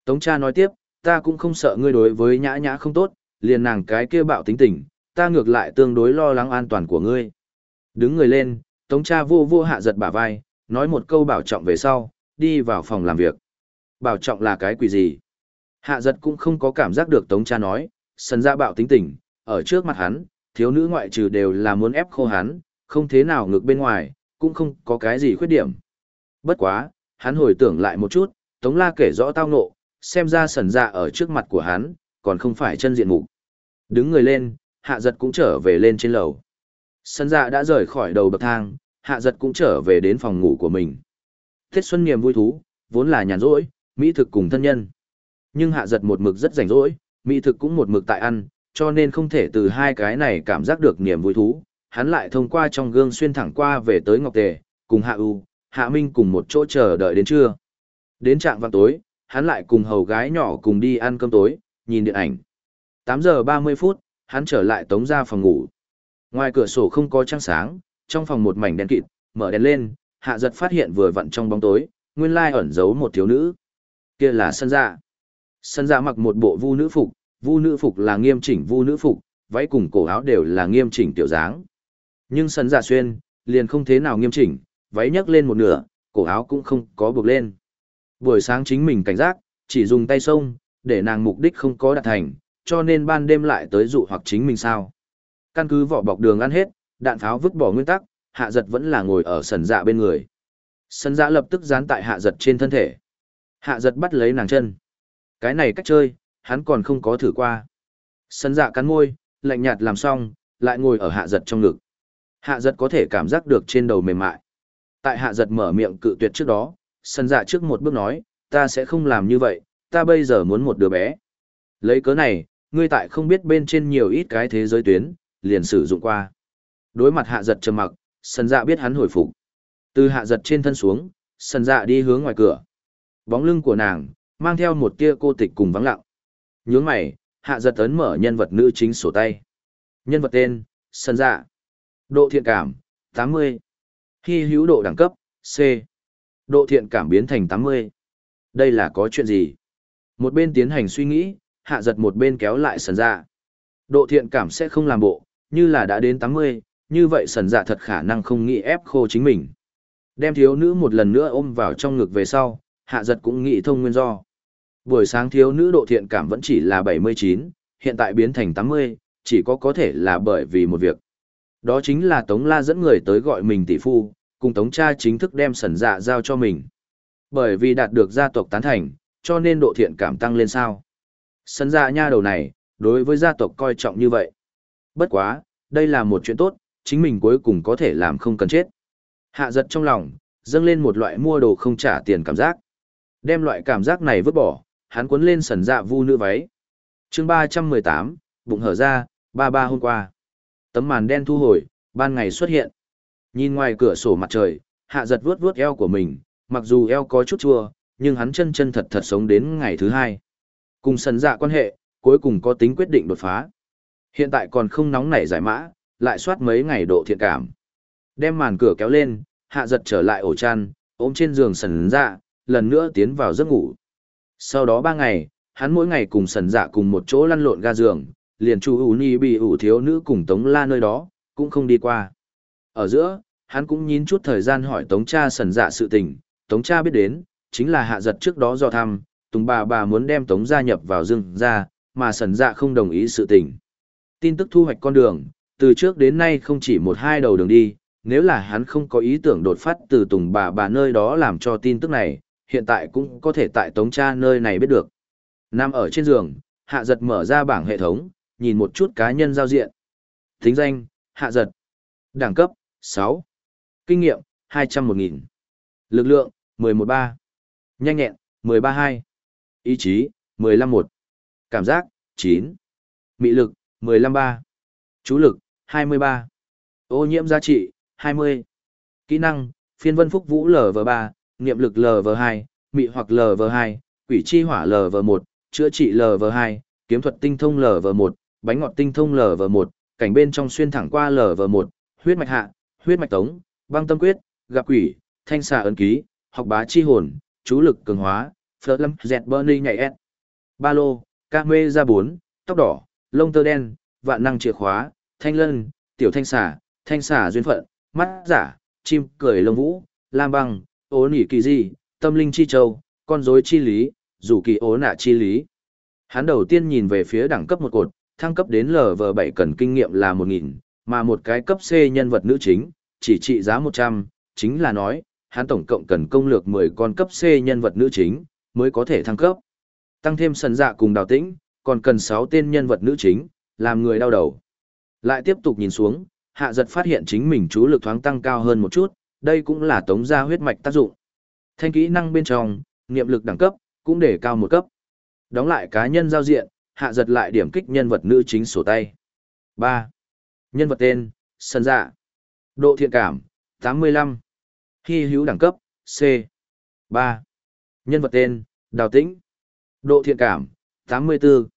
Speaker 1: Tống cha nói tiếp, ta cũng không sợ ngươi đối với nhã nhã không tốt, liền nàng cái kia bạo tính tình, ta ngược lại tương đối lo lắng an toàn của ngươi. Đứng người lên, tống cha vô vô hạ giật bả vai, nói một câu bảo trọng về sau, đi vào phòng làm việc. Bảo trọng là cái quỷ gì? Hạ giật cũng không có cảm giác được tống cha nói, sân ra dạ bạo tính tình, ở trước mặt hắn, thiếu nữ ngoại trừ đều là muốn ép khô hắn, không thế nào ngược bên ngoài, cũng không có cái gì khuyết điểm. Bất quá, hắn hồi tưởng lại một chút, Tống La kể rõ tao ngộ, xem ra sần ra ở trước mặt của hắn, còn không phải chân diện mục. Đứng người lên, hạ giật cũng trở về lên trên lầu. Sân dạ đã rời khỏi đầu bậc thang, hạ giật cũng trở về đến phòng ngủ của mình. Tết xuân niềm vui thú, vốn là nhàn rỗi, mỹ thực cùng thân nhân. Nhưng hạ giật một mực rất rảnh rỗi, mỹ thực cũng một mực tại ăn, cho nên không thể từ hai cái này cảm giác được niềm vui thú. Hắn lại thông qua trong gương xuyên thẳng qua về tới Ngọc Tề, cùng Hạ U, Hạ Minh cùng một chỗ chờ đợi đến trưa. Đến trạng vào tối, hắn lại cùng hầu gái nhỏ cùng đi ăn cơm tối, nhìn điện ảnh. 8 giờ 30 phút, hắn trở lại tống ra phòng ngủ. Ngoài cửa sổ không có trăng sáng, trong phòng một mảnh đen kịt, mở đèn lên, hạ giật phát hiện vừa vặn trong bóng tối, nguyên lai ẩn giấu một thiếu nữ. Kia là sân dạ. Sân dạ mặc một bộ vu nữ phục, vu nữ phục là nghiêm chỉnh vu nữ phục, váy cùng cổ áo đều là nghiêm chỉnh tiểu dáng. Nhưng sân dạ xuyên, liền không thế nào nghiêm chỉnh, váy nhấc lên một nửa, cổ áo cũng không có buộc lên. Buổi sáng chính mình cảnh giác, chỉ dùng tay sông, để nàng mục đích không có đạt thành, cho nên ban đêm lại tới dụ hoặc chính mình sao. Căn cứ vỏ bọc đường ăn hết, đạn pháo vứt bỏ nguyên tắc, hạ giật vẫn là ngồi ở sần dạ bên người. Sần dạ lập tức dán tại hạ giật trên thân thể. Hạ giật bắt lấy nàng chân. Cái này cách chơi, hắn còn không có thử qua. Sân dạ cắn môi, lạnh nhạt làm xong, lại ngồi ở hạ giật trong ngực. Hạ giật có thể cảm giác được trên đầu mềm mại. Tại hạ giật mở miệng cự tuyệt trước đó, sân dạ trước một bước nói, ta sẽ không làm như vậy, ta bây giờ muốn một đứa bé. Lấy cớ này, ngươi tại không biết bên trên nhiều ít cái thế giới tuyến, liền sử dụng qua. Đối mặt hạ giật trầm mặc, sân dạ biết hắn hồi phục. Từ hạ giật trên thân xuống, sân dạ đi hướng ngoài cửa. Bóng lưng của nàng, mang theo một tia cô tịch cùng vắng lặng. Nhướng mày, hạ giật ấn mở nhân vật nữ chính sổ tay. Nhân vật tên, sân dạ. Độ thiện cảm, 80. Hy hữu độ đẳng cấp, C. Độ thiện cảm biến thành 80. Đây là có chuyện gì? Một bên tiến hành suy nghĩ, hạ giật một bên kéo lại sần dạ. Độ thiện cảm sẽ không làm bộ, như là đã đến 80, như vậy sần dạ thật khả năng không nghĩ ép khô chính mình. Đem thiếu nữ một lần nữa ôm vào trong ngực về sau, hạ giật cũng nghĩ thông nguyên do. Buổi sáng thiếu nữ độ thiện cảm vẫn chỉ là 79, hiện tại biến thành 80, chỉ có có thể là bởi vì một việc. Đó chính là Tống La dẫn người tới gọi mình tỷ phu, cùng Tống cha chính thức đem sần dạ giao cho mình. Bởi vì đạt được gia tộc tán thành, cho nên độ thiện cảm tăng lên sao. Sần dạ nha đầu này, đối với gia tộc coi trọng như vậy. Bất quá, đây là một chuyện tốt, chính mình cuối cùng có thể làm không cần chết. Hạ giật trong lòng, dâng lên một loại mua đồ không trả tiền cảm giác. Đem loại cảm giác này vứt bỏ, hắn cuốn lên sần dạ vu nữ váy. chương 318, bụng hở ra, ba ba hôm qua. Tấm màn đen thu hồi, ban ngày xuất hiện. Nhìn ngoài cửa sổ mặt trời, hạ giật vuốt vuốt eo của mình, mặc dù eo có chút chua, nhưng hắn chân chân thật thật sống đến ngày thứ hai. Cùng sần dạ quan hệ, cuối cùng có tính quyết định đột phá. Hiện tại còn không nóng nảy giải mã, lại soát mấy ngày độ thiện cảm. Đem màn cửa kéo lên, hạ giật trở lại ổ chăn, ôm trên giường sần dạ, lần nữa tiến vào giấc ngủ. Sau đó ba ngày, hắn mỗi ngày cùng sần dạ cùng một chỗ lăn lộn ga giường, liền chu ủ ni bị ủ thiếu nữ cùng tống la nơi đó, cũng không đi qua. Ở giữa, hắn cũng nhín chút thời gian hỏi tống cha sần dạ sự tình, tống cha biết đến, chính là hạ giật trước đó do thăm, tùng bà bà muốn đem tống gia nhập vào rừng ra, mà sần dạ không đồng ý sự tình. Tin tức thu hoạch con đường, từ trước đến nay không chỉ một hai đầu đường đi, nếu là hắn không có ý tưởng đột phát từ tùng bà bà nơi đó làm cho tin tức này, hiện tại cũng có thể tại tống cha nơi này biết được. Nằm ở trên giường, hạ giật mở ra bảng hệ thống, nhìn một chút cá nhân giao diện. Tính danh, hạ giật. Đẳng cấp, 6. Kinh nghiệm, 201.000. Lực lượng, 11.3. Nhanh nhẹn, 13.2. Ý chí, 15.1. Cảm giác, 9. Mị lực, 15.3. Chú lực, 23. Ô nhiễm giá trị, 20. Kỹ năng, phiên vân phúc vũ LV3, niệm lực LV2, mị hoặc LV2, quỷ chi hỏa LV1, chữa trị LV2, kiếm thuật tinh thông LV1, bánh ngọt tinh thông LV1, cảnh bên trong xuyên thẳng qua LV1, huyết mạch hạ, huyết mạch tống, băng tâm quyết, gặp quỷ, thanh xà ấn ký, học bá chi hồn, chú lực cường hóa, phở lâm dẹt bernie nhảy s. Ba lô, ca mê ra 4, tóc đỏ, lông tơ đen, vạn năng chìa khóa, thanh lân, tiểu thanh xà, thanh xà duyên phận, mắt giả, chim cười lông vũ, lam băng, ố nỉ kỳ di, tâm linh chi châu, con rối chi lý, dù kỳ ố nạ chi lý. Hắn đầu tiên nhìn về phía đẳng cấp một cột, thăng cấp đến LV7 cần kinh nghiệm là 1.000, mà một cái cấp C nhân vật nữ chính, chỉ trị giá 100, chính là nói, hắn tổng cộng cần công lược 10 con cấp C nhân vật nữ chính, mới có thể thăng cấp. Tăng thêm sần dạ cùng đào tĩnh, còn cần 6 tên nhân vật nữ chính, làm người đau đầu. Lại tiếp tục nhìn xuống, hạ giật phát hiện chính mình chú lực thoáng tăng cao hơn một chút, đây cũng là tống gia huyết mạch tác dụng. Thanh kỹ năng bên trong, niệm lực đẳng cấp, cũng để cao một cấp. Đóng lại cá nhân giao diện, hạ giật lại điểm kích nhân vật nữ chính sổ tay. 3. Nhân vật tên, Sân Dạ. Độ thiện cảm, 85. Hy hữu đẳng cấp, C. 3. Nhân vật tên, Đào Tĩnh. Độ thiện cảm, 84.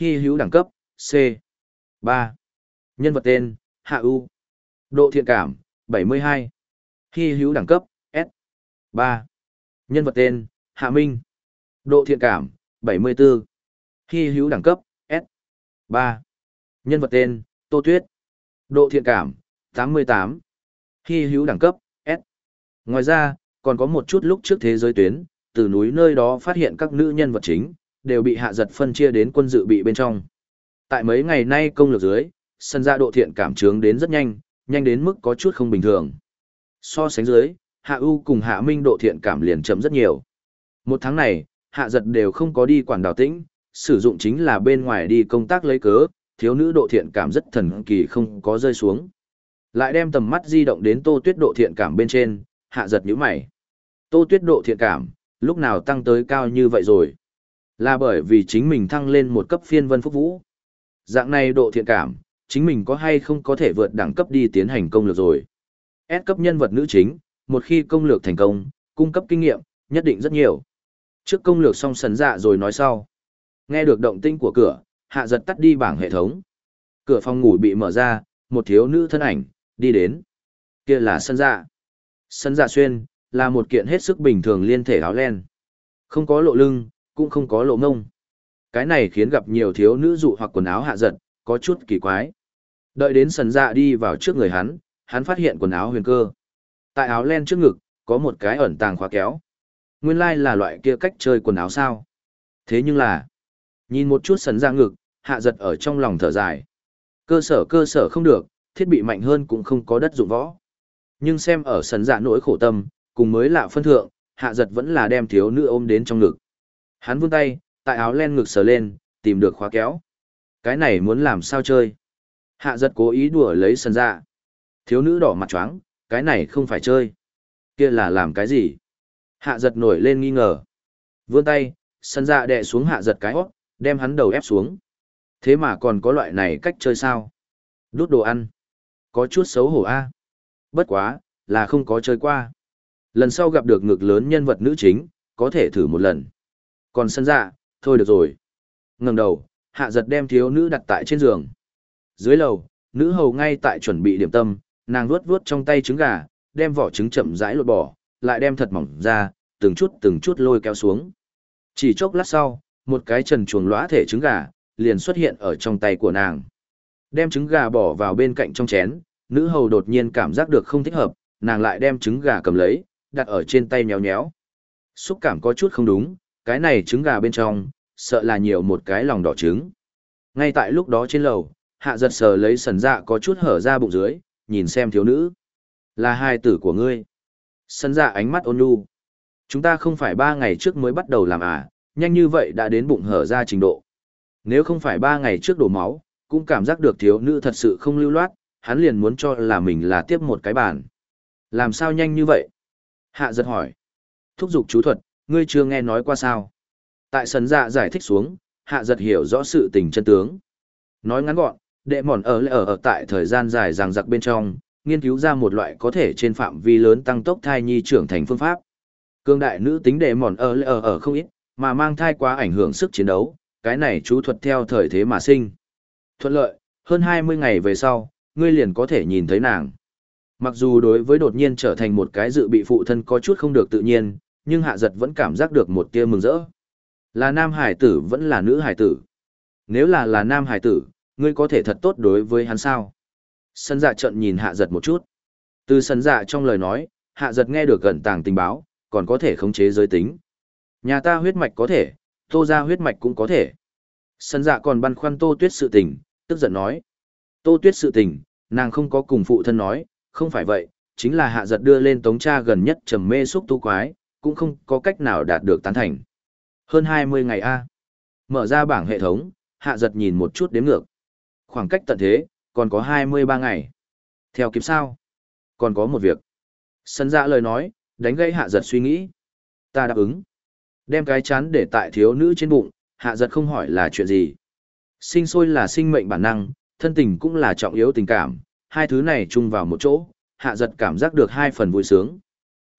Speaker 1: Hy hữu đẳng cấp, C. 3. Nhân vật tên, Hạ U. Độ thiện cảm, 72. Hy hữu đẳng cấp, S. 3. Nhân vật tên, Hạ Minh. Độ thiện cảm, 74. Hy hữu đẳng cấp, S. 3. Nhân vật tên, Tô Tuyết. Độ thiện cảm, 88. Hy hữu đẳng cấp, S. Ngoài ra, còn có một chút lúc trước thế giới tuyến, từ núi nơi đó phát hiện các nữ nhân vật chính, đều bị hạ giật phân chia đến quân dự bị bên trong. Tại mấy ngày nay công lược dưới, sân ra độ thiện cảm trướng đến rất nhanh, nhanh đến mức có chút không bình thường. So sánh dưới, hạ U cùng hạ Minh độ thiện cảm liền chậm rất nhiều. Một tháng này, hạ giật đều không có đi quản đào tĩnh, sử dụng chính là bên ngoài đi công tác lấy cớ, thiếu nữ độ thiện cảm rất thần kỳ không có rơi xuống. Lại đem tầm mắt di động đến tô tuyết độ thiện cảm bên trên, hạ giật nhíu mày. Tô tuyết độ thiện cảm, lúc nào tăng tới cao như vậy rồi? Là bởi vì chính mình thăng lên một cấp phiên vân phúc vũ. Dạng này độ thiện cảm, chính mình có hay không có thể vượt đẳng cấp đi tiến hành công lược rồi. S cấp nhân vật nữ chính, một khi công lược thành công, cung cấp kinh nghiệm, nhất định rất nhiều. Trước công lược xong sần dạ rồi nói sau. Nghe được động tinh của cửa, hạ giật tắt đi bảng hệ thống. Cửa phòng ngủ bị mở ra, một thiếu nữ thân ảnh, đi đến. Kia là sân dạ. Sân dạ xuyên, là một kiện hết sức bình thường liên thể áo len. Không có lộ lưng, cũng không có lộ ngông. Cái này khiến gặp nhiều thiếu nữ dụ hoặc quần áo hạ giật, có chút kỳ quái. Đợi đến sân dạ đi vào trước người hắn, hắn phát hiện quần áo huyền cơ. Tại áo len trước ngực, có một cái ẩn tàng khóa kéo. Nguyên lai like là loại kia cách chơi quần áo sao. Thế nhưng là, nhìn một chút sấn ra ngực, hạ giật ở trong lòng thở dài. Cơ sở cơ sở không được, thiết bị mạnh hơn cũng không có đất dụng võ. Nhưng xem ở sấn dạ nỗi khổ tâm, cùng mới lạ phân thượng, hạ giật vẫn là đem thiếu nữ ôm đến trong ngực. Hắn vươn tay, tại áo len ngực sờ lên, tìm được khóa kéo. Cái này muốn làm sao chơi? Hạ giật cố ý đùa lấy sần dạ. Thiếu nữ đỏ mặt choáng, cái này không phải chơi. Kia là làm cái gì? Hạ giật nổi lên nghi ngờ. Vươn tay, sân dạ đè xuống hạ giật cái hót, đem hắn đầu ép xuống. Thế mà còn có loại này cách chơi sao? Đút đồ ăn. Có chút xấu hổ a. Bất quá, là không có chơi qua. Lần sau gặp được ngực lớn nhân vật nữ chính, có thể thử một lần. Còn sân dạ, thôi được rồi. ngẩng đầu, hạ giật đem thiếu nữ đặt tại trên giường. Dưới lầu, nữ hầu ngay tại chuẩn bị điểm tâm, nàng vuốt vuốt trong tay trứng gà, đem vỏ trứng chậm rãi lột bỏ, lại đem thật mỏng ra, từng chút từng chút lôi kéo xuống. Chỉ chốc lát sau, một cái trần chuồng lõa thể trứng gà, liền xuất hiện ở trong tay của nàng. Đem trứng gà bỏ vào bên cạnh trong chén, nữ hầu đột nhiên cảm giác được không thích hợp, nàng lại đem trứng gà cầm lấy, đặt ở trên tay nhéo nhéo. Xúc cảm có chút không đúng, cái này trứng gà bên trong, sợ là nhiều một cái lòng đỏ trứng. Ngay tại lúc đó trên lầu, hạ giật sờ lấy sần dạ có chút hở ra bụng dưới, nhìn xem thiếu nữ. Là hai tử của ngươi. Sân dạ ánh mắt ôn nhu. Chúng ta không phải ba ngày trước mới bắt đầu làm à, nhanh như vậy đã đến bụng hở ra trình độ. Nếu không phải ba ngày trước đổ máu, cũng cảm giác được thiếu nữ thật sự không lưu loát, hắn liền muốn cho là mình là tiếp một cái bàn. Làm sao nhanh như vậy? Hạ giật hỏi. Thúc giục chú thuật, ngươi chưa nghe nói qua sao? Tại sân dạ giải thích xuống, hạ giật hiểu rõ sự tình chân tướng. Nói ngắn gọn, đệ mòn ở lại ở ở tại thời gian dài ràng giặc bên trong, nghiên cứu ra một loại có thể trên phạm vi lớn tăng tốc thai nhi trưởng thành phương pháp. Cương đại nữ tính đệ mòn ở lại ở ở không ít, mà mang thai quá ảnh hưởng sức chiến đấu, cái này chú thuật theo thời thế mà sinh. Thuận lợi, hơn 20 ngày về sau, ngươi liền có thể nhìn thấy nàng. Mặc dù đối với đột nhiên trở thành một cái dự bị phụ thân có chút không được tự nhiên, nhưng hạ giật vẫn cảm giác được một tia mừng rỡ. Là nam hải tử vẫn là nữ hải tử. Nếu là là nam hải tử, ngươi có thể thật tốt đối với hắn sao? Sân dạ trận nhìn hạ giật một chút. Từ sân dạ trong lời nói, hạ giật nghe được gần tàng tình báo, còn có thể khống chế giới tính. Nhà ta huyết mạch có thể, tô ra huyết mạch cũng có thể. Sân dạ còn băn khoăn tô tuyết sự tình, tức giận nói. Tô tuyết sự tình, nàng không có cùng phụ thân nói, không phải vậy, chính là hạ giật đưa lên tống cha gần nhất trầm mê xúc tu quái, cũng không có cách nào đạt được tán thành. Hơn 20 ngày A. Mở ra bảng hệ thống, hạ giật nhìn một chút đếm ngược. Khoảng cách tận thế, còn có 23 ngày. Theo kịp sao? Còn có một việc. Sân dạ lời nói, đánh gây hạ giật suy nghĩ. Ta đáp ứng. Đem cái chán để tại thiếu nữ trên bụng, hạ giật không hỏi là chuyện gì. Sinh sôi là sinh mệnh bản năng, thân tình cũng là trọng yếu tình cảm, hai thứ này chung vào một chỗ, hạ giật cảm giác được hai phần vui sướng.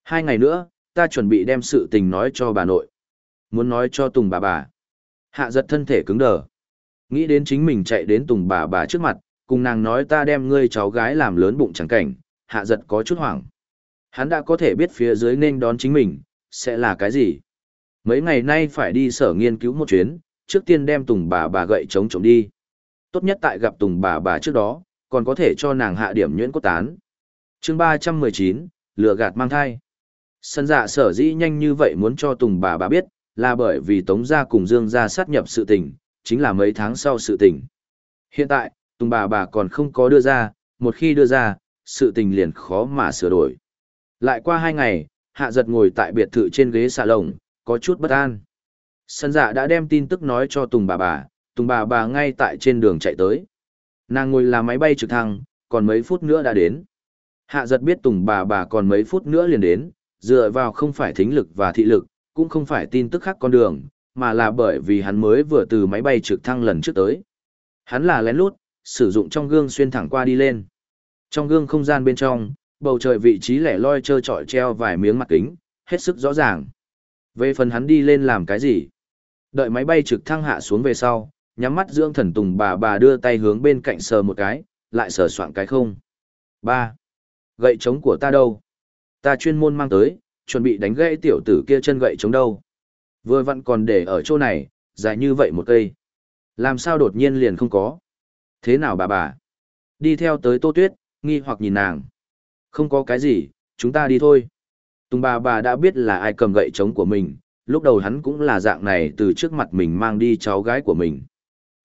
Speaker 1: Hai ngày nữa, ta chuẩn bị đem sự tình nói cho bà nội. Muốn nói cho Tùng bà bà. Hạ giật thân thể cứng đờ. Nghĩ đến chính mình chạy đến Tùng bà bà trước mặt, cùng nàng nói ta đem ngươi cháu gái làm lớn bụng chẳng cảnh, hạ giật có chút hoảng. Hắn đã có thể biết phía dưới nên đón chính mình, sẽ là cái gì. Mấy ngày nay phải đi sở nghiên cứu một chuyến, trước tiên đem Tùng bà bà gậy chống chống đi. Tốt nhất tại gặp Tùng bà bà trước đó, còn có thể cho nàng hạ điểm nhuyễn cốt tán. chương ba trăm mười chín lừa gạt mang thai. Sân dạ sở dĩ nhanh như vậy muốn cho Tùng bà bà biết, là bởi vì Tống gia cùng Dương gia sát nhập sự tình, chính là mấy tháng sau sự tình. Hiện tại, Tùng bà bà còn không có đưa ra, một khi đưa ra, sự tình liền khó mà sửa đổi. Lại qua hai ngày, hạ giật ngồi tại biệt thự trên ghế xà lồng, có chút bất an. Sân dạ đã đem tin tức nói cho Tùng bà bà, Tùng bà bà ngay tại trên đường chạy tới. Nàng ngồi là máy bay trực thăng, còn mấy phút nữa đã đến. Hạ giật biết Tùng bà bà còn mấy phút nữa liền đến, dựa vào không phải thính lực và thị lực, cũng không phải tin tức khác con đường, mà là bởi vì hắn mới vừa từ máy bay trực thăng lần trước tới. Hắn là lén lút, sử dụng trong gương xuyên thẳng qua đi lên. Trong gương không gian bên trong, bầu trời vị trí lẻ loi trơ trọi treo vài miếng mặt kính, hết sức rõ ràng. Về phần hắn đi lên làm cái gì? Đợi máy bay trực thăng hạ xuống về sau, nhắm mắt dưỡng thần tùng bà bà đưa tay hướng bên cạnh sờ một cái, lại sờ soạn cái không. ba Gậy trống của ta đâu? Ta chuyên môn mang tới, chuẩn bị đánh gãy tiểu tử kia chân gậy trống đâu. Vừa vặn còn để ở chỗ này, dài như vậy một cây. Làm sao đột nhiên liền không có? Thế nào bà bà? Đi theo tới tô tuyết, nghi hoặc nhìn nàng. Không có cái gì, chúng ta đi thôi. Tùng bà bà đã biết là ai cầm gậy trống của mình, lúc đầu hắn cũng là dạng này từ trước mặt mình mang đi cháu gái của mình.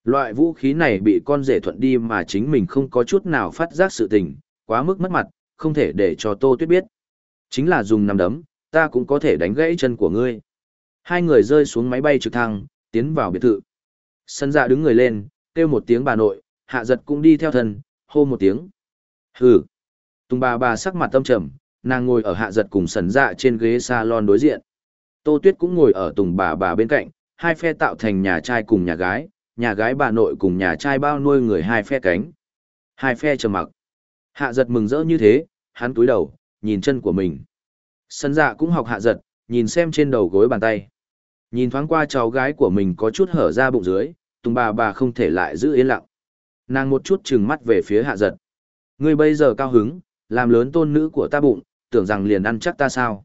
Speaker 1: Loại vũ khí này bị con rể thuận đi mà chính mình không có chút nào phát giác sự tình, quá mức mất mặt, không thể để cho Tô Tuyết biết. Chính là dùng nằm đấm, ta cũng có thể đánh gãy chân của ngươi. Hai người rơi xuống máy bay trực thăng, tiến vào biệt thự. Sân dạ đứng người lên, kêu một tiếng bà nội, hạ giật cũng đi theo thân, hô một tiếng. Hừ. Tùng bà bà sắc mặt tâm trầm, nàng ngồi ở hạ giật cùng sần dạ trên ghế salon đối diện. Tô Tuyết cũng ngồi ở tùng bà bà bên cạnh, hai phe tạo thành nhà trai cùng nhà gái, nhà gái bà nội cùng nhà trai bao nuôi người hai phe cánh. Hai phe trầm mặc. Hạ giật mừng rỡ như thế, hắn túi đầu, nhìn chân của mình. Sân dạ cũng học hạ giật, nhìn xem trên đầu gối bàn tay. Nhìn thoáng qua cháu gái của mình có chút hở ra bụng dưới, tùng bà bà không thể lại giữ yên lặng. Nàng một chút trừng mắt về phía hạ giật. Ngươi bây giờ cao hứng, làm lớn tôn nữ của ta bụng, tưởng rằng liền ăn chắc ta sao.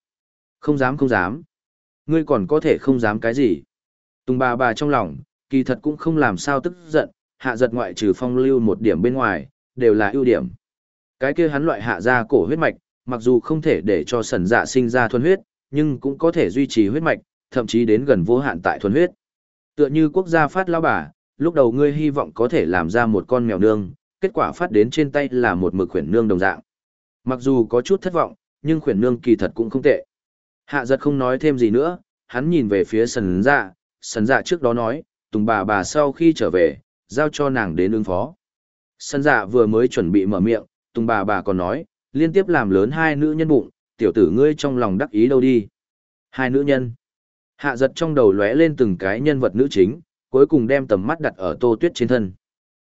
Speaker 1: Không dám không dám. Ngươi còn có thể không dám cái gì. Tùng bà bà trong lòng, kỳ thật cũng không làm sao tức giận, hạ giật ngoại trừ phong lưu một điểm bên ngoài, đều là ưu điểm. Cái kia hắn loại hạ ra cổ huyết mạch, mặc dù không thể để cho sần dạ sinh ra thuần huyết, nhưng cũng có thể duy trì huyết mạch, thậm chí đến gần vô hạn tại thuần huyết. Tựa như quốc gia phát lao bà, lúc đầu ngươi hy vọng có thể làm ra một con mèo nương, kết quả phát đến trên tay là một mực khuyển nương đồng dạng. Mặc dù có chút thất vọng, nhưng khuyển nương kỳ thật cũng không tệ. Hạ giật không nói thêm gì nữa, hắn nhìn về phía sần dạ, sần dạ trước đó nói, tùng bà bà sau khi trở về, giao cho nàng đến ứng phó. Sần dạ vừa mới chuẩn bị mở miệng, tùng bà bà còn nói, liên tiếp làm lớn hai nữ nhân bụng, tiểu tử ngươi trong lòng đắc ý đâu đi. Hai nữ nhân. Hạ giật trong đầu lóe lên từng cái nhân vật nữ chính, cuối cùng đem tầm mắt đặt ở tô tuyết trên thân.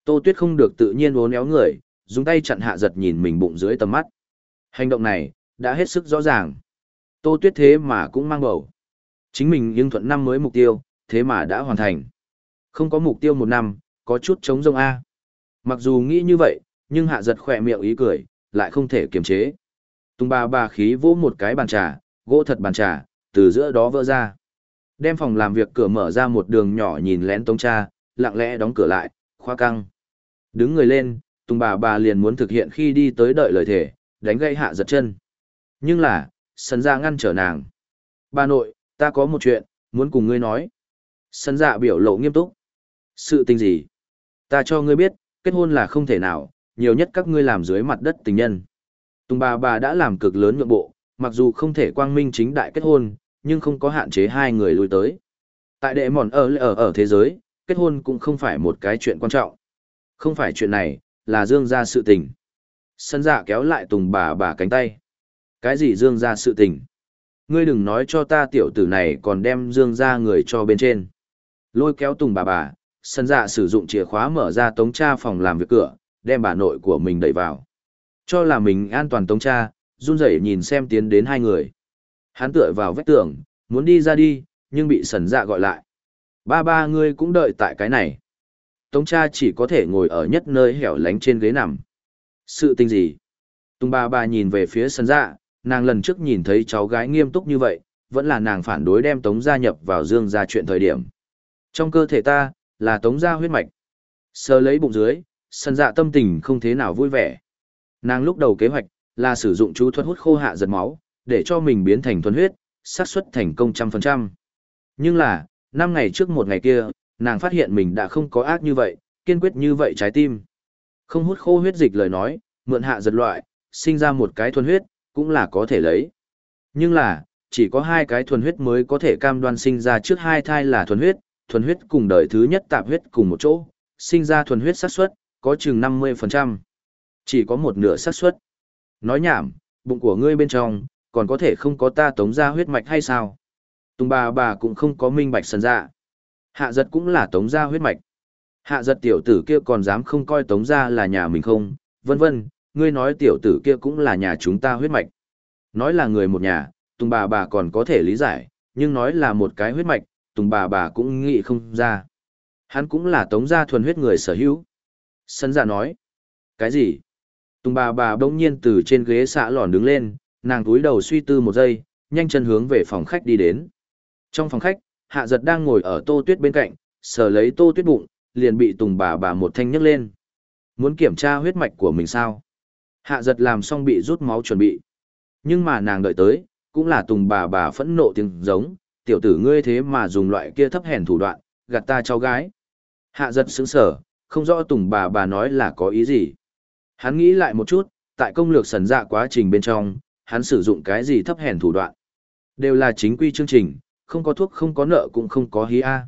Speaker 1: Tô tuyết không được tự nhiên uốn éo người, dùng tay chặn hạ giật nhìn mình bụng dưới tầm mắt. Hành động này, đã hết sức rõ ràng. Tô tuyết thế mà cũng mang bầu. Chính mình nhưng thuận năm mới mục tiêu, thế mà đã hoàn thành. Không có mục tiêu một năm, có chút chống rông A. Mặc dù nghĩ như vậy, nhưng hạ giật khỏe miệng ý cười, lại không thể kiềm chế. Tùng ba ba khí vỗ một cái bàn trà, gỗ thật bàn trà, từ giữa đó vỡ ra. Đem phòng làm việc cửa mở ra một đường nhỏ nhìn lén tống cha, lặng lẽ đóng cửa lại, khoa căng. Đứng người lên, Tung bà bà liền muốn thực hiện khi đi tới đợi lời thể, đánh gây hạ giật chân. Nhưng là, sân ra ngăn trở nàng. Bà nội, ta có một chuyện, muốn cùng ngươi nói. Sân dạ biểu lộ nghiêm túc. Sự tình gì? Ta cho ngươi biết, kết hôn là không thể nào, nhiều nhất các ngươi làm dưới mặt đất tình nhân. Tùng bà bà đã làm cực lớn nhượng bộ, mặc dù không thể quang minh chính đại kết hôn, nhưng không có hạn chế hai người lui tới. Tại đệ mòn ở ở ở thế giới, kết hôn cũng không phải một cái chuyện quan trọng. Không phải chuyện này, là dương ra sự tình. Sân dạ kéo lại tùng bà bà cánh tay. Cái gì dương ra sự tình? Ngươi đừng nói cho ta tiểu tử này còn đem dương ra người cho bên trên. Lôi kéo tùng bà bà, sân dạ sử dụng chìa khóa mở ra tống cha phòng làm việc cửa, đem bà nội của mình đẩy vào. Cho là mình an toàn tống cha, run rẩy nhìn xem tiến đến hai người. Hắn tựa vào vách tường, muốn đi ra đi, nhưng bị sần dạ gọi lại. Ba ba ngươi cũng đợi tại cái này. Tống cha chỉ có thể ngồi ở nhất nơi hẻo lánh trên ghế nằm. Sự tình gì? Tùng ba ba nhìn về phía sần dạ, nàng lần trước nhìn thấy cháu gái nghiêm túc như vậy, vẫn là nàng phản đối đem tống gia nhập vào dương gia chuyện thời điểm. Trong cơ thể ta, là tống gia huyết mạch. Sờ lấy bụng dưới, sần dạ tâm tình không thế nào vui vẻ. Nàng lúc đầu kế hoạch, là sử dụng chú thuật hút khô hạ giật máu, để cho mình biến thành thuần huyết, xác suất thành công trăm phần trăm. Nhưng là, năm ngày trước một ngày kia, nàng phát hiện mình đã không có ác như vậy, kiên quyết như vậy trái tim. Không hút khô huyết dịch lời nói, mượn hạ giật loại, sinh ra một cái thuần huyết, cũng là có thể lấy. Nhưng là, chỉ có hai cái thuần huyết mới có thể cam đoan sinh ra trước hai thai là thuần huyết, thuần huyết cùng đời thứ nhất tạp huyết cùng một chỗ, sinh ra thuần huyết xác suất có chừng 50%. Chỉ có một nửa xác suất. Nói nhảm, bụng của ngươi bên trong, còn có thể không có ta tống ra huyết mạch hay sao? Tùng bà bà cũng không có minh bạch sân dạ. Hạ giật cũng là tống ra huyết mạch. Hạ giật tiểu tử kia còn dám không coi tống ra là nhà mình không, vân vân, ngươi nói tiểu tử kia cũng là nhà chúng ta huyết mạch. Nói là người một nhà, tùng bà bà còn có thể lý giải, nhưng nói là một cái huyết mạch, tùng bà bà cũng nghĩ không ra. Hắn cũng là tống gia thuần huyết người sở hữu. Sân giả dạ nói. Cái gì? Tùng bà bà bỗng nhiên từ trên ghế xạ lòn đứng lên, nàng túi đầu suy tư một giây, nhanh chân hướng về phòng khách đi đến. Trong phòng khách, hạ giật đang ngồi ở tô tuyết bên cạnh, sờ lấy tô tuyết bụng, liền bị tùng bà bà một thanh nhấc lên. Muốn kiểm tra huyết mạch của mình sao? Hạ giật làm xong bị rút máu chuẩn bị. Nhưng mà nàng đợi tới, cũng là tùng bà bà phẫn nộ tiếng giống, tiểu tử ngươi thế mà dùng loại kia thấp hèn thủ đoạn, gạt ta cháu gái. Hạ giật sững sở, không rõ tùng bà bà nói là có ý gì. Hắn nghĩ lại một chút, tại công lược sần dạ quá trình bên trong, hắn sử dụng cái gì thấp hèn thủ đoạn. Đều là chính quy chương trình, không có thuốc không có nợ cũng không có hí a.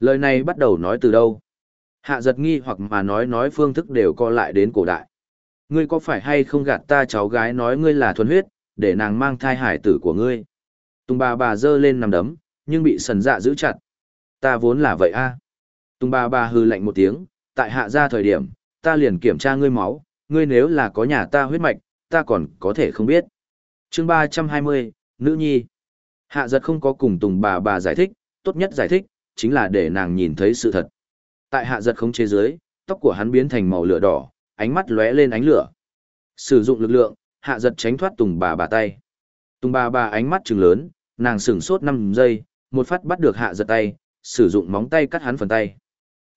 Speaker 1: Lời này bắt đầu nói từ đâu? Hạ giật nghi hoặc mà nói nói phương thức đều co lại đến cổ đại. Ngươi có phải hay không gạt ta cháu gái nói ngươi là thuần huyết, để nàng mang thai hải tử của ngươi? Tùng bà bà giơ lên nằm đấm, nhưng bị sần dạ giữ chặt. Ta vốn là vậy a. Tùng bà bà hư lạnh một tiếng, tại hạ ra thời điểm, ta liền kiểm tra ngươi máu, ngươi nếu là có nhà ta huyết mạch, ta còn có thể không biết chương 320, Nữ Nhi. Hạ giật không có cùng Tùng bà bà giải thích, tốt nhất giải thích, chính là để nàng nhìn thấy sự thật. Tại hạ giật không chế giới, tóc của hắn biến thành màu lửa đỏ, ánh mắt lóe lên ánh lửa. Sử dụng lực lượng, hạ giật tránh thoát Tùng bà bà tay. Tùng bà bà ánh mắt trừng lớn, nàng sửng sốt 5 giây, một phát bắt được hạ giật tay, sử dụng móng tay cắt hắn phần tay.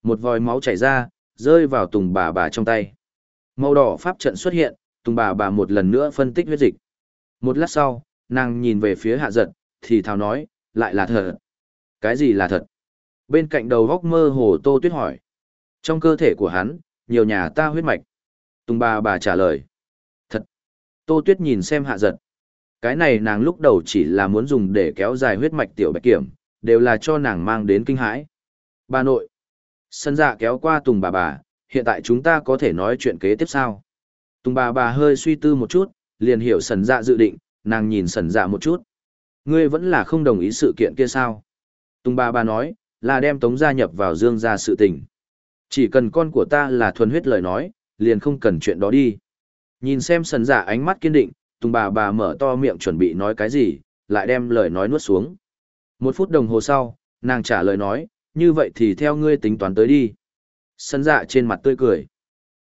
Speaker 1: Một vòi máu chảy ra, rơi vào Tùng bà bà trong tay. Màu đỏ pháp trận xuất hiện, Tùng bà bà một lần nữa phân tích huyết dịch. Một lát sau, nàng nhìn về phía hạ giật, thì thào nói, lại là thật. Cái gì là thật? Bên cạnh đầu góc mơ hồ Tô Tuyết hỏi. Trong cơ thể của hắn, nhiều nhà ta huyết mạch. Tùng bà bà trả lời. Thật. Tô Tuyết nhìn xem hạ giật. Cái này nàng lúc đầu chỉ là muốn dùng để kéo dài huyết mạch tiểu bạch kiểm, đều là cho nàng mang đến kinh hãi. Bà nội. Sân dạ kéo qua Tùng bà bà, hiện tại chúng ta có thể nói chuyện kế tiếp sao? Tùng bà bà hơi suy tư một chút, liền hiểu sần dạ dự định, nàng nhìn sần dạ một chút. Ngươi vẫn là không đồng ý sự kiện kia sao? Tùng bà bà nói, là đem tống gia nhập vào dương gia sự tình. Chỉ cần con của ta là thuần huyết lời nói, liền không cần chuyện đó đi. Nhìn xem sần dạ ánh mắt kiên định, tùng bà bà mở to miệng chuẩn bị nói cái gì, lại đem lời nói nuốt xuống. Một phút đồng hồ sau, nàng trả lời nói, như vậy thì theo ngươi tính toán tới đi. Sân dạ trên mặt tươi cười.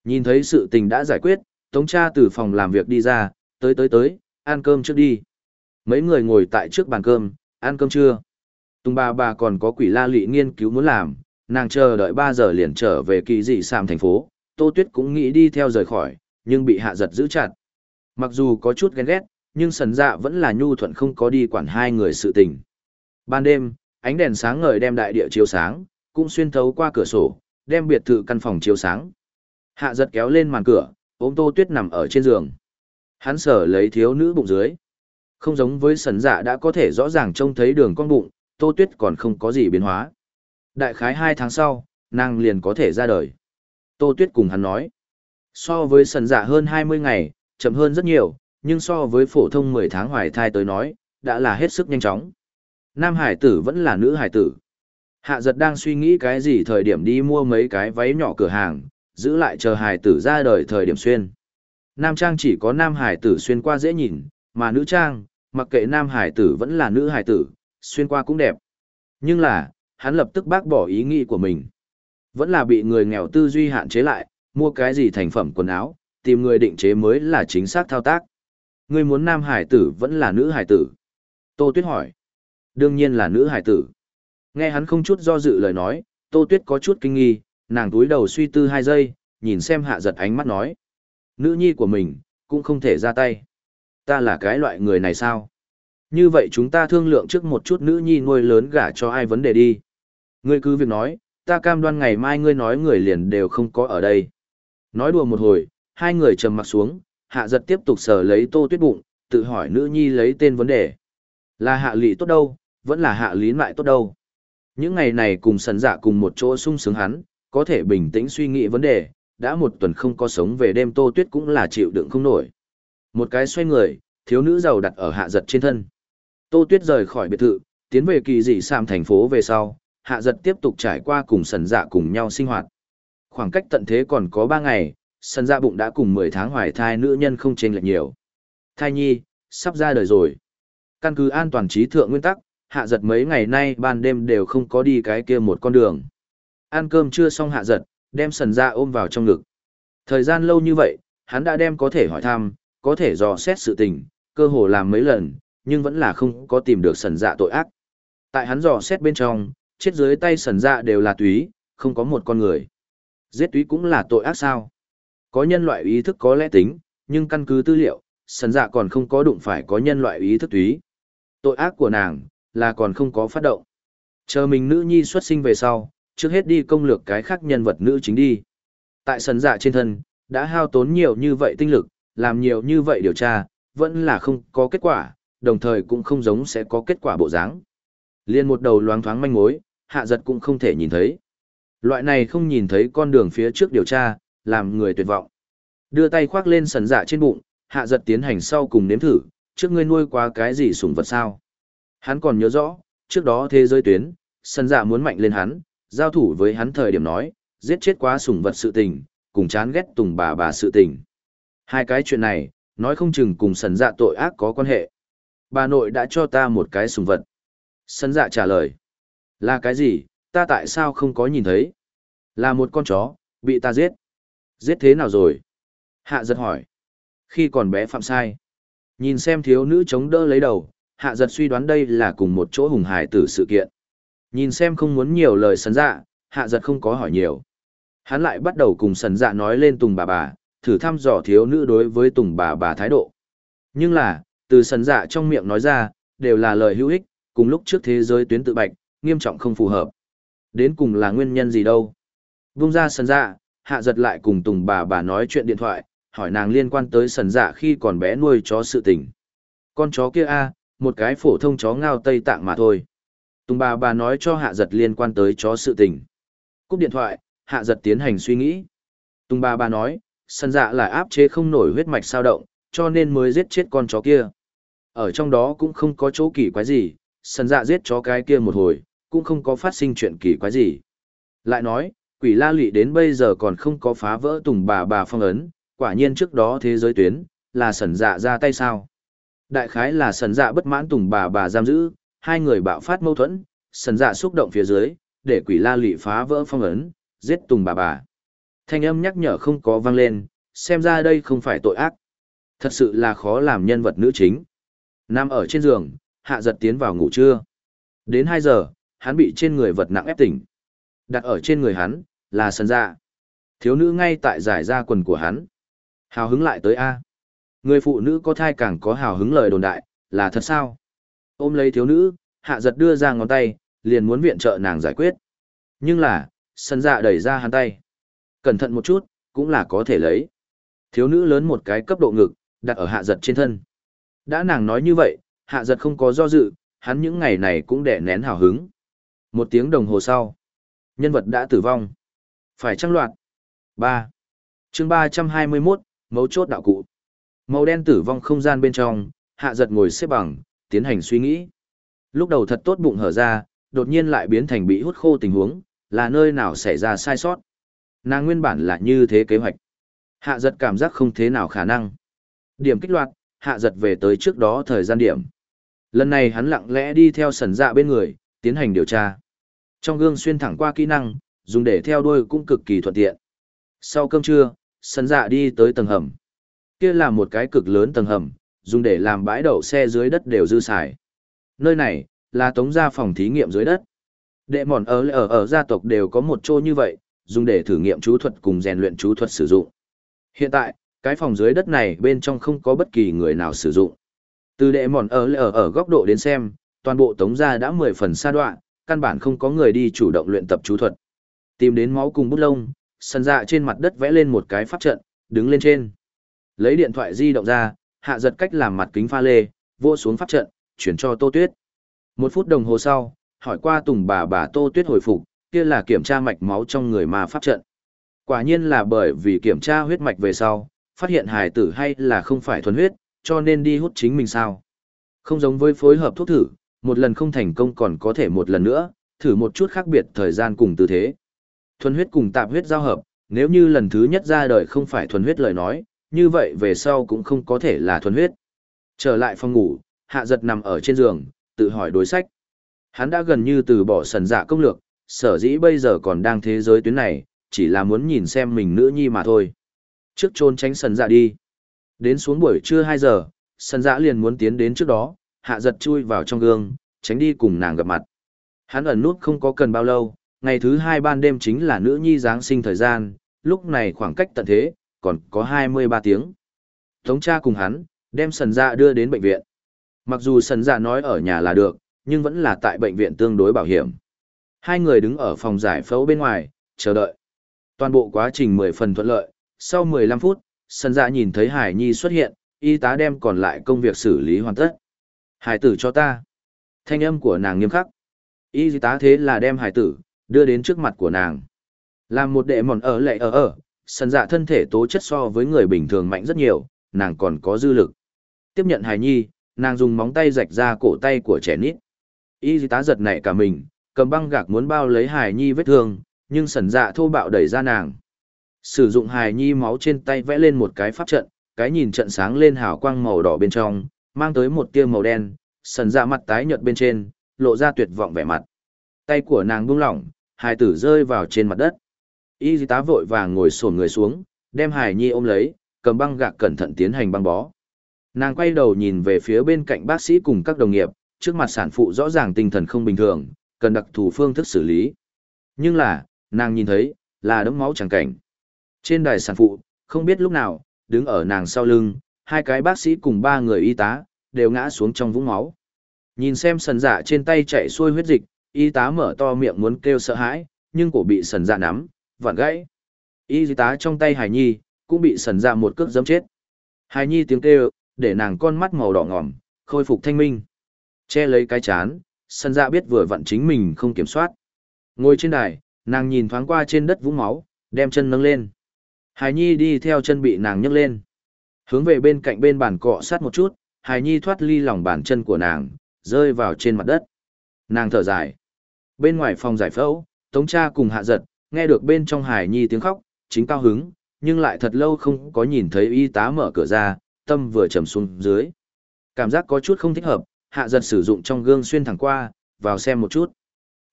Speaker 1: Nhìn thấy sự tình đã giải quyết, Tống cha từ phòng làm việc đi ra, tới tới tới, ăn cơm trước đi. Mấy người ngồi tại trước bàn cơm, ăn cơm trưa. Tùng bà bà còn có quỷ la lị nghiên cứu muốn làm, nàng chờ đợi 3 giờ liền trở về kỳ dị sàm thành phố, Tô Tuyết cũng nghĩ đi theo rời khỏi, nhưng bị hạ giật giữ chặt. Mặc dù có chút ghen ghét, nhưng sần dạ vẫn là nhu thuận không có đi quản hai người sự tình. Ban đêm, ánh đèn sáng ngời đem đại địa chiếu sáng, cũng xuyên thấu qua cửa sổ, đem biệt thự căn phòng chiếu sáng. Hạ giật kéo lên màn cửa, ôm tô tuyết nằm ở trên giường. Hắn sở lấy thiếu nữ bụng dưới. Không giống với sần dạ đã có thể rõ ràng trông thấy đường con bụng, Tô Tuyết còn không có gì biến hóa. Đại khái hai tháng sau, nàng liền có thể ra đời. Tô Tuyết cùng hắn nói. So với sần dạ hơn 20 ngày, chậm hơn rất nhiều, nhưng so với phổ thông 10 tháng hoài thai tới nói, đã là hết sức nhanh chóng. Nam hải tử vẫn là nữ hải tử. Hạ giật đang suy nghĩ cái gì thời điểm đi mua mấy cái váy nhỏ cửa hàng, giữ lại chờ hải tử ra đời thời điểm xuyên. Nam trang chỉ có nam hải tử xuyên qua dễ nhìn, mà nữ trang, mặc kệ nam hải tử vẫn là nữ hải tử, xuyên qua cũng đẹp. Nhưng là, hắn lập tức bác bỏ ý nghĩ của mình. Vẫn là bị người nghèo tư duy hạn chế lại, mua cái gì thành phẩm quần áo, tìm người định chế mới là chính xác thao tác. Ngươi muốn nam hải tử vẫn là nữ hải tử. Tô Tuyết hỏi. Đương nhiên là nữ hải tử. Nghe hắn không chút do dự lời nói, Tô Tuyết có chút kinh nghi, nàng túi đầu suy tư hai giây, nhìn xem hạ giật ánh mắt nói. Nữ nhi của mình, cũng không thể ra tay. Ta là cái loại người này sao? Như vậy chúng ta thương lượng trước một chút nữ nhi nuôi lớn gả cho ai vấn đề đi. Ngươi cứ việc nói, ta cam đoan ngày mai ngươi nói người liền đều không có ở đây. Nói đùa một hồi, hai người trầm mặt xuống, hạ giật tiếp tục sờ lấy tô tuyết bụng, tự hỏi nữ nhi lấy tên vấn đề. Là hạ lị tốt đâu, vẫn là hạ lý lại tốt đâu. Những ngày này cùng sần dạ cùng một chỗ sung sướng hắn, có thể bình tĩnh suy nghĩ vấn đề, đã một tuần không có sống về đêm tô tuyết cũng là chịu đựng không nổi. Một cái xoay người, thiếu nữ giàu đặt ở hạ giật trên thân. Tô tuyết rời khỏi biệt thự, tiến về kỳ dị Sam thành phố về sau, hạ giật tiếp tục trải qua cùng sần dạ cùng nhau sinh hoạt. Khoảng cách tận thế còn có ba ngày, sần dạ bụng đã cùng mười tháng hoài thai nữ nhân không chênh lệch nhiều. Thai nhi, sắp ra đời rồi. Căn cứ an toàn trí thượng nguyên tắc, hạ giật mấy ngày nay ban đêm đều không có đi cái kia một con đường. Ăn cơm chưa xong hạ giật, đem sần dạ ôm vào trong ngực. Thời gian lâu như vậy, hắn đã đem có thể hỏi thăm, có thể dò xét sự tình, cơ hồ làm mấy lần, nhưng vẫn là không có tìm được sần dạ tội ác. Tại hắn dò xét bên trong, chết dưới tay sần dạ đều là túy, không có một con người. Giết túy cũng là tội ác sao? Có nhân loại ý thức có lẽ tính, nhưng căn cứ tư liệu, sần dạ còn không có đụng phải có nhân loại ý thức túy. Tội ác của nàng, là còn không có phát động. Chờ mình nữ nhi xuất sinh về sau, trước hết đi công lược cái khác nhân vật nữ chính đi. Tại sân dạ trên thân, đã hao tốn nhiều như vậy tinh lực, làm nhiều như vậy điều tra, vẫn là không có kết quả, đồng thời cũng không giống sẽ có kết quả bộ dáng. Liên một đầu loáng thoáng manh mối, hạ giật cũng không thể nhìn thấy. Loại này không nhìn thấy con đường phía trước điều tra, làm người tuyệt vọng. Đưa tay khoác lên sần dạ trên bụng, hạ giật tiến hành sau cùng nếm thử, trước ngươi nuôi qua cái gì sủng vật sao. Hắn còn nhớ rõ, trước đó thế giới tuyến, sần dạ muốn mạnh lên hắn, giao thủ với hắn thời điểm nói, giết chết quá sủng vật sự tình, cùng chán ghét tùng bà bà sự tình. Hai cái chuyện này, nói không chừng cùng sần dạ tội ác có quan hệ. Bà nội đã cho ta một cái sủng vật. Sần dạ trả lời. Là cái gì, ta tại sao không có nhìn thấy? Là một con chó, bị ta giết. Giết thế nào rồi? Hạ giật hỏi. Khi còn bé phạm sai. Nhìn xem thiếu nữ chống đỡ lấy đầu, hạ giật suy đoán đây là cùng một chỗ hùng hải tử sự kiện. Nhìn xem không muốn nhiều lời sần dạ, hạ giật không có hỏi nhiều. Hắn lại bắt đầu cùng sần dạ nói lên tùng bà bà, thử thăm dò thiếu nữ đối với tùng bà bà thái độ. Nhưng là, từ sần dạ trong miệng nói ra, đều là lời hữu ích, cùng lúc trước thế giới tuyến tự bạch, nghiêm trọng không phù hợp. Đến cùng là nguyên nhân gì đâu. Vung ra sần dạ, hạ giật lại cùng tùng bà bà nói chuyện điện thoại, hỏi nàng liên quan tới sần dạ khi còn bé nuôi chó sự tình. Con chó kia a một cái phổ thông chó ngao Tây Tạng mà thôi. Tùng bà bà nói cho hạ giật liên quan tới chó sự tình. Cúp điện thoại, hạ giật tiến hành suy nghĩ. Tùng bà bà nói, sân dạ là áp chế không nổi huyết mạch sao động, cho nên mới giết chết con chó kia. Ở trong đó cũng không có chỗ kỳ quái gì, sân dạ giết chó cái kia một hồi, cũng không có phát sinh chuyện kỳ quái gì. Lại nói, quỷ la lụy đến bây giờ còn không có phá vỡ tùng bà bà phong ấn, quả nhiên trước đó thế giới tuyến, là sần dạ ra tay sao. Đại khái là sần dạ bất mãn tùng bà bà giam giữ, hai người bạo phát mâu thuẫn, sần dạ xúc động phía dưới, để quỷ la lụy phá vỡ phong ấn, giết tùng bà bà. Thanh âm nhắc nhở không có vang lên, xem ra đây không phải tội ác. Thật sự là khó làm nhân vật nữ chính. Nam ở trên giường, hạ giật tiến vào ngủ trưa. Đến hai giờ, hắn bị trên người vật nặng ép tỉnh. Đặt ở trên người hắn, là sần dạ. Thiếu nữ ngay tại giải ra quần của hắn. Hào hứng lại tới A. Người phụ nữ có thai càng có hào hứng lời đồn đại, là thật sao? Ôm lấy thiếu nữ, hạ giật đưa ra ngón tay, liền muốn viện trợ nàng giải quyết. Nhưng là, sân dạ đẩy ra hắn tay. Cẩn thận một chút, cũng là có thể lấy. Thiếu nữ lớn một cái cấp độ ngực, đặt ở hạ giật trên thân. Đã nàng nói như vậy, hạ giật không có do dự, hắn những ngày này cũng đẻ nén hào hứng. Một tiếng đồng hồ sau, nhân vật đã tử vong. Phải trăng loạt. 3. chương 321, mấu chốt đạo cụ. Màu đen tử vong không gian bên trong, hạ giật ngồi xếp bằng, tiến hành suy nghĩ. Lúc đầu thật tốt bụng hở ra, đột nhiên lại biến thành bị hút khô tình huống, là nơi nào xảy ra sai sót. Nàng nguyên bản là như thế kế hoạch. Hạ giật cảm giác không thế nào khả năng. Điểm kích loạt, hạ giật về tới trước đó thời gian điểm. Lần này hắn lặng lẽ đi theo sần dạ bên người, tiến hành điều tra. Trong gương xuyên thẳng qua kỹ năng, dùng để theo đuôi cũng cực kỳ thuận tiện. Sau cơm trưa, sần dạ đi tới tầng hầm. Kia là một cái cực lớn tầng hầm, dùng để làm bãi đậu xe dưới đất đều dư xài. Nơi này, là tống gia phòng thí nghiệm dưới đất. Đệ mòn ở ở ở gia tộc đều có một chỗ như vậy, dùng để thử nghiệm chú thuật cùng rèn luyện chú thuật sử dụng. Hiện tại, cái phòng dưới đất này bên trong không có bất kỳ người nào sử dụng. Từ đệ mòn ở ở ở góc độ đến xem, toàn bộ tống gia đã mười phần xa đoạn, căn bản không có người đi chủ động luyện tập chú thuật. Tìm đến máu cùng bút lông, sân dạ trên mặt đất vẽ lên một cái pháp trận, đứng lên trên. Lấy điện thoại di động ra, hạ giật cách làm mặt kính pha lê, vô xuống pháp trận, chuyển cho Tô Tuyết. Một phút đồng hồ sau, hỏi qua Tùng bà bà Tô Tuyết hồi phục, kia là kiểm tra mạch máu trong người mà pháp trận. Quả nhiên là bởi vì kiểm tra huyết mạch về sau, phát hiện hài tử hay là không phải thuần huyết, cho nên đi hút chính mình sao. Không giống với phối hợp thuốc thử, một lần không thành công còn có thể một lần nữa, thử một chút khác biệt thời gian cùng tư thế. Thuần huyết cùng tạp huyết giao hợp, nếu như lần thứ nhất ra đời không phải thuần huyết lời nói, như vậy về sau cũng không có thể là thuần huyết. Trở lại phòng ngủ, hạ giật nằm ở trên giường, tự hỏi đối sách. Hắn đã gần như từ bỏ sần dạ công lược, sở dĩ bây giờ còn đang thế giới tuyến này, chỉ là muốn nhìn xem mình nữ nhi mà thôi. Trước trôn tránh sần dạ đi. Đến xuống buổi trưa 2 giờ, sần dạ liền muốn tiến đến trước đó, hạ giật chui vào trong gương, tránh đi cùng nàng gặp mặt. Hắn ẩn nút không có cần bao lâu, ngày thứ hai ban đêm chính là nữ nhi Giáng sinh thời gian, lúc này khoảng cách tận thế, còn có 23 tiếng. Tống cha cùng hắn, đem sần dạ đưa đến bệnh viện. Mặc dù sần dạ nói ở nhà là được, nhưng vẫn là tại bệnh viện tương đối bảo hiểm. Hai người đứng ở phòng giải phẫu bên ngoài, chờ đợi. Toàn bộ quá trình 10 phần thuận lợi, sau 15 phút, sần dạ nhìn thấy Hải Nhi xuất hiện, y tá đem còn lại công việc xử lý hoàn tất. Hải tử cho ta. Thanh âm của nàng nghiêm khắc. Y tá thế là đem hải tử, đưa đến trước mặt của nàng. Làm một đệ mòn ở lệ ở ở, sần dạ thân thể tố chất so với người bình thường mạnh rất nhiều, nàng còn có dư lực. Tiếp nhận hài nhi, nàng dùng móng tay rạch ra cổ tay của trẻ nít. Y tá giật nảy cả mình, cầm băng gạc muốn bao lấy hài nhi vết thương, nhưng sần dạ thô bạo đẩy ra nàng. Sử dụng hài nhi máu trên tay vẽ lên một cái pháp trận, cái nhìn trận sáng lên hào quang màu đỏ bên trong, mang tới một tia màu đen, sần dạ mặt tái nhợt bên trên, lộ ra tuyệt vọng vẻ mặt. Tay của nàng buông lỏng, hài tử rơi vào trên mặt đất. Y tá vội vàng ngồi xổm người xuống, đem hải nhi ôm lấy, cầm băng gạc cẩn thận tiến hành băng bó. Nàng quay đầu nhìn về phía bên cạnh bác sĩ cùng các đồng nghiệp, trước mặt sản phụ rõ ràng tinh thần không bình thường, cần đặc thù phương thức xử lý. Nhưng là, nàng nhìn thấy, là đấm máu chẳng cảnh. Trên đài sản phụ, không biết lúc nào, đứng ở nàng sau lưng, hai cái bác sĩ cùng ba người y tá, đều ngã xuống trong vũng máu. Nhìn xem sần dạ trên tay chạy xuôi huyết dịch, y tá mở to miệng muốn kêu sợ hãi, nhưng cổ bị sần dạ nắm, vặn gãy. Y tá trong tay Hải Nhi, cũng bị sần ra một cước giấm chết. Hải Nhi tiếng kêu, để nàng con mắt màu đỏ ngỏm, khôi phục thanh minh. Che lấy cái chán, sần ra biết vừa vặn chính mình không kiểm soát. Ngồi trên đài, nàng nhìn thoáng qua trên đất vũng máu, đem chân nâng lên. Hải Nhi đi theo chân bị nàng nhấc lên. Hướng về bên cạnh bên bàn cọ sát một chút, Hải Nhi thoát ly lòng bàn chân của nàng, rơi vào trên mặt đất. Nàng thở dài. Bên ngoài phòng giải phẫu, Tống cha cùng hạ giật, nghe được bên trong Hải Nhi tiếng khóc, chính cao hứng, nhưng lại thật lâu không có nhìn thấy y tá mở cửa ra, tâm vừa trầm xuống dưới. Cảm giác có chút không thích hợp, hạ giật sử dụng trong gương xuyên thẳng qua, vào xem một chút.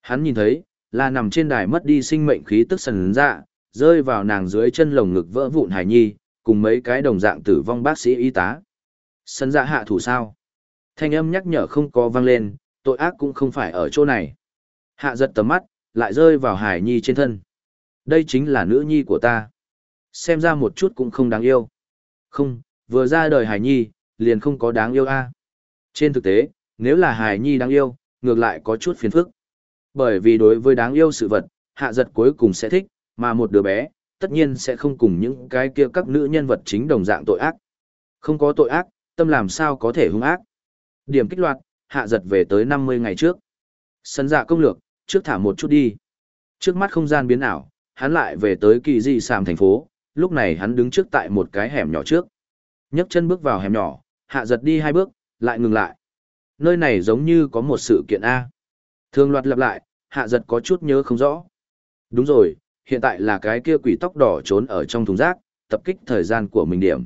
Speaker 1: Hắn nhìn thấy, là nằm trên đài mất đi sinh mệnh khí tức sần dạ, rơi vào nàng dưới chân lồng ngực vỡ vụn Hải Nhi, cùng mấy cái đồng dạng tử vong bác sĩ y tá. Sần dạ hạ thủ sao? Thanh âm nhắc nhở không có vang lên, tội ác cũng không phải ở chỗ này. Hạ giật tầm mắt, lại rơi vào Hải Nhi trên thân. Đây chính là nữ nhi của ta. Xem ra một chút cũng không đáng yêu. Không, vừa ra đời Hải Nhi, liền không có đáng yêu a. Trên thực tế, nếu là Hải Nhi đáng yêu, ngược lại có chút phiền phức. Bởi vì đối với đáng yêu sự vật, hạ giật cuối cùng sẽ thích, mà một đứa bé, tất nhiên sẽ không cùng những cái kia các nữ nhân vật chính đồng dạng tội ác. Không có tội ác, tâm làm sao có thể hung ác. Điểm kích loạt, hạ giật về tới 50 ngày trước. Sân dạ công lược, trước thả một chút đi. Trước mắt không gian biến ảo, hắn lại về tới kỳ di sàm thành phố, lúc này hắn đứng trước tại một cái hẻm nhỏ trước. nhấc chân bước vào hẻm nhỏ, hạ giật đi hai bước, lại ngừng lại. Nơi này giống như có một sự kiện A. Thường loạt lặp lại, hạ giật có chút nhớ không rõ. Đúng rồi, hiện tại là cái kia quỷ tóc đỏ trốn ở trong thùng rác, tập kích thời gian của mình điểm.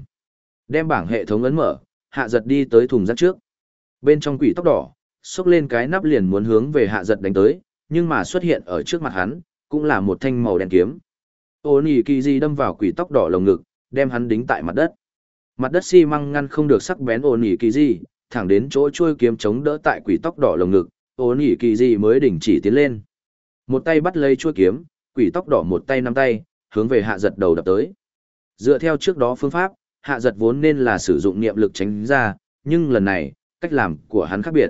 Speaker 1: Đem bảng hệ thống ấn mở, hạ giật đi tới thùng rác trước. Bên trong quỷ tóc đỏ, xúc lên cái nắp liền muốn hướng về hạ giật đánh tới, nhưng mà xuất hiện ở trước mặt hắn, cũng là một thanh màu đen kiếm. Ô nỉ kỳ di đâm vào quỷ tóc đỏ lồng ngực, đem hắn đính tại mặt đất. Mặt đất xi măng ngăn không được sắc bén ô nỉ kỳ di, thẳng đến chỗ trôi kiếm chống đỡ tại quỷ tóc đỏ lồng ngực, ô nỉ kỳ di mới đình chỉ tiến lên. Một tay bắt lấy chuôi kiếm, quỷ tóc đỏ một tay nắm tay, hướng về hạ giật đầu đập tới. Dựa theo trước đó phương pháp, hạ giật vốn nên là sử dụng niệm lực tránh ra, nhưng lần này, cách làm của hắn khác biệt.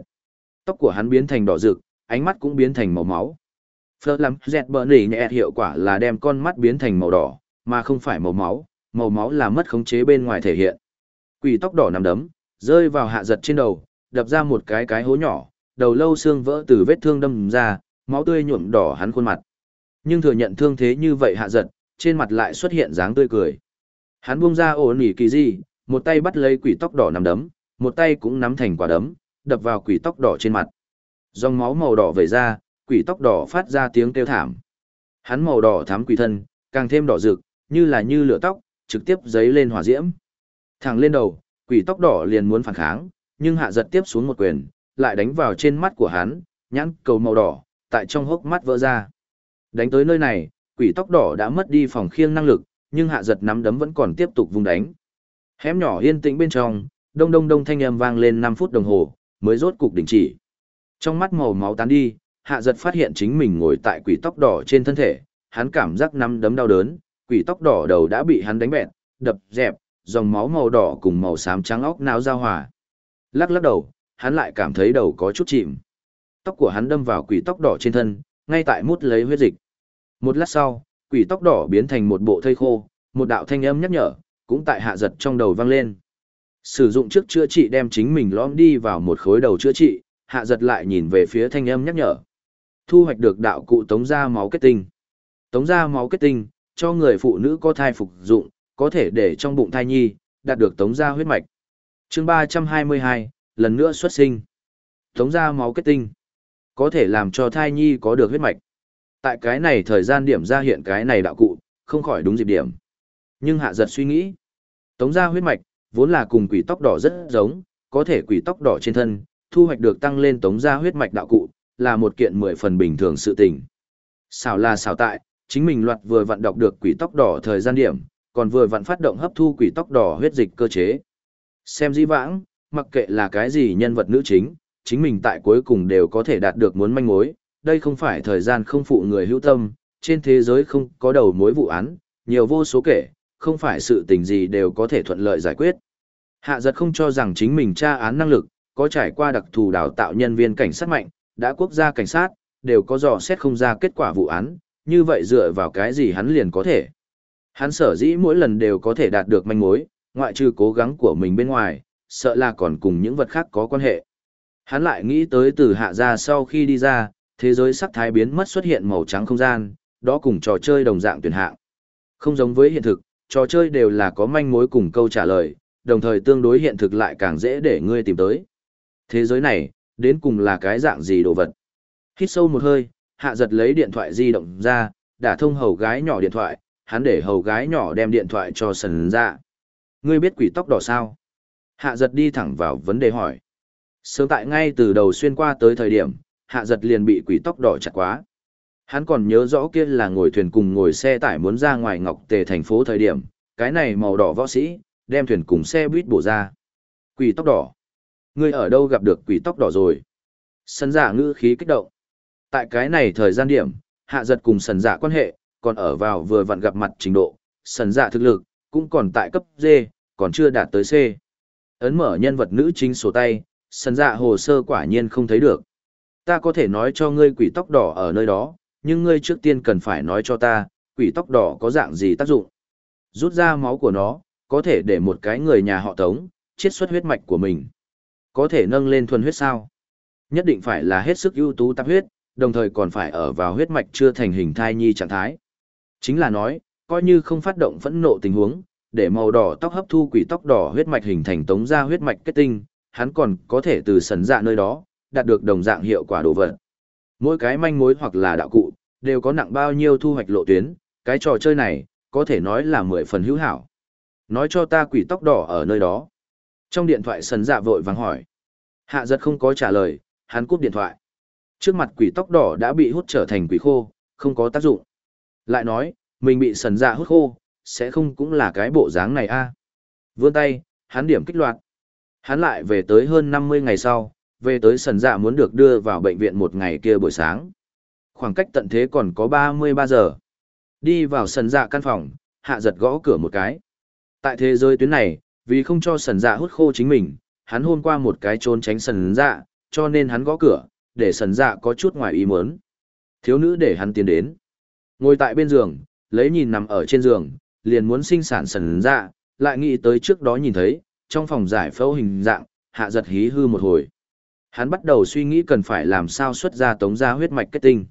Speaker 1: Tóc của hắn biến thành đỏ rực, ánh mắt cũng biến thành màu máu. Phở lắm, dẹt bờ nỉ nhẹ hiệu quả là đem con mắt biến thành màu đỏ, mà không phải màu máu, màu máu là mất khống chế bên ngoài thể hiện. Quỷ tóc đỏ nằm đấm, rơi vào hạ giật trên đầu, đập ra một cái cái hố nhỏ, đầu lâu xương vỡ từ vết thương đâm ra, máu tươi nhuộm đỏ hắn khuôn mặt. Nhưng thừa nhận thương thế như vậy hạ giật, trên mặt lại xuất hiện dáng tươi cười. Hắn buông ra ổ nỉ kỳ gì, một tay bắt lấy quỷ tóc đỏ nằm đấm, một tay cũng nắm thành quả đấm, đập vào quỷ tóc đỏ trên mặt. Dòng máu màu đỏ vẩy ra, quỷ tóc đỏ phát ra tiếng kêu thảm. Hắn màu đỏ thắm quỷ thân, càng thêm đỏ rực, như là như lửa tóc, trực tiếp giấy lên hỏa diễm. Thẳng lên đầu, quỷ tóc đỏ liền muốn phản kháng, nhưng hạ giật tiếp xuống một quyền, lại đánh vào trên mắt của hắn, nhãn cầu màu đỏ, tại trong hốc mắt vỡ ra. Đánh tới nơi này, quỷ tóc đỏ đã mất đi phòng khiêng năng lực, nhưng hạ giật nắm đấm vẫn còn tiếp tục vung đánh. Hém nhỏ yên tĩnh bên trong, đông đông đông thanh âm vang lên 5 phút đồng hồ, mới rốt cục đình chỉ. Trong mắt màu máu tán đi, hạ giật phát hiện chính mình ngồi tại quỷ tóc đỏ trên thân thể, hắn cảm giác nắm đấm đau đớn, quỷ tóc đỏ đầu đã bị hắn đánh bẹt, đập dẹp, dòng máu màu đỏ cùng màu xám trắng óc não giao hòa. Lắc lắc đầu, hắn lại cảm thấy đầu có chút chìm. Tóc của hắn đâm vào quỷ tóc đỏ trên thân, ngay tại mút lấy huyết dịch. Một lát sau, quỷ tóc đỏ biến thành một bộ thây khô, một đạo thanh âm nhắc nhở, cũng tại hạ giật trong đầu vang lên. Sử dụng trước chữa trị đem chính mình lõm đi vào một khối đầu chữa trị, hạ giật lại nhìn về phía thanh âm nhắc nhở. Thu hoạch được đạo cụ tống ra máu kết tinh. Tống ra máu kết tinh, cho người phụ nữ có thai phục dụng, có thể để trong bụng thai nhi, đạt được tống ra huyết mạch. chương 322, lần nữa xuất sinh. Tống ra máu kết tinh, có thể làm cho thai nhi có được huyết mạch. Tại cái này thời gian điểm ra hiện cái này đạo cụ, không khỏi đúng dịp điểm. Nhưng hạ giật suy nghĩ, tống ra huyết mạch, vốn là cùng quỷ tóc đỏ rất giống, có thể quỷ tóc đỏ trên thân, thu hoạch được tăng lên tống gia huyết mạch đạo cụ, là một kiện mười phần bình thường sự tình. Xảo là xảo tại, chính mình loạt vừa vận đọc được quỷ tóc đỏ thời gian điểm, còn vừa vận phát động hấp thu quỷ tóc đỏ huyết dịch cơ chế. Xem di vãng, mặc kệ là cái gì nhân vật nữ chính, chính mình tại cuối cùng đều có thể đạt được muốn manh mối, đây không phải thời gian không phụ người hữu tâm, trên thế giới không có đầu mối vụ án, nhiều vô số kể, không phải sự tình gì đều có thể thuận lợi giải quyết. Hạ giật không cho rằng chính mình tra án năng lực, có trải qua đặc thù đào tạo nhân viên cảnh sát mạnh, đã quốc gia cảnh sát, đều có dò xét không ra kết quả vụ án, như vậy dựa vào cái gì hắn liền có thể. Hắn sở dĩ mỗi lần đều có thể đạt được manh mối, ngoại trừ cố gắng của mình bên ngoài, sợ là còn cùng những vật khác có quan hệ. Hắn lại nghĩ tới từ hạ ra sau khi đi ra, thế giới sắc thái biến mất xuất hiện màu trắng không gian, đó cùng trò chơi đồng dạng tuyển hạng. Không giống với hiện thực, trò chơi đều là có manh mối cùng câu trả lời, đồng thời tương đối hiện thực lại càng dễ để ngươi tìm tới. Thế giới này, đến cùng là cái dạng gì đồ vật? Hít sâu một hơi, hạ giật lấy điện thoại di động ra, đã thông hầu gái nhỏ điện thoại, hắn để hầu gái nhỏ đem điện thoại cho sần ra. Ngươi biết quỷ tóc đỏ sao? Hạ giật đi thẳng vào vấn đề hỏi. Sớm tại ngay từ đầu xuyên qua tới thời điểm, hạ giật liền bị quỷ tóc đỏ chặt quá. Hắn còn nhớ rõ kia là ngồi thuyền cùng ngồi xe tải muốn ra ngoài Ngọc Tề thành phố thời điểm, cái này màu đỏ võ sĩ, đem thuyền cùng xe buýt bổ ra. Quỷ tóc đỏ. Ngươi ở đâu gặp được quỷ tóc đỏ rồi? Sân giả ngữ khí kích động. Tại cái này thời gian điểm, hạ giật cùng sần giả quan hệ, còn ở vào vừa vặn gặp mặt trình độ, sần giả thực lực, cũng còn tại cấp D, còn chưa đạt tới C. Ấn mở nhân vật nữ chính sổ tay, sần dạ hồ sơ quả nhiên không thấy được. Ta có thể nói cho ngươi quỷ tóc đỏ ở nơi đó, nhưng ngươi trước tiên cần phải nói cho ta, quỷ tóc đỏ có dạng gì tác dụng. Rút ra máu của nó, có thể để một cái người nhà họ tống, chiết xuất huyết mạch của mình. Có thể nâng lên thuần huyết sao? Nhất định phải là hết sức ưu tú tạp huyết, đồng thời còn phải ở vào huyết mạch chưa thành hình thai nhi trạng thái. Chính là nói, coi như không phát động phẫn nộ tình huống, để màu đỏ tóc hấp thu quỷ tóc đỏ huyết mạch hình thành tống ra huyết mạch kết tinh, hắn còn có thể từ sấn dạ nơi đó, đạt được đồng dạng hiệu quả đồ vật. Mỗi cái manh mối hoặc là đạo cụ, đều có nặng bao nhiêu thu hoạch lộ tuyến, cái trò chơi này, có thể nói là mười phần hữu hảo. Nói cho ta quỷ tóc đỏ ở nơi đó. Trong điện thoại sần dạ vội vàng hỏi. Hạ giật không có trả lời, hắn cúp điện thoại. Trước mặt quỷ tóc đỏ đã bị hút trở thành quỷ khô, không có tác dụng. Lại nói, mình bị sần dạ hút khô, sẽ không cũng là cái bộ dáng này a Vươn tay, hắn điểm kích loạt. Hắn lại về tới hơn 50 ngày sau, về tới sần dạ muốn được đưa vào bệnh viện một ngày kia buổi sáng. Khoảng cách tận thế còn có 33 giờ. Đi vào sần dạ căn phòng, hạ giật gõ cửa một cái. Tại thế giới tuyến này, vì không cho sần dạ hút khô chính mình, hắn hôm qua một cái trốn tránh sần dạ, cho nên hắn gõ cửa, để sần dạ có chút ngoài ý muốn. Thiếu nữ để hắn tiến đến. Ngồi tại bên giường, lấy nhìn nằm ở trên giường, liền muốn sinh sản sần dạ, lại nghĩ tới trước đó nhìn thấy, trong phòng giải phẫu hình dạng, hạ giật hí hư một hồi. Hắn bắt đầu suy nghĩ cần phải làm sao xuất ra tống ra huyết mạch kết tinh.